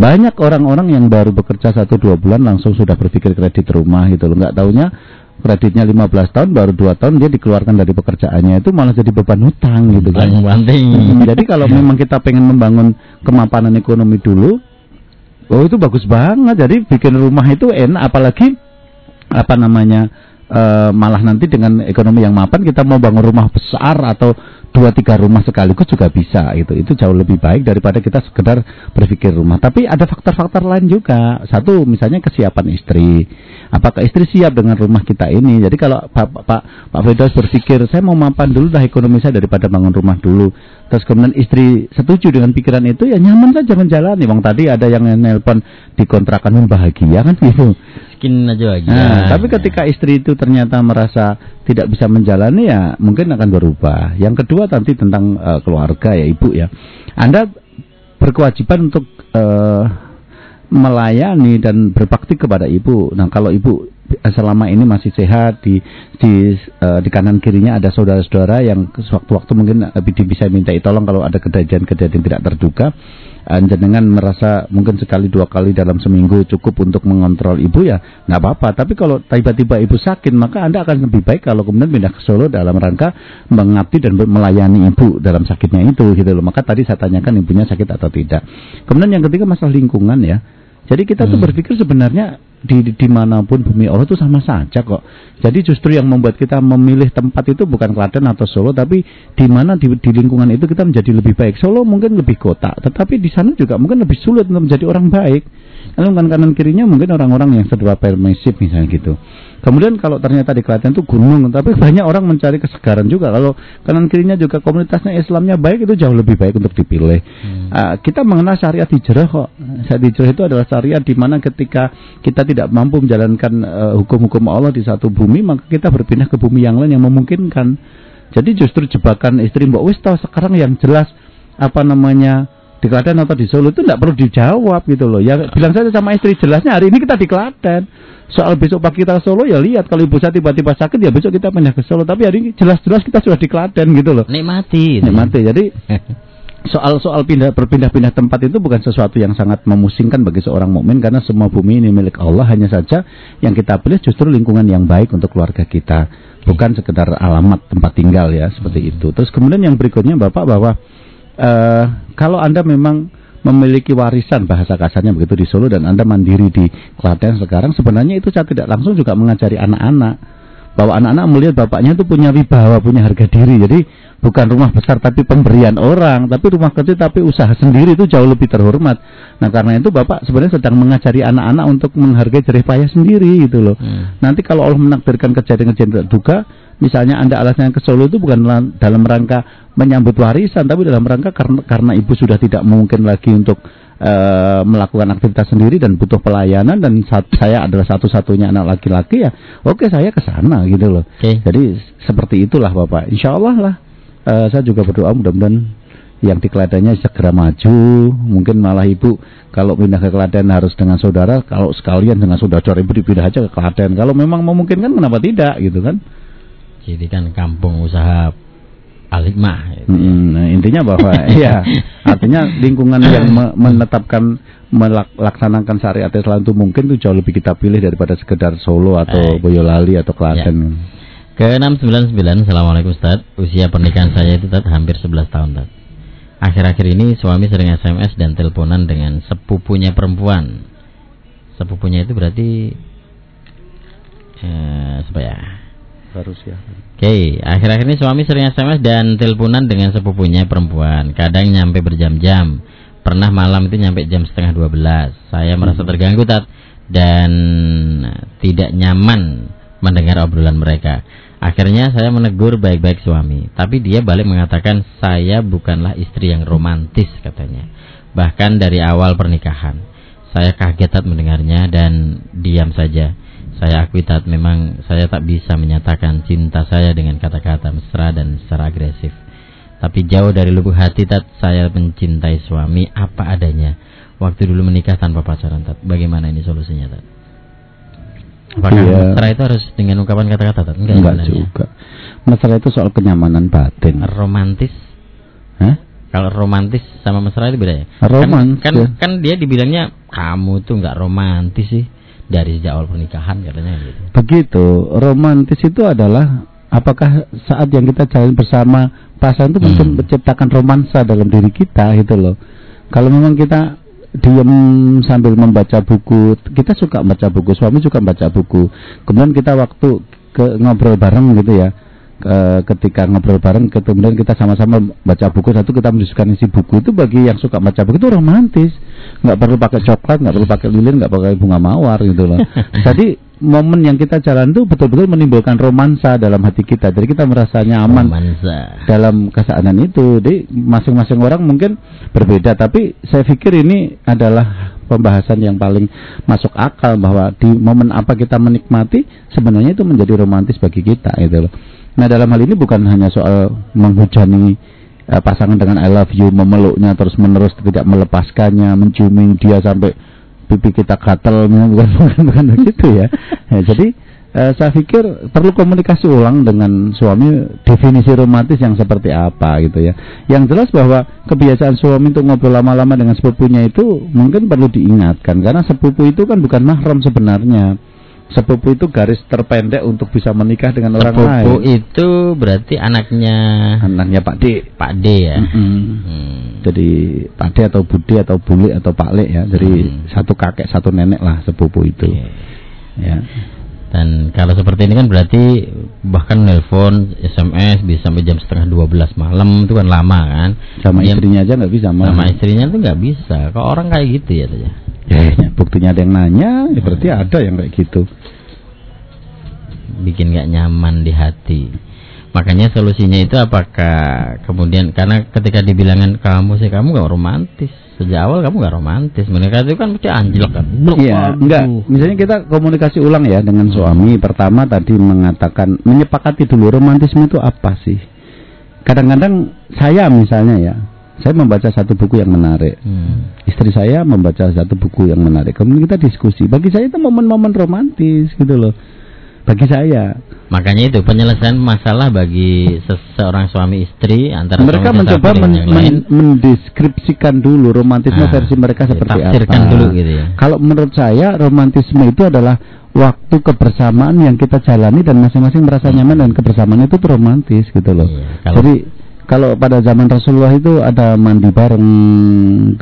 Banyak orang-orang yang baru bekerja satu dua bulan langsung sudah berpikir kredit rumah gitu loh. Nggak taunya kreditnya 15 tahun baru dua tahun dia dikeluarkan dari pekerjaannya itu malah jadi beban hutang gitu kan. Banting-banting. Hmm, Jadi kalau memang kita pengen membangun kemapanan ekonomi dulu, oh itu bagus banget. Jadi bikin rumah itu enak apalagi apa namanya eh, malah nanti dengan ekonomi yang mapan kita mau bangun rumah besar atau dua tiga rumah sekaligus juga bisa itu itu jauh lebih baik daripada kita sekedar berpikir rumah. Tapi ada faktor-faktor lain juga. Satu misalnya kesiapan istri. Apakah istri siap dengan rumah kita ini? Jadi kalau Pak Pak Pak Firdaus berpikir saya mau mapan dulu dah ekonomi saya daripada bangun rumah dulu. Terus kemudian istri setuju dengan pikiran itu ya nyaman saja menjalani. Bang tadi ada yang nelpon dikontrakan bahagia kan gitu Miskin aja lagi. Nah, tapi ketika istri itu ternyata merasa tidak bisa menjalani ya mungkin akan berubah. Yang kedua nanti tentang uh, keluarga ya ibu ya. Anda berkewajiban untuk uh, melayani dan berbakti kepada ibu. Nah kalau ibu selama ini masih sehat di di uh, di kanan kirinya ada saudara-saudara yang sewaktu-waktu mungkin uh, bisa minta tolong kalau ada kejadian-kejadian tidak terduga. Jenengan merasa mungkin sekali dua kali dalam seminggu cukup untuk mengontrol ibu ya nggak apa-apa. Tapi kalau tiba-tiba ibu sakit maka anda akan lebih baik kalau kemudian pindah ke Solo dalam rangka mengabdi dan melayani ibu dalam sakitnya itu gitu loh. Maka tadi saya tanyakan ibunya sakit atau tidak. Kemudian yang ketiga masalah lingkungan ya. Jadi kita hmm. tuh berpikir sebenarnya di di mana pun bumi Allah itu sama saja kok. Jadi justru yang membuat kita memilih tempat itu bukan Klaten atau Solo, tapi di mana di, di lingkungan itu kita menjadi lebih baik. Solo mungkin lebih kota, tetapi di sana juga mungkin lebih sulit untuk menjadi orang baik. Kan kanan kirinya mungkin orang-orang yang serba permisif misalnya gitu. Kemudian kalau ternyata di Klaten itu gunung, tapi banyak orang mencari kesegaran juga. Kalau kanan kirinya juga komunitasnya Islamnya baik, itu jauh lebih baik untuk dipilih. Hmm. Uh, kita mengenal syariat hijrah kok. Syariat hijrah itu adalah syariat di mana ketika kita tidak mampu menjalankan uh, hukum-hukum Allah di satu bumi, maka kita berpindah ke bumi yang lain yang memungkinkan. Jadi justru jebakan istri Mbak Wis tahu sekarang yang jelas apa namanya di Klaten atau di Solo itu tidak perlu dijawab gitu loh. Ya bilang saja sama istri jelasnya hari ini kita di Klaten. Soal besok pagi kita ke Solo ya lihat kalau ibu saya tiba-tiba sakit ya besok kita pindah ke Solo. Tapi hari ini jelas-jelas kita sudah di Klaten gitu loh. Nikmati. Nikmati. Jadi soal-soal pindah berpindah-pindah tempat itu bukan sesuatu yang sangat memusingkan bagi seorang mukmin karena semua bumi ini milik Allah hanya saja yang kita pilih justru lingkungan yang baik untuk keluarga kita bukan sekedar alamat tempat tinggal ya seperti itu terus kemudian yang berikutnya bapak bahwa uh, kalau Anda memang memiliki warisan bahasa kasarnya begitu di Solo dan Anda mandiri di Klaten sekarang sebenarnya itu saya tidak langsung juga mengajari anak-anak bahwa anak-anak melihat bapaknya itu punya wibawa, punya harga diri. Jadi bukan rumah besar tapi pemberian orang, tapi rumah kecil tapi usaha sendiri itu jauh lebih terhormat. Nah karena itu bapak sebenarnya sedang mengajari anak-anak untuk menghargai jerih payah sendiri gitu loh. Hmm. Nanti kalau Allah menakdirkan kejadian-kejadian tidak duga, misalnya anda alasannya ke Solo itu bukan dalam rangka menyambut warisan, tapi dalam rangka karena, karena ibu sudah tidak mungkin lagi untuk uh, melakukan aktivitas sendiri dan butuh pelayanan dan saat saya adalah satu-satunya anak laki-laki ya oke okay, saya ke sana gitu loh. Okay. jadi seperti itulah bapak. Insya Allah lah uh, saya juga berdoa mudah-mudahan yang di Klatennya segera maju. Mungkin malah ibu kalau pindah ke Klaten harus dengan saudara kalau sekalian dengan saudara ibu dipindah aja ke Klaten kalau memang memungkinkan kenapa tidak gitu kan? Jadi kan kampung usaha alimah. Gitu. Hmm, nah, intinya bahwa ya artinya lingkungan yang me menetapkan melaksanakan syariat Islam itu mungkin itu jauh lebih kita pilih daripada sekedar Solo atau Baik. Boyolali atau Klaten. Ya. Ke 699 Assalamualaikum Ustaz Usia pernikahan saya itu Ustaz hampir 11 tahun Ustaz Akhir-akhir ini suami sering SMS dan teleponan dengan sepupunya perempuan Sepupunya itu berarti eh, Apa harus ya. Oke, okay. akhir-akhir ini suami sering SMS dan teleponan dengan sepupunya perempuan. Kadang nyampe berjam-jam. Pernah malam itu nyampe jam setengah 12. Saya merasa hmm. terganggu tat dan tidak nyaman mendengar obrolan mereka. Akhirnya saya menegur baik-baik suami, tapi dia balik mengatakan saya bukanlah istri yang romantis katanya. Bahkan dari awal pernikahan. Saya kaget mendengarnya dan diam saja. Saya akui saat memang saya tak bisa menyatakan cinta saya dengan kata-kata mesra dan secara agresif. Tapi jauh dari lubuk hati tat saya mencintai suami apa adanya. Waktu dulu menikah tanpa pacaran tat. Bagaimana ini solusinya tat? Apakah iya. mesra itu harus dengan ungkapan kata-kata tat? Enggak, Enggak juga. Mesra itu soal kenyamanan batin. Romantis? Hah? Kalau romantis sama mesra itu beda ya? Romantis. Kan, kan, kan dia dibilangnya kamu tuh nggak romantis sih dari sejak awal pernikahan katanya gitu. Begitu. Romantis itu adalah apakah saat yang kita jalan bersama pasangan itu hmm. menciptakan romansa dalam diri kita gitu loh. Kalau memang kita diam sambil membaca buku, kita suka baca buku, suami suka baca buku. Kemudian kita waktu ke ngobrol bareng gitu ya. Eh, ketika ngobrol bareng kemudian kita sama-sama baca buku satu kita mendiskusikan isi buku itu bagi yang suka baca buku itu romantis nggak perlu pakai coklat nggak perlu pakai lilin nggak pakai bunga mawar gitu loh jadi momen yang kita jalan itu betul-betul menimbulkan romansa dalam hati kita jadi kita merasa nyaman Romansa. dalam keadaan itu. Jadi masing-masing orang mungkin berbeda, tapi saya pikir ini adalah pembahasan yang paling masuk akal bahwa di momen apa kita menikmati sebenarnya itu menjadi romantis bagi kita gitu loh. Nah, dalam hal ini bukan hanya soal menghujani eh, pasangan dengan I love you, memeluknya terus-menerus tidak melepaskannya, menciumi dia sampai pipi kita gatel, bukan bukan bukan begitu ya. Ya, jadi Eh, saya pikir perlu komunikasi ulang dengan suami definisi romantis yang seperti apa gitu ya. Yang jelas bahwa kebiasaan suami untuk ngobrol lama-lama dengan sepupunya itu mungkin perlu diingatkan karena sepupu itu kan bukan mahram sebenarnya. Sepupu itu garis terpendek untuk bisa menikah dengan orang Sepupu lain. itu berarti anaknya Anaknya Pak D. Pak D ya. Mm-mm. Hmm. Jadi Pak D atau Budi atau Bule atau Pak Le ya. Jadi Hmm. satu kakek satu nenek lah sepupu itu. Oke. Ya. Dan kalau seperti ini kan berarti bahkan nelpon, SMS bisa sampai jam setengah 12 malam itu kan lama kan. Sama istrinya aja nggak bisa. Sama istrinya tuh nggak bisa. Kok orang kayak gitu ya tuh ya? Ya, buktinya ada yang nanya, ya berarti ada yang kayak gitu. bikin nggak nyaman di hati. Makanya solusinya itu apakah kemudian karena ketika dibilangin kamu sih kamu nggak romantis sejak awal kamu nggak romantis mereka itu kan mesti anjlok kan. Iya, enggak. Misalnya kita komunikasi ulang ya dengan suami. Pertama tadi mengatakan menyepakati dulu romantisme itu apa sih? Kadang-kadang saya misalnya ya, saya membaca satu buku yang menarik. Hmm. Istri saya membaca satu buku yang menarik. Kemudian kita diskusi. Bagi saya itu momen-momen romantis gitu loh. Bagi saya. Makanya itu penyelesaian masalah bagi seseorang suami istri antara mereka mencoba men- men- mendeskripsikan dulu romantisme Ah, versi mereka ya, seperti tafsirkan apa. dulu gitu ya. Kalau menurut saya romantisme itu adalah waktu kebersamaan yang kita jalani dan masing-masing merasa nyaman dan kebersamaan itu tuh romantis gitu loh. Iya, kalau- Jadi kalau pada zaman Rasulullah itu ada mandi bareng,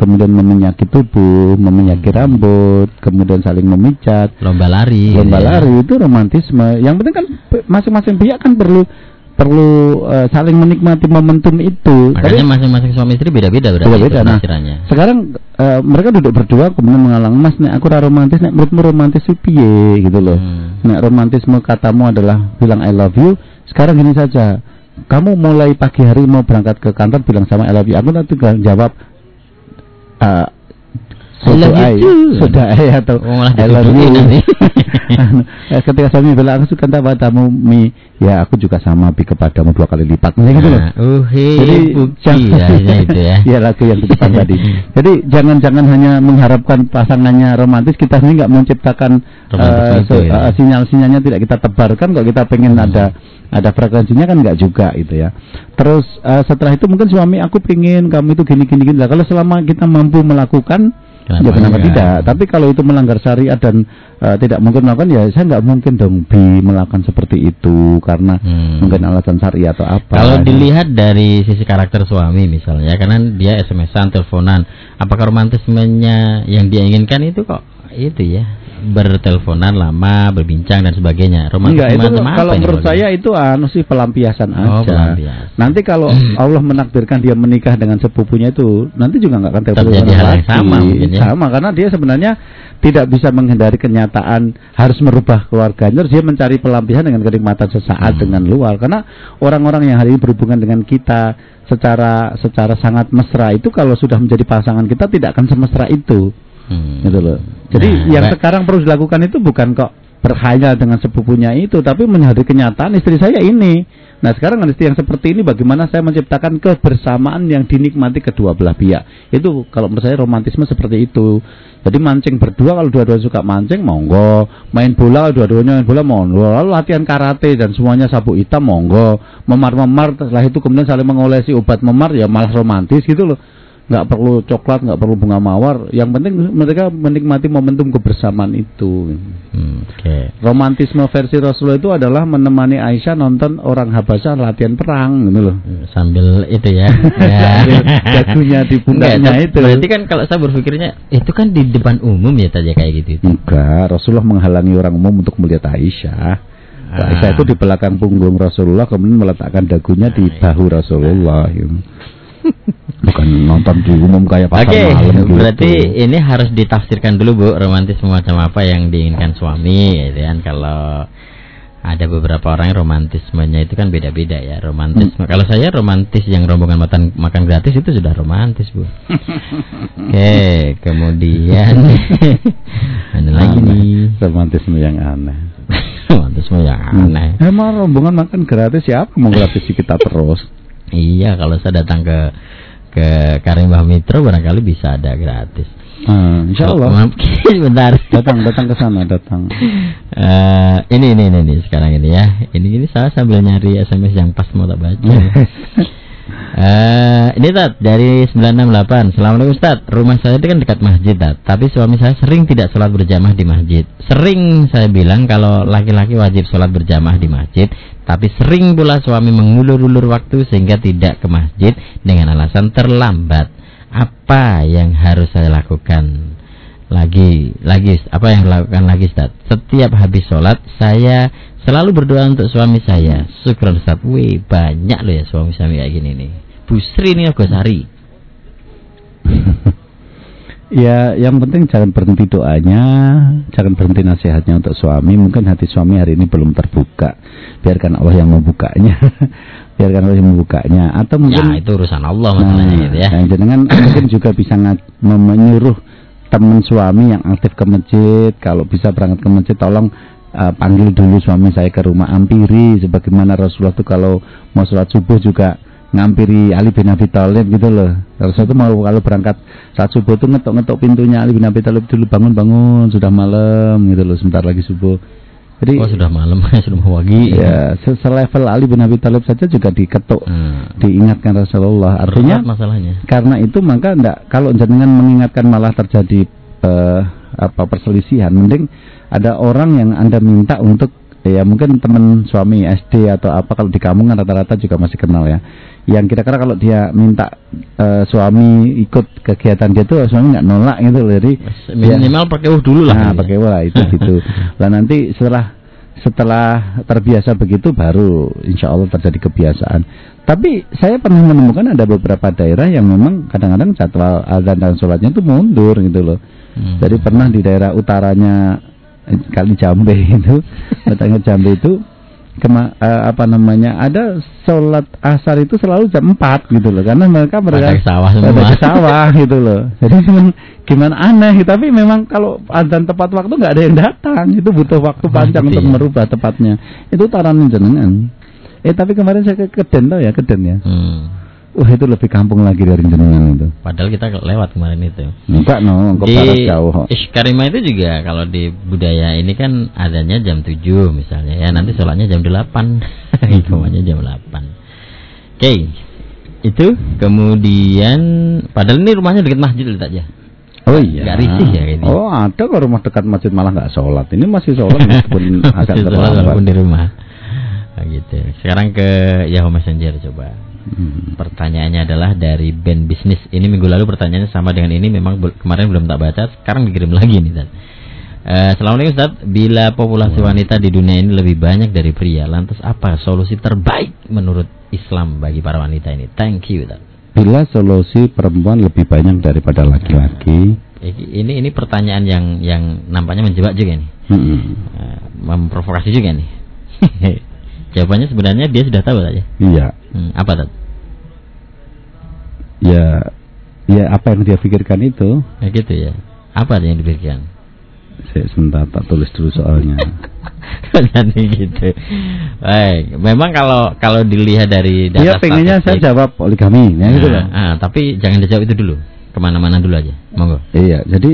kemudian meminyaki tubuh, meminyaki rambut, kemudian saling memijat, lomba lari. lomba ya. lari itu romantisme. Yang penting kan masing-masing pihak kan perlu perlu eh, saling menikmati momentum itu. Makanya masing-masing suami istri beda-beda berarti Beda-beda, itu nah. sekarang eh, mereka duduk berdua kemudian mengalang Mas nek aku romantis nek menurutmu romantis itu piye gitu loh. Hmm. Nek romantisme katamu adalah bilang I love you. Sekarang gini saja. Kamu mulai pagi hari mau berangkat ke kantor bilang sama I love you. Aku nanti gak jawab eh, I love you sudah I, too. sudah I atau Oh, I love dituduhin you. Eh, Ketika suami bilang aku suka padamu Mi, ya aku juga sama Bi kepadamu dua kali lipat. Misalnya gitu loh. Nah, uhe, Jadi buki jangan- ya, ya itu ya. Iya lagu yang depan tadi. Jadi jangan-jangan hanya mengharapkan pasangannya romantis, kita sendiri nggak menciptakan Romantisme eh, se- ya. eh, sinyal-sinyalnya tidak kita tebarkan. Kalau kita pengen Hmm. ada ada frekuensinya kan nggak juga itu ya. Terus eh, setelah itu mungkin suami aku pengen kamu itu gini-gini gini. Lah, Kalau selama kita mampu melakukan Kenapa ya kenapa tidak? Tapi kalau itu melanggar syariat dan eh, tidak mungkin melakukan ya saya nggak mungkin dong bi melakukan seperti itu karena Hmm. mungkin alasan syariat atau apa. Kalau dilihat dari sisi karakter suami misalnya, karena dia SMS-an, teleponan, apakah romantismenya yang dia inginkan itu kok itu ya berteleponan lama, berbincang dan sebagainya. Enggak Romantisme itu kalau menurut saya itu anu sih pelampiasan Oh, aja. pelampiasan. Nanti kalau Allah menakdirkan dia menikah dengan sepupunya itu, nanti juga nggak akan Terjadi hal yang lagi. sama mungkin ya. Sama karena dia sebenarnya tidak bisa menghindari kenyataan harus merubah keluarganya. Terus dia mencari pelampiasan dengan kenikmatan sesaat Hmm. dengan luar. Karena orang-orang yang hari ini berhubungan dengan kita secara secara sangat mesra itu kalau sudah menjadi pasangan kita tidak akan semesra itu Hmm. gitu loh. Jadi Nah, yang Mbak- sekarang perlu dilakukan itu bukan kok berkhayal dengan sepupunya itu, tapi menyadari kenyataan istri saya ini. Nah sekarang istri yang seperti ini bagaimana saya menciptakan kebersamaan yang dinikmati kedua belah pihak. Itu kalau menurut saya romantisme seperti itu. Jadi mancing berdua kalau dua-duanya suka mancing monggo, main bola kalau dua-duanya main bola monggo, lalu latihan karate dan semuanya sabuk hitam monggo, memar-memar setelah itu kemudian saling mengolesi obat memar ya malah romantis gitu loh nggak perlu coklat, nggak perlu bunga mawar. Yang penting mereka menikmati momentum kebersamaan itu. Hmm, Oke. Romantisme versi Rasulullah itu adalah menemani Aisyah nonton orang Habasyah latihan perang, gitu loh. Sambil itu ya. ya. Di pundaknya Enggak, itu. Berarti kan kalau saya berpikirnya itu kan di depan umum ya tadi kayak gitu. Enggak, Rasulullah menghalangi orang umum untuk melihat Aisyah. Ah. Aisyah itu di belakang punggung Rasulullah kemudian meletakkan dagunya di Ah, iya. bahu Rasulullah. gitu. Bukan nonton di umum kayak pasar Oke, malam gitu. berarti ini harus ditafsirkan dulu Bu, romantis macam apa yang diinginkan suami gitu kan. Kalau ada beberapa orang yang romantismenya itu kan beda-beda ya. Romantisme. Hmm. Kalau saya romantis yang rombongan makan makan gratis itu sudah romantis, Bu. Oke, kemudian ada lagi Aneh. nih. romantisme yang aneh. romantisme yang aneh. Emang rombongan makan gratis siapa mau gratis kita terus? Iya, kalau saya datang ke ke Karimbah Mitro barangkali bisa ada gratis. Ah, insya Allah. Bentar. Datang datang ke sana datang. Eh, ini ini ini nih sekarang ini ya. Ini ini saya sambil nyari SMS yang pas mau tak baca. Eh, ini Tat dari 968. Assalamualaikum Ustaz. Rumah saya itu kan dekat masjid Tat. Tapi suami saya sering tidak sholat berjamaah di masjid. Sering saya bilang kalau laki-laki wajib sholat berjamaah di masjid. Tapi sering pula suami mengulur-ulur waktu sehingga tidak ke masjid dengan alasan terlambat. Apa yang harus saya lakukan? lagi lagi apa yang dilakukan lagi Ustaz setiap habis sholat saya selalu berdoa untuk suami saya syukur Ustaz wih banyak loh ya suami-suami kayak gini nih Busri nih Gosari Ya, yang penting jangan berhenti doanya, jangan berhenti nasihatnya untuk suami. Mungkin hati suami hari ini belum terbuka. Biarkan Allah yang membukanya. Biarkan Allah yang membukanya. Atau mungkin ya itu urusan Allah masalahnya Nah, gitu ya nah, jenengan mungkin juga bisa menyuruh teman suami yang aktif ke masjid, kalau bisa berangkat ke masjid, tolong uh, panggil dulu suami saya ke rumah ampiri, sebagaimana Rasulullah itu kalau mau sholat subuh juga ngampiri Ali bin Abi Thalib gitu loh. Rasulullah itu mau kalau berangkat saat subuh itu ngetok-ngetok pintunya Ali bin Abi Thalib dulu bangun-bangun sudah malam gitu loh, sebentar lagi subuh. Jadi oh sudah malam sudah mau pagi ya se- selevel Ali bin Abi Thalib saja juga diketuk, Hmm. diingatkan Rasulullah. Artinya Berat masalahnya karena itu maka ndak kalau jenengan mengingatkan malah terjadi eh, apa perselisihan mending ada orang yang anda minta untuk ya mungkin teman suami SD atau apa kalau di kampung kan rata-rata juga masih kenal ya yang kira-kira kalau dia minta eh, suami ikut kegiatan dia tuh suami nggak nolak gitu loh jadi minimal pakai uh dulu lah Nah, ya. pakai wala itu gitu. Lah nanti setelah setelah terbiasa begitu baru insya Allah terjadi kebiasaan. Tapi saya pernah menemukan ada beberapa daerah yang memang kadang-kadang jadwal azan dan sholatnya itu mundur gitu loh. Hmm. Jadi pernah di daerah utaranya kali Jambe itu, datangnya Jambe itu kema, eh, apa namanya ada sholat asar itu selalu jam 4 gitu loh karena mereka mereka ke sawah semua. ke sawah gitu loh jadi gimana aneh tapi memang kalau azan tepat waktu nggak ada yang datang itu butuh waktu panjang untuk ya. merubah tepatnya itu taranan jenengan eh tapi kemarin saya ke Keden tau ya Keden ya Hmm. Wah itu lebih kampung lagi dari jenengan itu padahal kita lewat kemarin itu enggak no ke barat jauh kok. Ishkarima itu juga kalau di budaya ini kan adanya jam 7 misalnya ya nanti sholatnya jam 8 Iqamahnya jam 8 Oke itu kemudian padahal ini rumahnya dekat masjid lihat aja Oh iya. Nggak risih ya gitu. Oh ada kok rumah dekat masjid malah nggak sholat. Ini masih sholat meskipun agak terlambat. walaupun di rumah Nah, gitu sekarang ke Yahoo Messenger coba Hmm. pertanyaannya adalah dari band bisnis. Ini minggu lalu pertanyaannya sama dengan ini memang kemarin belum tak baca sekarang dikirim lagi nih Ustaz. Eh, Assalamualaikum Ustaz. Bila populasi wanita di dunia ini lebih banyak dari pria Lantas apa solusi terbaik menurut Islam bagi para wanita ini? Thank you Ustaz. Bila solusi perempuan lebih banyak daripada laki-laki, Ini ini, ini pertanyaan yang yang nampaknya menjebak juga nih. Hmm, Eh, Memprovokasi juga nih Jawabannya sebenarnya dia sudah tahu saja iya, hmm, Apa Ustaz? ya, ya apa yang dia pikirkan itu. Ya gitu ya Apa yang dipikirkan? Saya sebentar tak tulis dulu soalnya. Jadi gitu. Baik, memang kalau kalau dilihat dari data Dia pengennya saya jawab poligami, ya gitu Nah, loh. ah, tapi jangan dijawab itu dulu. Ke mana-mana dulu aja. Monggo. Iya, jadi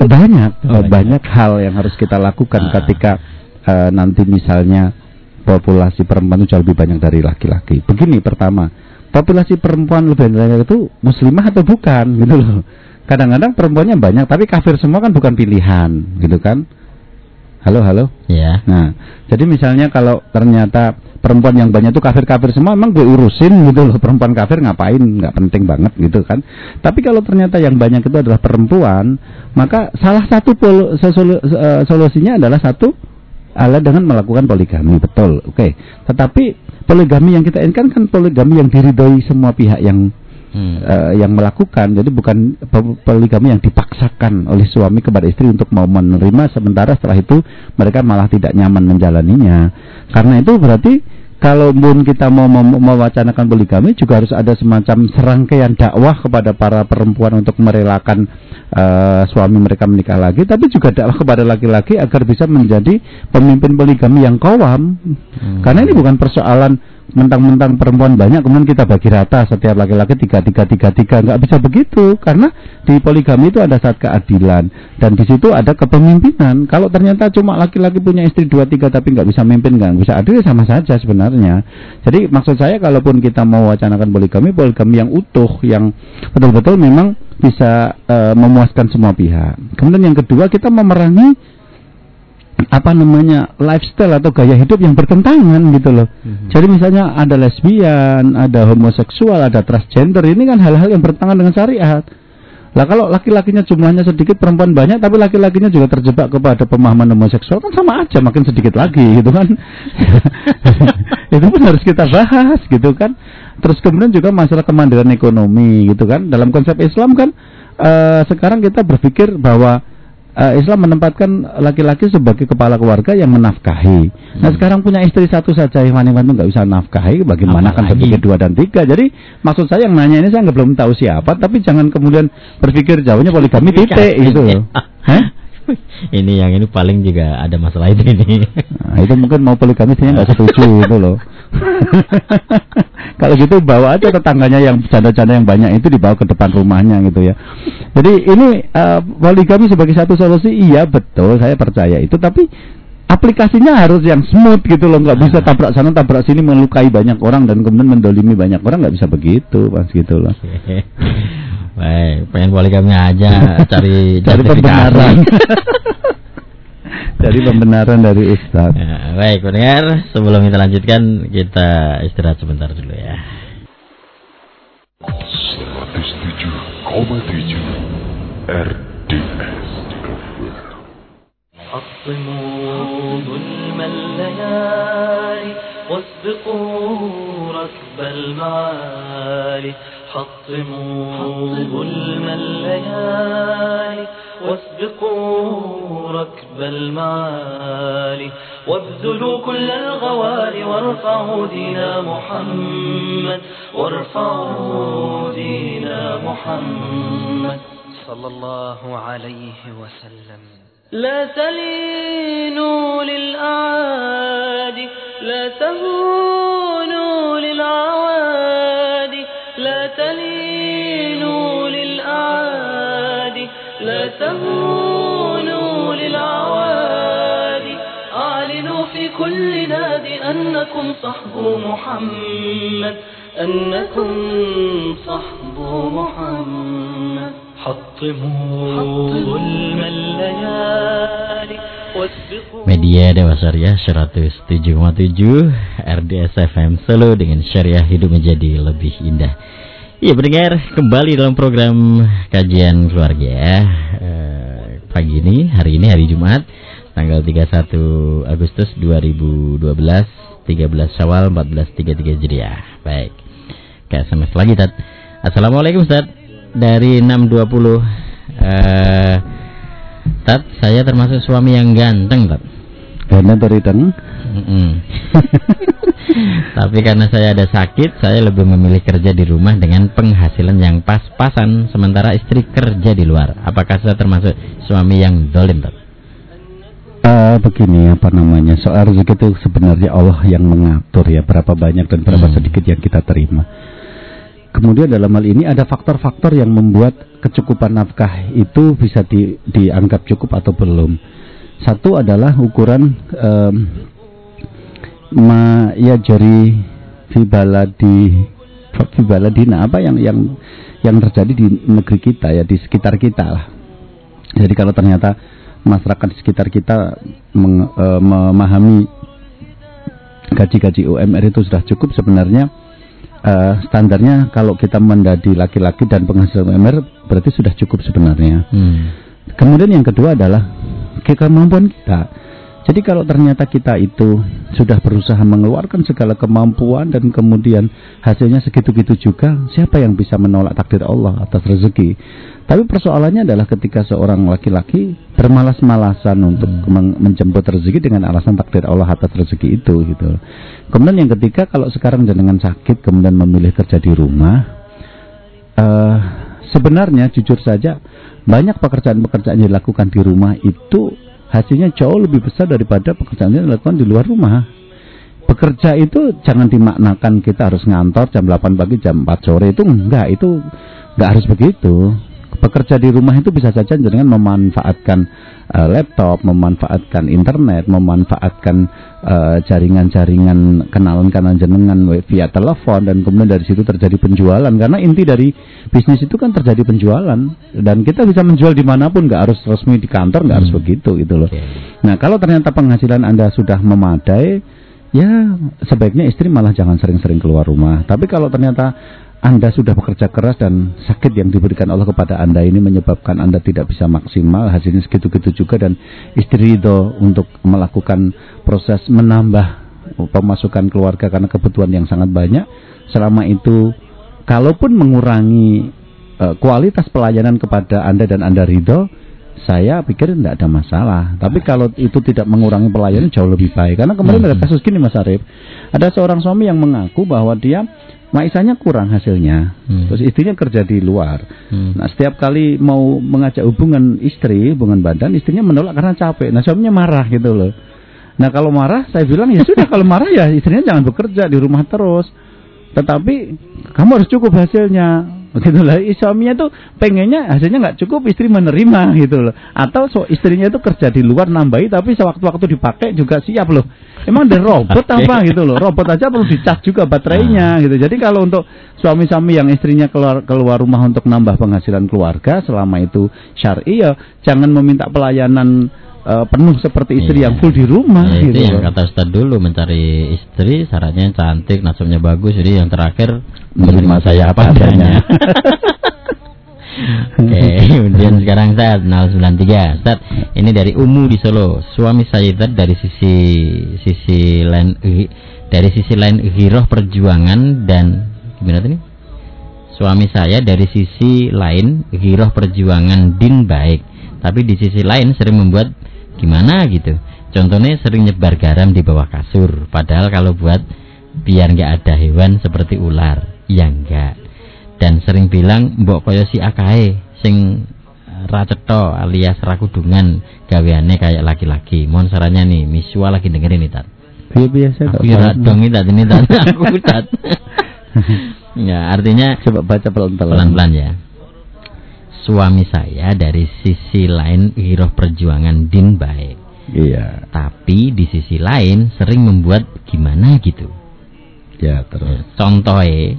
banyak Oh, banyak. banyak hal yang harus kita lakukan Ah. ketika eh, nanti misalnya populasi perempuan itu jauh lebih banyak dari laki-laki. Begini pertama, populasi perempuan lebih banyak itu muslimah atau bukan gitu loh. Kadang-kadang perempuannya banyak tapi kafir semua kan bukan pilihan gitu kan. Halo, halo. Ya. Nah, jadi misalnya kalau ternyata perempuan yang banyak itu kafir-kafir semua, emang gue urusin gitu loh perempuan kafir ngapain? Nggak penting banget gitu kan. Tapi kalau ternyata yang banyak itu adalah perempuan, maka salah satu eh, solusinya adalah satu Allah dengan melakukan poligami, betul. Oke. Tetapi poligami yang kita inginkan kan poligami yang diridhoi semua pihak yang Hmm. eh, yang melakukan. Jadi bukan po- poligami yang dipaksakan oleh suami kepada istri untuk mau menerima sementara setelah itu mereka malah tidak nyaman menjalaninya. Karena itu berarti kalau pun kita mau mewacanakan poligami juga harus ada semacam serangkaian dakwah kepada para perempuan untuk merelakan eh, suami mereka menikah lagi, tapi juga dakwah kepada laki-laki agar bisa menjadi pemimpin poligami yang kawam. Hmm. Karena ini bukan persoalan mentang-mentang perempuan banyak kemudian kita bagi rata setiap laki-laki tiga tiga tiga tiga. Nggak bisa begitu karena di poligami itu ada saat keadilan dan di situ ada kepemimpinan. Kalau ternyata cuma laki-laki punya istri dua tiga tapi nggak bisa mimpin nggak bisa adil ya sama saja sebenarnya. Jadi maksud saya kalaupun kita mau wacanakan poligami poligami yang utuh yang betul-betul memang bisa eh, memuaskan semua pihak. Kemudian yang kedua kita memerangi apa namanya lifestyle atau gaya hidup yang bertentangan gitu loh. Jadi misalnya ada lesbian, ada homoseksual, ada transgender, ini kan hal-hal yang bertentangan dengan syariat. Lah kalau laki-lakinya jumlahnya sedikit, perempuan banyak, tapi laki-lakinya juga terjebak kepada pemahaman homoseksual kan sama aja, makin sedikit lagi gitu kan. Itu pun harus kita bahas gitu kan. Terus kemudian juga masalah kemandirian ekonomi gitu kan. Dalam konsep Islam kan eh, sekarang kita berpikir bahwa eh, Islam menempatkan laki-laki sebagai kepala keluarga yang menafkahi. Nah sekarang punya istri satu saja yang wanita itu nggak bisa nafkahi, bagaimana kan berpikir dua dan tiga. Jadi maksud saya yang nanya ini saya nggak belum tahu siapa, tapi jangan kemudian berpikir jauhnya poligami titik gitu. Hah? ini yang ini paling juga ada masalah itu ini. Nah, itu mungkin mau poligami saya nggak setuju itu loh. Kalau gitu bawa aja tetangganya yang janda-janda yang banyak itu dibawa ke depan rumahnya gitu ya. Jadi ini eh, poligami sebagai satu solusi iya betul saya percaya itu tapi aplikasinya harus yang smooth gitu loh nggak bisa tabrak sana tabrak sini melukai banyak orang dan kemudian mendolimi banyak orang nggak bisa begitu pas gitu loh. Baik, pengen poligami aja cari Cari pembenaran. Cari pembenaran dari Ustaz. Ya, baik, pendengar, sebelum kita lanjutkan kita istirahat sebentar dulu ya. 107,7 RDS حطموا ظلم الليالي واسبقوا ركب المعالي حطموا ظلم الليالي واسبقوا ركب المعالي وابذلوا كل الغوالي وارفعوا دين محمد وارفعوا دين محمد. صلى الله عليه وسلم. لا تلينوا للأعادي لا تهونوا للعوادي لا تلينوا للأعادي لا تهونوا كل نادي أنكم صحب محمد أنكم صحب محمد حطموا ظلم الليالي واسبقوا Media Dewa Syariah 107,7 RDS FM Solo dengan syariah hidup menjadi lebih indah. Iya pendengar kembali dalam program kajian keluarga ya. Eh, pagi ini hari ini hari Jumat tanggal 31 Agustus 2012 13 Syawal 1433 Hijriah. Baik. Ke SMS lagi Tat. Assalamualaikum Ustaz. Dari 620 eh Tat, saya termasuk suami yang ganteng, Tat. Karena dari dan Mm-mm. Tapi karena saya ada sakit, saya lebih memilih kerja di rumah dengan penghasilan yang pas-pasan, sementara istri kerja di luar. Apakah saya termasuk suami yang dolim, Tat? Eh, begini apa namanya soal rezeki itu sebenarnya Allah yang mengatur ya berapa banyak dan berapa Hmm. sedikit yang kita terima. Kemudian dalam hal ini ada faktor-faktor yang membuat kecukupan nafkah itu bisa di- dianggap cukup atau belum. Satu adalah ukuran em, ma ya jari fi baladi fi baladina apa yang yang yang terjadi di negeri kita ya di sekitar kita lah. Jadi kalau ternyata masyarakat di sekitar kita meng- eh, memahami gaji-gaji UMR itu sudah cukup sebenarnya eh, standarnya kalau kita menjadi laki-laki dan penghasilan UMR berarti sudah cukup sebenarnya. Hmm. Kemudian yang kedua adalah ke- kemampuan kita. Jadi kalau ternyata kita itu sudah berusaha mengeluarkan segala kemampuan dan kemudian hasilnya segitu-gitu juga, siapa yang bisa menolak takdir Allah atas rezeki? Tapi persoalannya adalah ketika seorang laki-laki bermalas-malasan untuk men- menjemput rezeki dengan alasan takdir Allah atas rezeki itu gitu. Kemudian yang ketiga kalau sekarang jenengan sakit kemudian memilih kerja di rumah, eh sebenarnya jujur saja banyak pekerjaan-pekerjaan yang dilakukan di rumah itu hasilnya jauh lebih besar daripada pekerjaan yang dilakukan di luar rumah. Bekerja itu jangan dimaknakan kita harus ngantor jam 8 pagi jam 4 sore itu enggak, itu enggak harus begitu. Bekerja di rumah itu bisa saja dengan memanfaatkan eh, laptop, memanfaatkan internet, memanfaatkan eh, jaringan-jaringan kenalan-kenalan jenengan via telepon dan kemudian dari situ terjadi penjualan karena inti dari bisnis itu kan terjadi penjualan dan kita bisa menjual di mana pun nggak harus resmi di kantor nggak harus Hmm. begitu gitu loh. Oke. Nah kalau ternyata penghasilan anda sudah memadai ya sebaiknya istri malah jangan sering-sering keluar rumah. Tapi kalau ternyata anda sudah bekerja keras dan sakit yang diberikan Allah kepada Anda ini menyebabkan Anda tidak bisa maksimal, hasilnya segitu-gitu juga dan istri ridho untuk melakukan proses menambah pemasukan keluarga karena kebutuhan yang sangat banyak. Selama itu kalaupun mengurangi eh, kualitas pelayanan kepada Anda dan Anda ridho, saya pikir tidak ada masalah. Tapi kalau itu tidak mengurangi pelayanan jauh lebih baik. Karena kemarin ada kasus gini Mas Arif, ada seorang suami yang mengaku bahwa dia maisanya kurang hasilnya, Hmm. terus istrinya kerja di luar. Hmm. Nah setiap kali mau mengajak hubungan istri, hubungan badan, istrinya menolak karena capek. Nah suaminya marah gitu loh. Nah kalau marah, saya bilang ya sudah kalau marah ya istrinya jangan bekerja di rumah terus. Tetapi kamu harus cukup hasilnya. Gitu lah, I- suaminya tuh pengennya hasilnya nggak cukup, istri menerima gitu loh. Atau so, istrinya itu kerja di luar nambahi, tapi sewaktu-waktu dipakai juga siap loh. Emang ada robot Oke. apa gitu loh? Robot aja perlu dicas juga baterainya gitu. Jadi kalau untuk suami-suami yang istrinya keluar keluar rumah untuk nambah penghasilan keluarga selama itu syar'i ya jangan meminta pelayanan eh, penuh seperti istri Iya. yang full di rumah Ya, gitu. itu yang kata Ustaz dulu mencari istri syaratnya cantik, nasabnya bagus, jadi yang terakhir Menerima saya apa adanya. Oke, kemudian sekarang Ustaz 093 Ustaz, ini dari Umu di Solo. Suami saya Ustaz dari sisi sisi lain hi- dari sisi lain giroh perjuangan dan gimana tadi? Suami saya dari sisi lain giroh perjuangan din baik, tapi di sisi lain sering membuat gimana gitu. Contohnya sering nyebar garam di bawah kasur, padahal kalau buat biar nggak ada hewan seperti ular, ya enggak dan sering bilang mbok kaya si akae sing raceto alias rakudungan gaweane kayak laki-laki. Mohon sarannya nih miswa lagi dengerin nih tat. Iya biasa aku ya dong tat ini tat. Aku tat. Ya artinya Coba baca pelan-pelan. pelan-pelan ya suami saya dari sisi lain giroh perjuangan din baik Iya, tapi di sisi lain sering membuat gimana gitu ya terus. Contohnya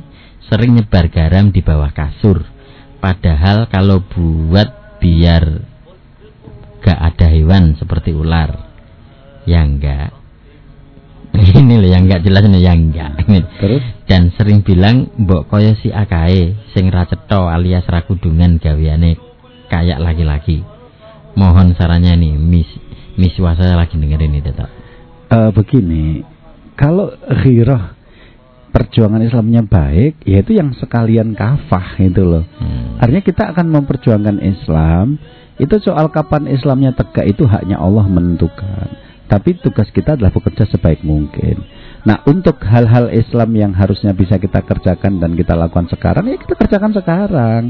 sering nyebar garam di bawah kasur. Padahal kalau buat biar gak ada hewan seperti ular, ya enggak. Ini loh yang enggak jelas ini yang enggak. Terus? Dan sering bilang mbok koyo si akae sing racetho alias rakudungan gaweane kayak laki-laki. Mohon sarannya nih, Miss Miss saya lagi dengerin ini tetap. Eh, begini, kalau ghirah perjuangan Islamnya baik, yaitu yang sekalian kafah itu loh. Hmm. Artinya kita akan memperjuangkan Islam. Itu soal kapan Islamnya tegak itu haknya Allah menentukan. Tapi tugas kita adalah bekerja sebaik mungkin. Nah, untuk hal-hal Islam yang harusnya bisa kita kerjakan dan kita lakukan sekarang, ya kita kerjakan sekarang.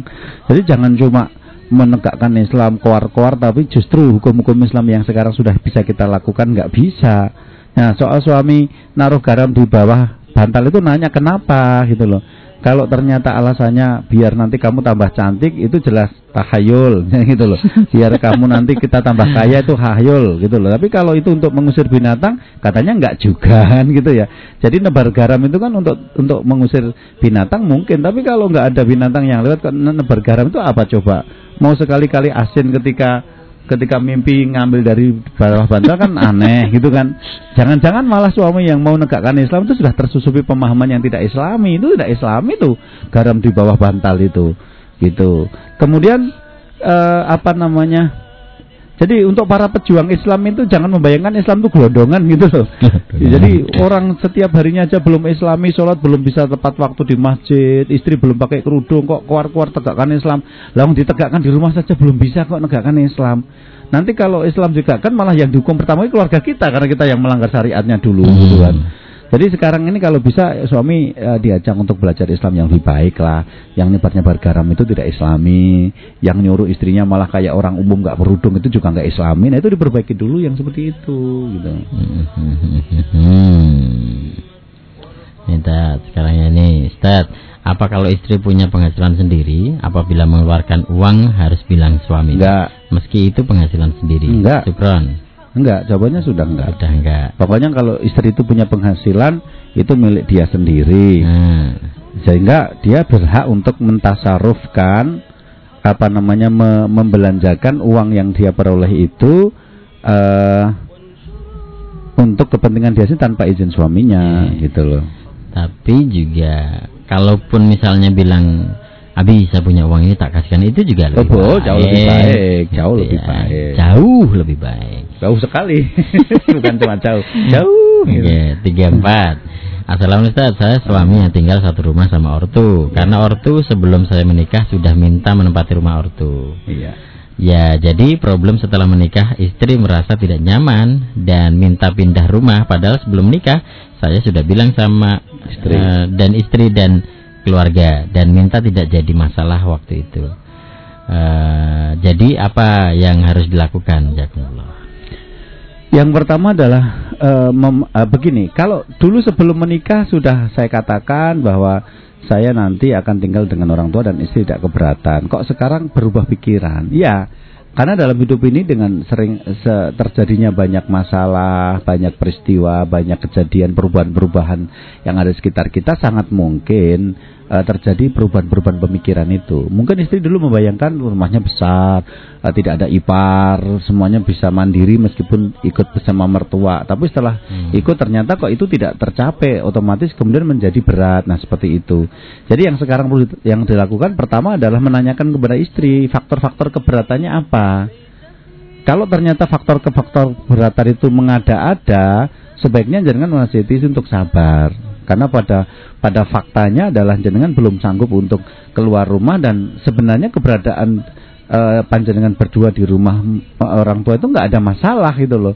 Jadi jangan cuma menegakkan Islam koar-koar, tapi justru hukum-hukum Islam yang sekarang sudah bisa kita lakukan nggak bisa. Nah, soal suami naruh garam di bawah bantal itu nanya kenapa gitu loh. Kalau ternyata alasannya biar nanti kamu tambah cantik itu jelas tahayul gitu loh. Biar kamu nanti kita tambah kaya itu hayul gitu loh. Tapi kalau itu untuk mengusir binatang katanya enggak juga kan gitu ya. Jadi nebar garam itu kan untuk untuk mengusir binatang mungkin, tapi kalau enggak ada binatang yang lewat nebar garam itu apa coba? Mau sekali-kali asin ketika ketika mimpi ngambil dari bawah bantal kan aneh gitu kan. Jangan-jangan malah suami yang mau negakkan Islam itu sudah tersusupi pemahaman yang tidak islami. Itu tidak islami itu garam di bawah bantal itu. Gitu. Kemudian eh, apa namanya? Jadi untuk para pejuang Islam itu jangan membayangkan Islam itu gelondongan gitu loh. Jadi orang setiap harinya aja belum Islami, sholat belum bisa tepat waktu di masjid, istri belum pakai kerudung kok keluar-keluar tegakkan Islam. Lalu ditegakkan di rumah saja belum bisa kok negakkan Islam. Nanti kalau Islam juga kan malah yang dihukum pertama itu keluarga kita karena kita yang melanggar syariatnya dulu gitu kan. Jadi sekarang ini kalau bisa suami eh, diajak untuk belajar Islam yang lebih baik lah, yang nyebar-nyebar garam itu tidak Islami, yang nyuruh istrinya malah kayak orang umum nggak berudung itu juga nggak Islami. Nah itu diperbaiki dulu yang seperti itu, gitu. Hmm. Ini Tat, sekarang ini Ustaz, apa kalau istri punya penghasilan sendiri, apabila mengeluarkan uang harus bilang suami? Enggak, Meski itu penghasilan sendiri. Enggak. Syukron. Enggak. Jawabannya sudah enggak. Udah enggak. Pokoknya kalau istri itu punya penghasilan itu milik dia sendiri, Nah, sehingga dia berhak untuk mentasarufkan apa namanya me- membelanjakan uang yang dia peroleh itu eh untuk kepentingan dia sendiri tanpa izin suaminya, Iya. gitu loh. tapi juga kalaupun misalnya bilang Abi saya punya uang ini tak kasihkan itu juga lebih Oh, baik. jauh lebih baik, jauh Gitu lebih ya. baik. Jauh lebih baik. Jauh sekali, bukan cuma jauh, jauh. gitu. Tiga empat. Assalamualaikum Ustaz, saya suami yang tinggal satu rumah sama ortu. Karena ortu sebelum saya menikah sudah minta menempati rumah ortu. Iya. Ya, jadi problem setelah menikah istri merasa tidak nyaman dan minta pindah rumah. Padahal sebelum menikah saya sudah bilang sama Istri. eh, dan istri dan keluarga dan minta tidak jadi masalah waktu itu. Eh, jadi apa yang harus dilakukan, Jazakumullah? Yang pertama adalah mem- eh, begini, kalau dulu sebelum menikah sudah saya katakan bahwa saya nanti akan tinggal dengan orang tua dan istri tidak keberatan. Kok sekarang berubah pikiran? Ya, karena dalam hidup ini dengan sering se- terjadinya banyak masalah, banyak peristiwa, banyak kejadian perubahan-perubahan yang ada di sekitar kita sangat mungkin eh, terjadi perubahan-perubahan pemikiran itu. Mungkin istri dulu membayangkan rumahnya besar, eh, tidak ada ipar, semuanya bisa mandiri meskipun ikut bersama mertua. Tapi setelah Hmm. ikut ternyata kok itu tidak tercapai, otomatis kemudian menjadi berat. Nah seperti itu. Jadi yang sekarang perlu yang dilakukan pertama adalah menanyakan kepada istri faktor-faktor keberatannya apa. Kalau ternyata faktor ke faktor keberatan itu mengada-ada, sebaiknya jangan menasihati untuk sabar. Karena pada pada faktanya adalah jenengan belum sanggup untuk keluar rumah dan sebenarnya keberadaan eh, panjenengan berdua di rumah eh, orang tua itu nggak ada masalah gitu loh.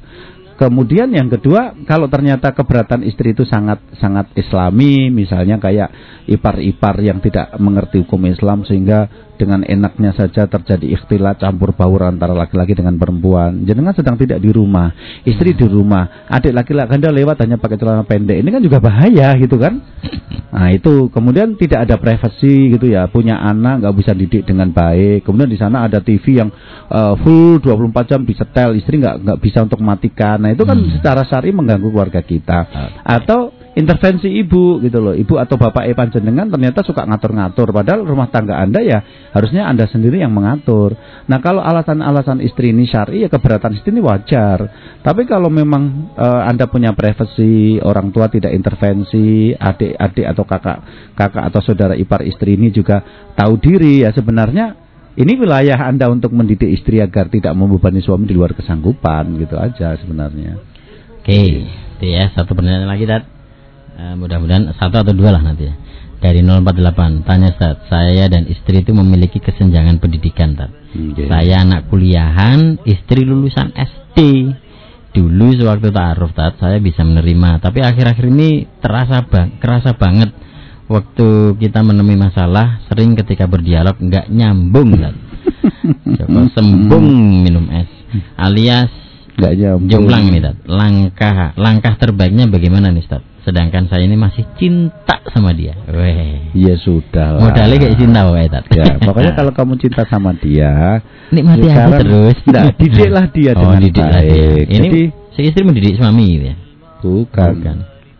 Kemudian yang kedua, kalau ternyata keberatan istri itu sangat sangat Islami, misalnya kayak ipar-ipar yang tidak mengerti hukum Islam sehingga dengan enaknya saja terjadi ikhtilat campur baur antara laki-laki dengan perempuan. Jenengan sedang tidak di rumah, istri di rumah, adik laki-laki Anda lewat hanya pakai celana pendek. Ini kan juga bahaya gitu kan? Nah, itu kemudian tidak ada privasi gitu ya, punya anak nggak bisa didik dengan baik. Kemudian di sana ada TV yang eh, full 24 jam disetel, istri nggak nggak bisa untuk matikan. Nah, itu kan Hmm. secara syar'i mengganggu keluarga kita. Atau intervensi ibu gitu loh. Ibu atau bapak e panjenengan ternyata suka ngatur-ngatur padahal rumah tangga Anda ya harusnya Anda sendiri yang mengatur. Nah, kalau alasan-alasan istri ini syar'i ya keberatan istri ini wajar. Tapi kalau memang eh, Anda punya privasi, orang tua tidak intervensi, adik-adik atau kakak kakak atau saudara ipar istri ini juga tahu diri ya sebenarnya ini wilayah Anda untuk mendidik istri agar tidak membebani suami di luar kesanggupan gitu aja sebenarnya. Oke, itu ya satu pertanyaan lagi Tat. Eh, mudah-mudahan satu atau dua lah nanti ya. Dari 048, tanya Ustaz, saya dan istri itu memiliki kesenjangan pendidikan Tat. Oke. Saya anak kuliahan, istri lulusan SD. Dulu sewaktu ta'aruf Tat, saya bisa menerima, tapi akhir-akhir ini terasa bang, kerasa banget waktu kita menemui masalah, sering ketika berdialog nggak nyambung. Coba sembung minum es, alias Enggak nyambung. Jomplang ini, Tat. Langkah langkah terbaiknya bagaimana nih, Tat? Sedangkan saya ini masih cinta sama dia. Weh. Ya sudah. Modalnya kayak cinta wae. Ya, pokoknya kalau kamu cinta sama dia, nikmati aku sekarang- terus. Enggak, didiklah dia oh, dengan didiklah dia. baik. Ini Jadi- si istri mendidik suami gitu ya. bukan. Bukan.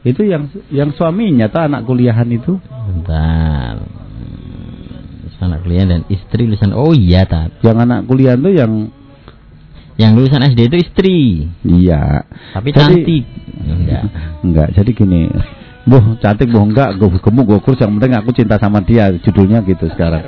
Itu yang yang suaminya tuh anak kuliahan itu. Bentar. Hmm, Anak kuliah dan istri lulusan Oh iya, Tat. Yang anak kuliahan tuh yang Yang lulusan SD itu istri, iya. tapi Jadi- cantik. Enggak. Enggak, jadi gini. Boh, cantik boh enggak, gue gemuk gue kurus yang penting aku cinta sama dia, judulnya gitu sekarang.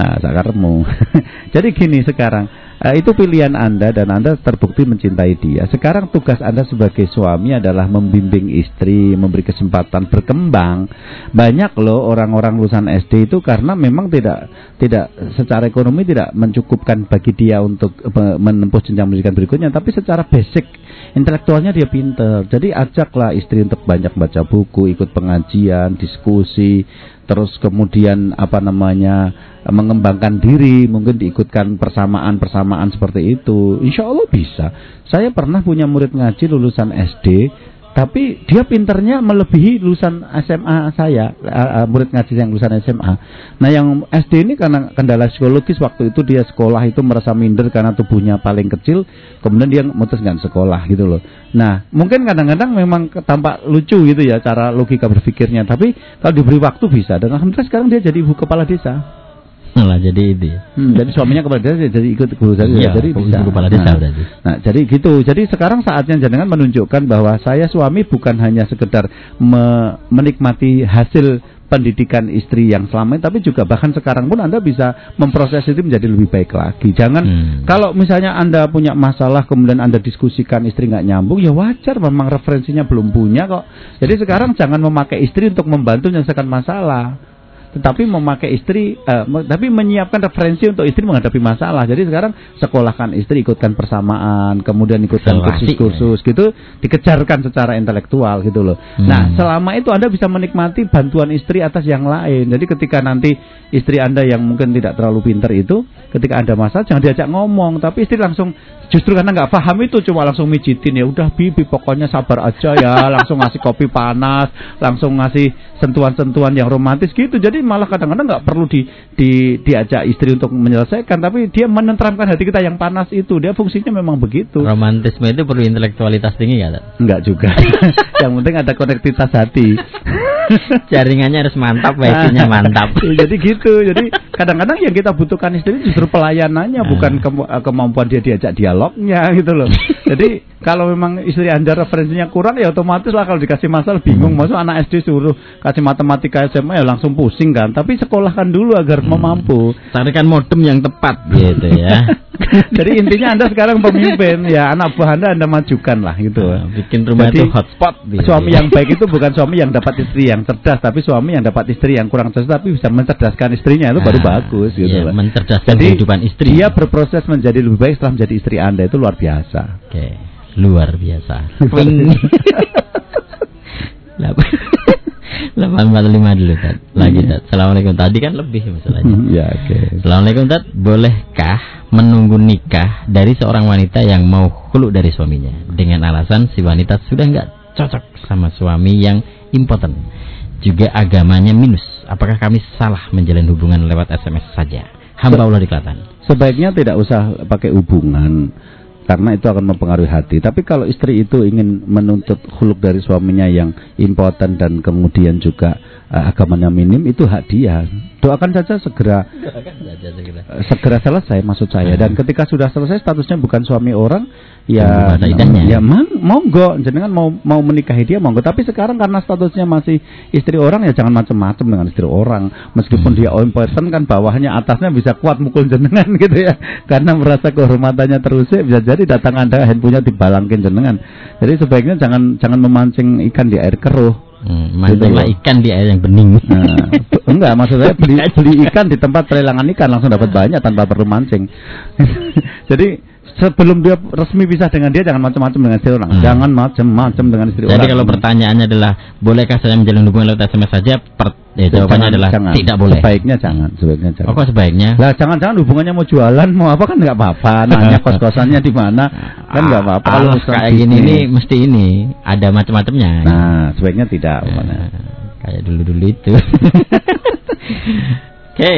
Nah, sakarmu. jadi gini sekarang, Eh, itu pilihan Anda dan Anda terbukti mencintai dia. Sekarang tugas Anda sebagai suami adalah membimbing istri, memberi kesempatan berkembang. Banyak loh orang-orang lulusan SD itu karena memang tidak tidak secara ekonomi tidak mencukupkan bagi dia untuk eh, menempuh jenjang pendidikan berikutnya, tapi secara basic intelektualnya dia pinter. Jadi ajaklah istri untuk banyak baca buku, ikut pengajian, diskusi, terus kemudian apa namanya mengembangkan diri, mungkin diikutkan persamaan-persamaan seperti itu. Insya Allah bisa. Saya pernah punya murid ngaji lulusan SD, tapi dia pinternya melebihi lulusan SMA saya, uh, murid ngaji yang lulusan SMA. Nah yang SD ini karena kendala psikologis waktu itu dia sekolah itu merasa minder karena tubuhnya paling kecil, kemudian dia mutus nggak sekolah gitu loh. Nah mungkin kadang-kadang memang tampak lucu gitu ya cara logika berpikirnya, tapi kalau diberi waktu bisa. Dan alhamdulillah sekarang dia jadi ibu kepala desa. Malah jadi itu. ya. Hmm, jadi suaminya kepala desa jadi ikut guru saya Iya, jadi ibu bisa. kepala desa nah, berarti. nah, jadi gitu. Jadi sekarang saatnya jenengan menunjukkan bahwa saya suami bukan hanya sekedar me- menikmati hasil pendidikan istri yang selama ini tapi juga bahkan sekarang pun Anda bisa memproses itu menjadi lebih baik lagi. Jangan Hmm. kalau misalnya Anda punya masalah kemudian Anda diskusikan istri nggak nyambung ya wajar memang referensinya belum punya kok. Jadi sekarang jangan memakai istri untuk membantu menyelesaikan masalah tetapi memakai istri, eh, me- tapi menyiapkan referensi untuk istri menghadapi masalah. Jadi sekarang sekolahkan istri, ikutkan persamaan, kemudian ikutkan kursus-kursus gitu, dikejarkan secara intelektual gitu loh. Hmm. Nah, selama itu Anda bisa menikmati bantuan istri atas yang lain. Jadi ketika nanti istri Anda yang mungkin tidak terlalu pinter itu, ketika Anda masalah jangan diajak ngomong, tapi istri langsung justru karena nggak paham itu cuma langsung mijitin ya udah bibi pokoknya sabar aja ya langsung ngasih kopi panas langsung ngasih sentuhan-sentuhan yang romantis gitu jadi malah kadang-kadang nggak perlu di, di diajak istri untuk menyelesaikan tapi dia menenteramkan hati kita yang panas itu. Dia fungsinya memang begitu. Romantisme itu perlu intelektualitas tinggi nggak? Enggak juga. Yang penting ada konektivitas hati Jaringannya harus mantap, wifi-nya mantap. jadi gitu jadi kadang-kadang yang kita butuhkan istri justru pelayanannya Ah. bukan kemu- eh, kemampuan dia diajak dialognya gitu loh jadi kalau memang istri anda referensinya kurang ya otomatis lah kalau dikasih masalah bingung Hmm. masuk anak SD suruh kasih matematika SMA ya langsung pusing kan tapi sekolahkan dulu agar Hmm. memampu Carikan modem yang tepat gitu ya. jadi intinya anda sekarang pemimpin ya anak buah anda anda majukan lah gitu Nah, bikin rumah Jadi, itu hotspot. gitu Suami ya. yang baik itu bukan suami yang dapat istri yang cerdas, tapi suami yang dapat istri yang kurang cerdas tapi bisa mencerdaskan istrinya itu baru Ah, bagus gitu. iya, mencerdaskan Jadi kehidupan istri. Dia berproses menjadi lebih baik setelah menjadi istri Anda itu luar biasa. Oke, luar biasa. Delapan empat lima dulu Tat. Lagi Tat. Assalamualaikum. Tadi kan lebih masalahnya. Ya oke. Assalamualaikum Tat. Bolehkah menunggu nikah dari seorang wanita yang mau hulu dari suaminya dengan alasan si wanita sudah nggak cocok sama suami yang impoten, juga agamanya minus. Apakah kami salah menjalin hubungan lewat SMS saja? Hamba Allah di Klaten. Sebaiknya tidak usah pakai hubungan karena itu akan mempengaruhi hati. Tapi kalau istri itu ingin menuntut huluk dari suaminya yang impoten dan kemudian juga eh, agamanya minim itu hak dia. Doakan saja segera eh, segera selesai maksud saya dan ketika sudah selesai statusnya bukan suami orang ya idahnya. ya mang, monggo jenengan mau mau menikahi dia monggo tapi sekarang karena statusnya masih istri orang ya jangan macam-macam dengan istri orang meskipun Hmm. dia ompoten kan bawahnya atasnya bisa kuat mukul jenengan gitu ya karena merasa kehormatannya terusik bisa jadi datang anda handphonenya dibalangkin jenengan jadi sebaiknya jangan jangan memancing ikan di air keruh Hmm, Gitu. ikan di air yang bening. Nah, enggak maksud saya beli beli ikan di tempat pelelangan ikan langsung dapat banyak tanpa perlu mancing. Jadi sebelum dia resmi pisah dengan dia jangan macam-macam dengan istri orang. Hmm. Jangan macam-macam dengan istri orang. Jadi kalau pertanyaannya adalah bolehkah saya menjalin hubungan lewat SMS saja? Per- ya, jawabannya Jangan- adalah jangan. tidak boleh. Sebaiknya jangan, sebaiknya jangan. Oh, kok sebaiknya? Lah jangan-jangan hubungannya mau jualan mau apa kan nggak apa-apa. Nanya kos-kosannya di mana kan nggak apa-apa. Kalau kayak gini ini mesti ini ada macam-macamnya. Nah, sebaiknya tidak. Nah, umpamanya. kayak dulu-dulu itu. Oke.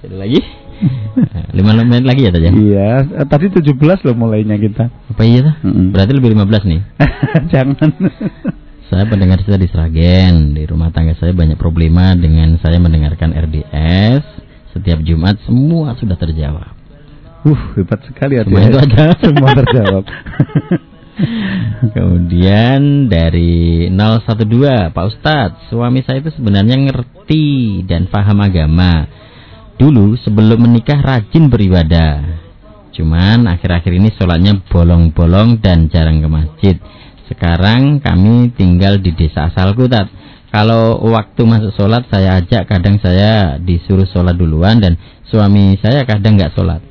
Ada lagi? Lima menit lagi ya tadi. Iya, eh, tadi 17 loh mulainya kita. Apa iya tuh? Mm-mm. Berarti lebih 15 nih. jangan. Saya pendengar saya di Sragen. Di rumah tangga saya banyak problema dengan saya mendengarkan RDS. Setiap Jumat semua sudah terjawab. Uh, hebat sekali ya. Semua itu ada. Semua terjawab. Kemudian dari 012 Pak Ustadz Suami saya itu sebenarnya ngerti dan paham agama Dulu sebelum menikah rajin beribadah Cuman akhir-akhir ini sholatnya bolong-bolong dan jarang ke masjid. Sekarang kami tinggal di desa asalku, Tat. Kalau waktu masuk sholat saya ajak, kadang saya disuruh sholat duluan dan suami saya kadang nggak sholat.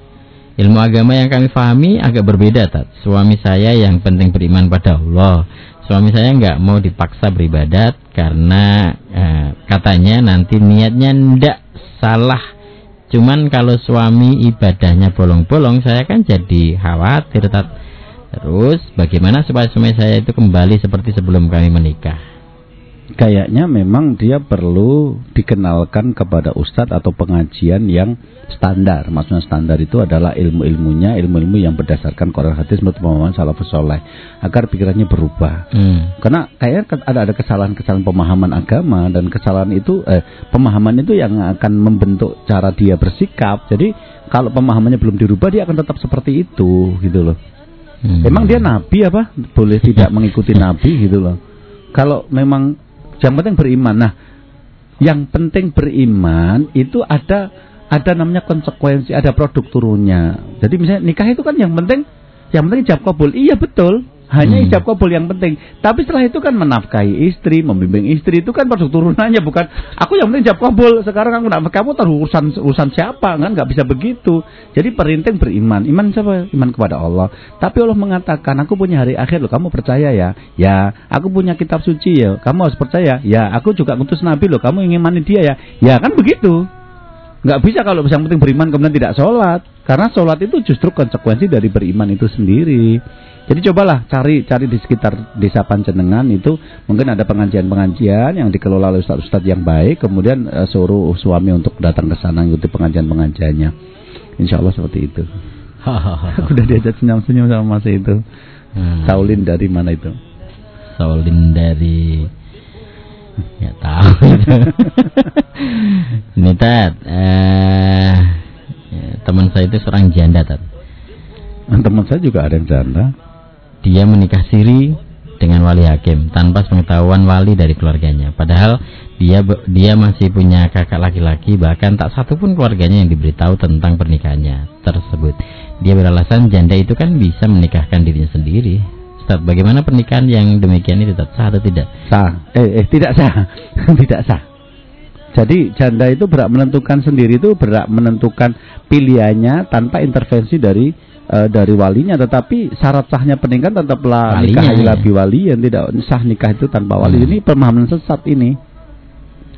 Ilmu agama yang kami pahami agak berbeda, Tat. Suami saya yang penting beriman pada Allah. Suami saya nggak mau dipaksa beribadat karena eh, katanya nanti niatnya ndak salah. Cuman kalau suami ibadahnya bolong-bolong, saya kan jadi khawatir, Tat. Terus bagaimana supaya suami saya itu kembali seperti sebelum kami menikah? Kayaknya memang dia perlu dikenalkan kepada ustadz atau pengajian yang standar. Maksudnya standar itu adalah ilmu-ilmunya, ilmu-ilmu yang berdasarkan Quran hadis menurut pemahaman salafus soleh agar pikirannya berubah. Hmm. Karena kayaknya ada ada kesalahan-kesalahan pemahaman agama dan kesalahan itu eh, pemahaman itu yang akan membentuk cara dia bersikap. Jadi kalau pemahamannya belum dirubah dia akan tetap seperti itu gitu loh. Hmm. Emang dia nabi apa? Boleh tidak mengikuti nabi gitu loh. Kalau memang yang penting beriman. Nah, yang penting beriman itu ada ada namanya konsekuensi, ada produk turunnya. Jadi misalnya nikah itu kan yang penting yang penting ijab kabul. Iya betul. Hanya Hmm. ijab kabul yang penting. Tapi setelah itu kan menafkahi istri, membimbing istri itu kan produk turunannya bukan aku yang penting ijab kabul. Sekarang aku nak kamu tahu urusan urusan siapa kan nggak bisa begitu. Jadi perinting beriman. Iman siapa? Iman kepada Allah. Tapi Allah mengatakan aku punya hari akhir loh. Kamu percaya ya? Ya. Aku punya kitab suci ya. Kamu harus percaya. Ya. Aku juga ngutus nabi loh. Kamu ingin mani dia ya? Ya kan begitu. Nggak bisa kalau yang penting beriman kemudian tidak sholat. Karena sholat itu justru konsekuensi dari beriman itu sendiri. Jadi cobalah cari cari di sekitar desa Panjenengan itu mungkin ada pengajian-pengajian yang dikelola oleh ustadz-ustadz yang baik. Kemudian eh, suruh suami untuk datang ke sana ikuti pengajian-pengajiannya. Insya Allah seperti itu. Aku udah diajak senyum-senyum sama Mas itu. Hmm. Saulin dari mana itu? Saulin dari nggak tahu ini eh ya, teman saya itu seorang janda tat Teman saya juga ada yang janda. dia menikah siri dengan wali hakim tanpa pengetahuan wali dari keluarganya padahal dia dia masih punya kakak laki-laki bahkan tak satu pun keluarganya yang diberitahu tentang pernikahannya tersebut dia beralasan janda itu kan bisa menikahkan dirinya sendiri Ustaz, bagaimana pernikahan yang demikian itu Ustaz? sah atau tidak Sah. Eh, eh tidak sah. tidak sah. Jadi janda itu berhak menentukan sendiri itu berhak menentukan pilihannya tanpa intervensi dari eh, dari walinya tetapi syarat sahnya pernikahan tetaplah Walinya, nikah ya. yang tidak sah nikah itu tanpa wali. Hmm. Ini pemahaman sesat ini.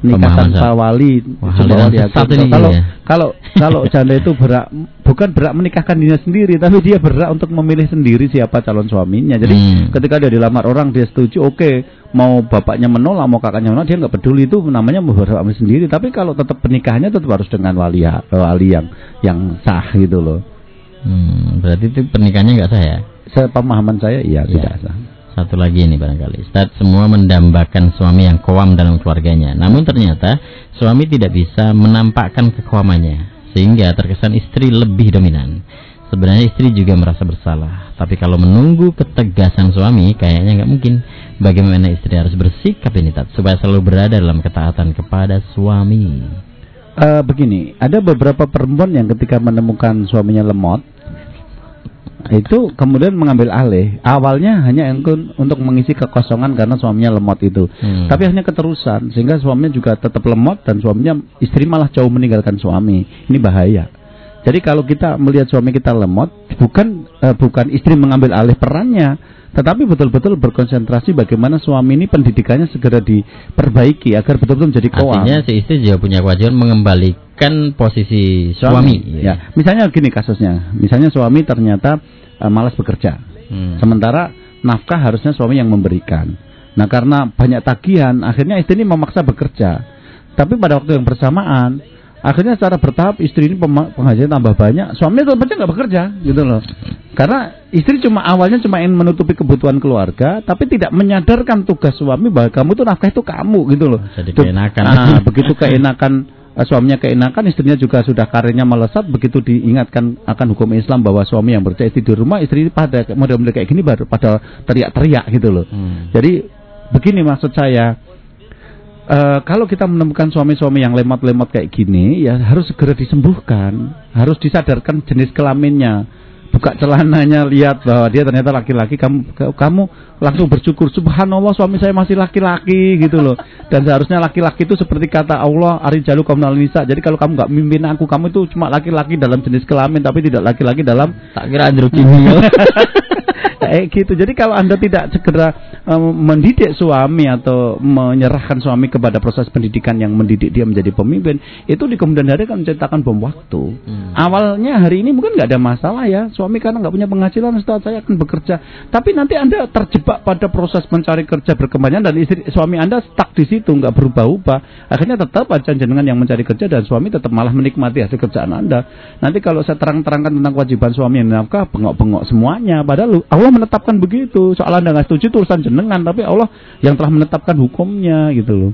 Nikah Pemahaman tanpa wali. Hakim. ini kalau ya. kalau kalau janda itu berhak bukan berhak menikahkan dirinya sendiri tapi dia berhak untuk memilih sendiri siapa calon suaminya. Jadi Hmm. ketika dia dilamar orang dia setuju oke mau bapaknya menolak mau kakaknya menolak dia nggak peduli itu namanya berhak sendiri tapi kalau tetap pernikahannya tetap harus dengan wali ya- wali yang yang sah gitu loh Hmm, berarti itu pernikahannya nggak sah ya? sepemahaman saya iya Iya. tidak sah Satu lagi ini barangkali. Ustaz, semua mendambakan suami yang koam dalam keluarganya. Namun ternyata suami tidak bisa menampakkan kekoamannya sehingga terkesan istri lebih dominan. Sebenarnya istri juga merasa bersalah, tapi kalau menunggu ketegasan suami kayaknya nggak mungkin. Bagaimana istri harus bersikap ini Tat, supaya selalu berada dalam ketaatan kepada suami. Eh, begini ada beberapa perempuan yang ketika menemukan suaminya lemot itu kemudian mengambil alih. Awalnya hanya untuk untuk mengisi kekosongan karena suaminya lemot itu. Hmm. tapi akhirnya keterusan sehingga suaminya juga tetap lemot dan suaminya istri malah jauh meninggalkan suami. Ini bahaya. Jadi kalau kita melihat suami kita lemot bukan eh, bukan istri mengambil alih perannya tetapi betul-betul berkonsentrasi bagaimana suami ini pendidikannya segera diperbaiki agar betul-betul menjadi koam. Artinya si istri juga punya kewajiban mengembalikan posisi suami. Ya, misalnya gini kasusnya. Misalnya suami ternyata eh, malas bekerja. Hmm. Sementara nafkah harusnya suami yang memberikan. Nah, karena banyak tagihan, akhirnya istri ini memaksa bekerja. Tapi pada waktu yang bersamaan, akhirnya secara bertahap istri ini penghasilan tambah banyak, suaminya tetap aja nggak bekerja, gitu loh. Karena istri cuma awalnya cuma ingin menutupi kebutuhan keluarga, tapi tidak menyadarkan tugas suami bahwa kamu tuh nafkah itu kamu, gitu loh. Jadi keenakan. ah, begitu keenakan suaminya keenakan, istrinya juga sudah karirnya melesat. Begitu diingatkan akan hukum Islam bahwa suami yang istri di rumah, istri pada model-model kayak gini baru pada teriak-teriak gitu loh. Hmm. Jadi begini maksud saya, eh, kalau kita menemukan suami-suami yang lemot-lemot kayak gini, ya harus segera disembuhkan, harus disadarkan jenis kelaminnya. Buka celananya lihat bahwa dia ternyata laki-laki kamu kamu langsung bersyukur subhanallah suami saya masih laki-laki gitu loh. Dan seharusnya laki-laki itu seperti kata Allah arijalu kaum nisa. Jadi kalau kamu nggak mimpin aku kamu itu cuma laki-laki dalam jenis kelamin tapi tidak laki-laki dalam tak kira kayak gitu. Jadi kalau Anda tidak segera um, mendidik suami atau menyerahkan suami kepada proses pendidikan yang mendidik dia menjadi pemimpin, itu di kemudian hari akan menciptakan bom waktu. Hmm. Awalnya hari ini mungkin nggak ada masalah ya, suami karena nggak punya penghasilan, setelah saya akan bekerja. Tapi nanti Anda terjebak pada proses mencari kerja berkembangnya dan istri suami Anda stuck di situ, nggak berubah-ubah. Akhirnya tetap aja jenengan yang mencari kerja dan suami tetap malah menikmati hasil kerjaan Anda. Nanti kalau saya terang-terangkan tentang kewajiban suami yang nafkah, bengok-bengok semuanya. Padahal Allah menetapkan begitu. Soal Anda nggak setuju itu urusan jenengan, tapi Allah yang telah menetapkan hukumnya gitu loh.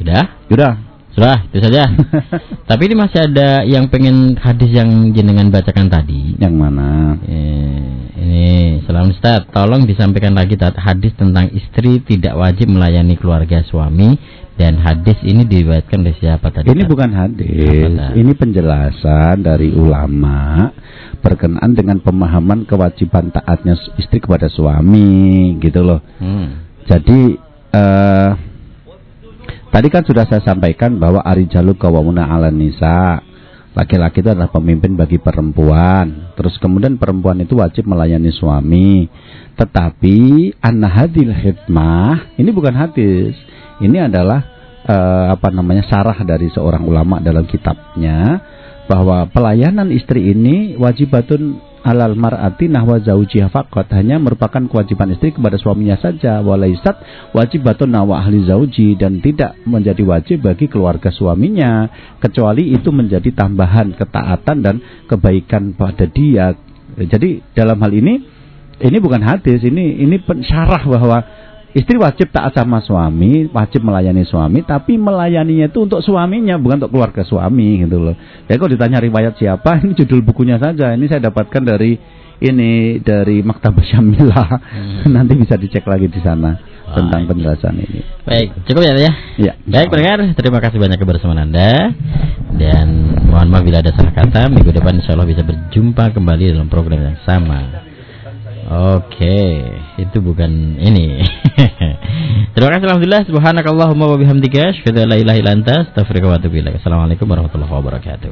Sudah? Sudah. Sudah, itu saja. tapi ini masih ada yang pengen hadis yang jenengan bacakan tadi. Yang mana? Eh, ini, salam Ustaz, tolong disampaikan lagi hadis tentang istri tidak wajib melayani keluarga suami dan hadis ini diriwayatkan oleh siapa tadi? Ini bukan hadis, ini penjelasan dari ulama berkenaan dengan pemahaman kewajiban taatnya istri kepada suami, gitu loh. Hmm. Jadi uh, tadi kan sudah saya sampaikan bahwa ari jaluk kawamuna ala nisa. Laki-laki itu adalah pemimpin bagi perempuan. Terus kemudian perempuan itu wajib melayani suami. Tetapi an-hadil hikmah ini bukan hadis ini adalah uh, apa namanya sarah dari seorang ulama dalam kitabnya bahwa pelayanan istri ini wajibatun alal mar'ati nahwa zaujiha faqat. Hanya merupakan kewajiban istri kepada suaminya saja. Walaisat wajibatun nahwa ahli zauji dan tidak menjadi wajib bagi keluarga suaminya. Kecuali itu menjadi tambahan ketaatan dan kebaikan pada dia. Jadi dalam hal ini ini bukan hadis ini ini syarah bahwa Istri wajib taat sama suami, wajib melayani suami, tapi melayaninya itu untuk suaminya, bukan untuk keluarga suami gitu loh. Jadi kalau ditanya riwayat siapa, ini judul bukunya saja. Ini saya dapatkan dari ini dari Maktabah Syamilah. Hmm. Nanti bisa dicek lagi di sana oh, tentang penjelasan ini. Baik, cukup ya ya. Ya. Baik pendengar, terima kasih banyak kebersamaan Anda dan mohon maaf bila ada salah kata. Minggu depan insya Allah bisa berjumpa kembali dalam program yang sama. Oke, itu bukan ini. Terima kasih alhamdulillah subhanakallahumma wa bihamdika asyhadu an la ilaha illa anta astaghfiruka wa atubu ilaik. Assalamualaikum warahmatullahi wabarakatuh.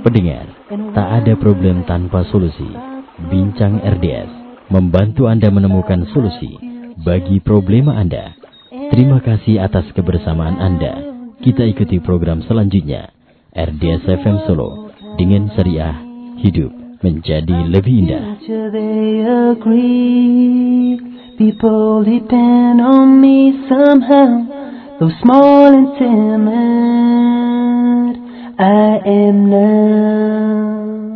Pendengar, tak ada problem tanpa solusi. Bincang RDS membantu Anda menemukan solusi bagi problema Anda. Terima kasih atas kebersamaan Anda. Kita ikuti program selanjutnya. RDS FM Solo dengan syariah hidup menjadi lebih indah. People depend on me somehow, though small and timid I am now.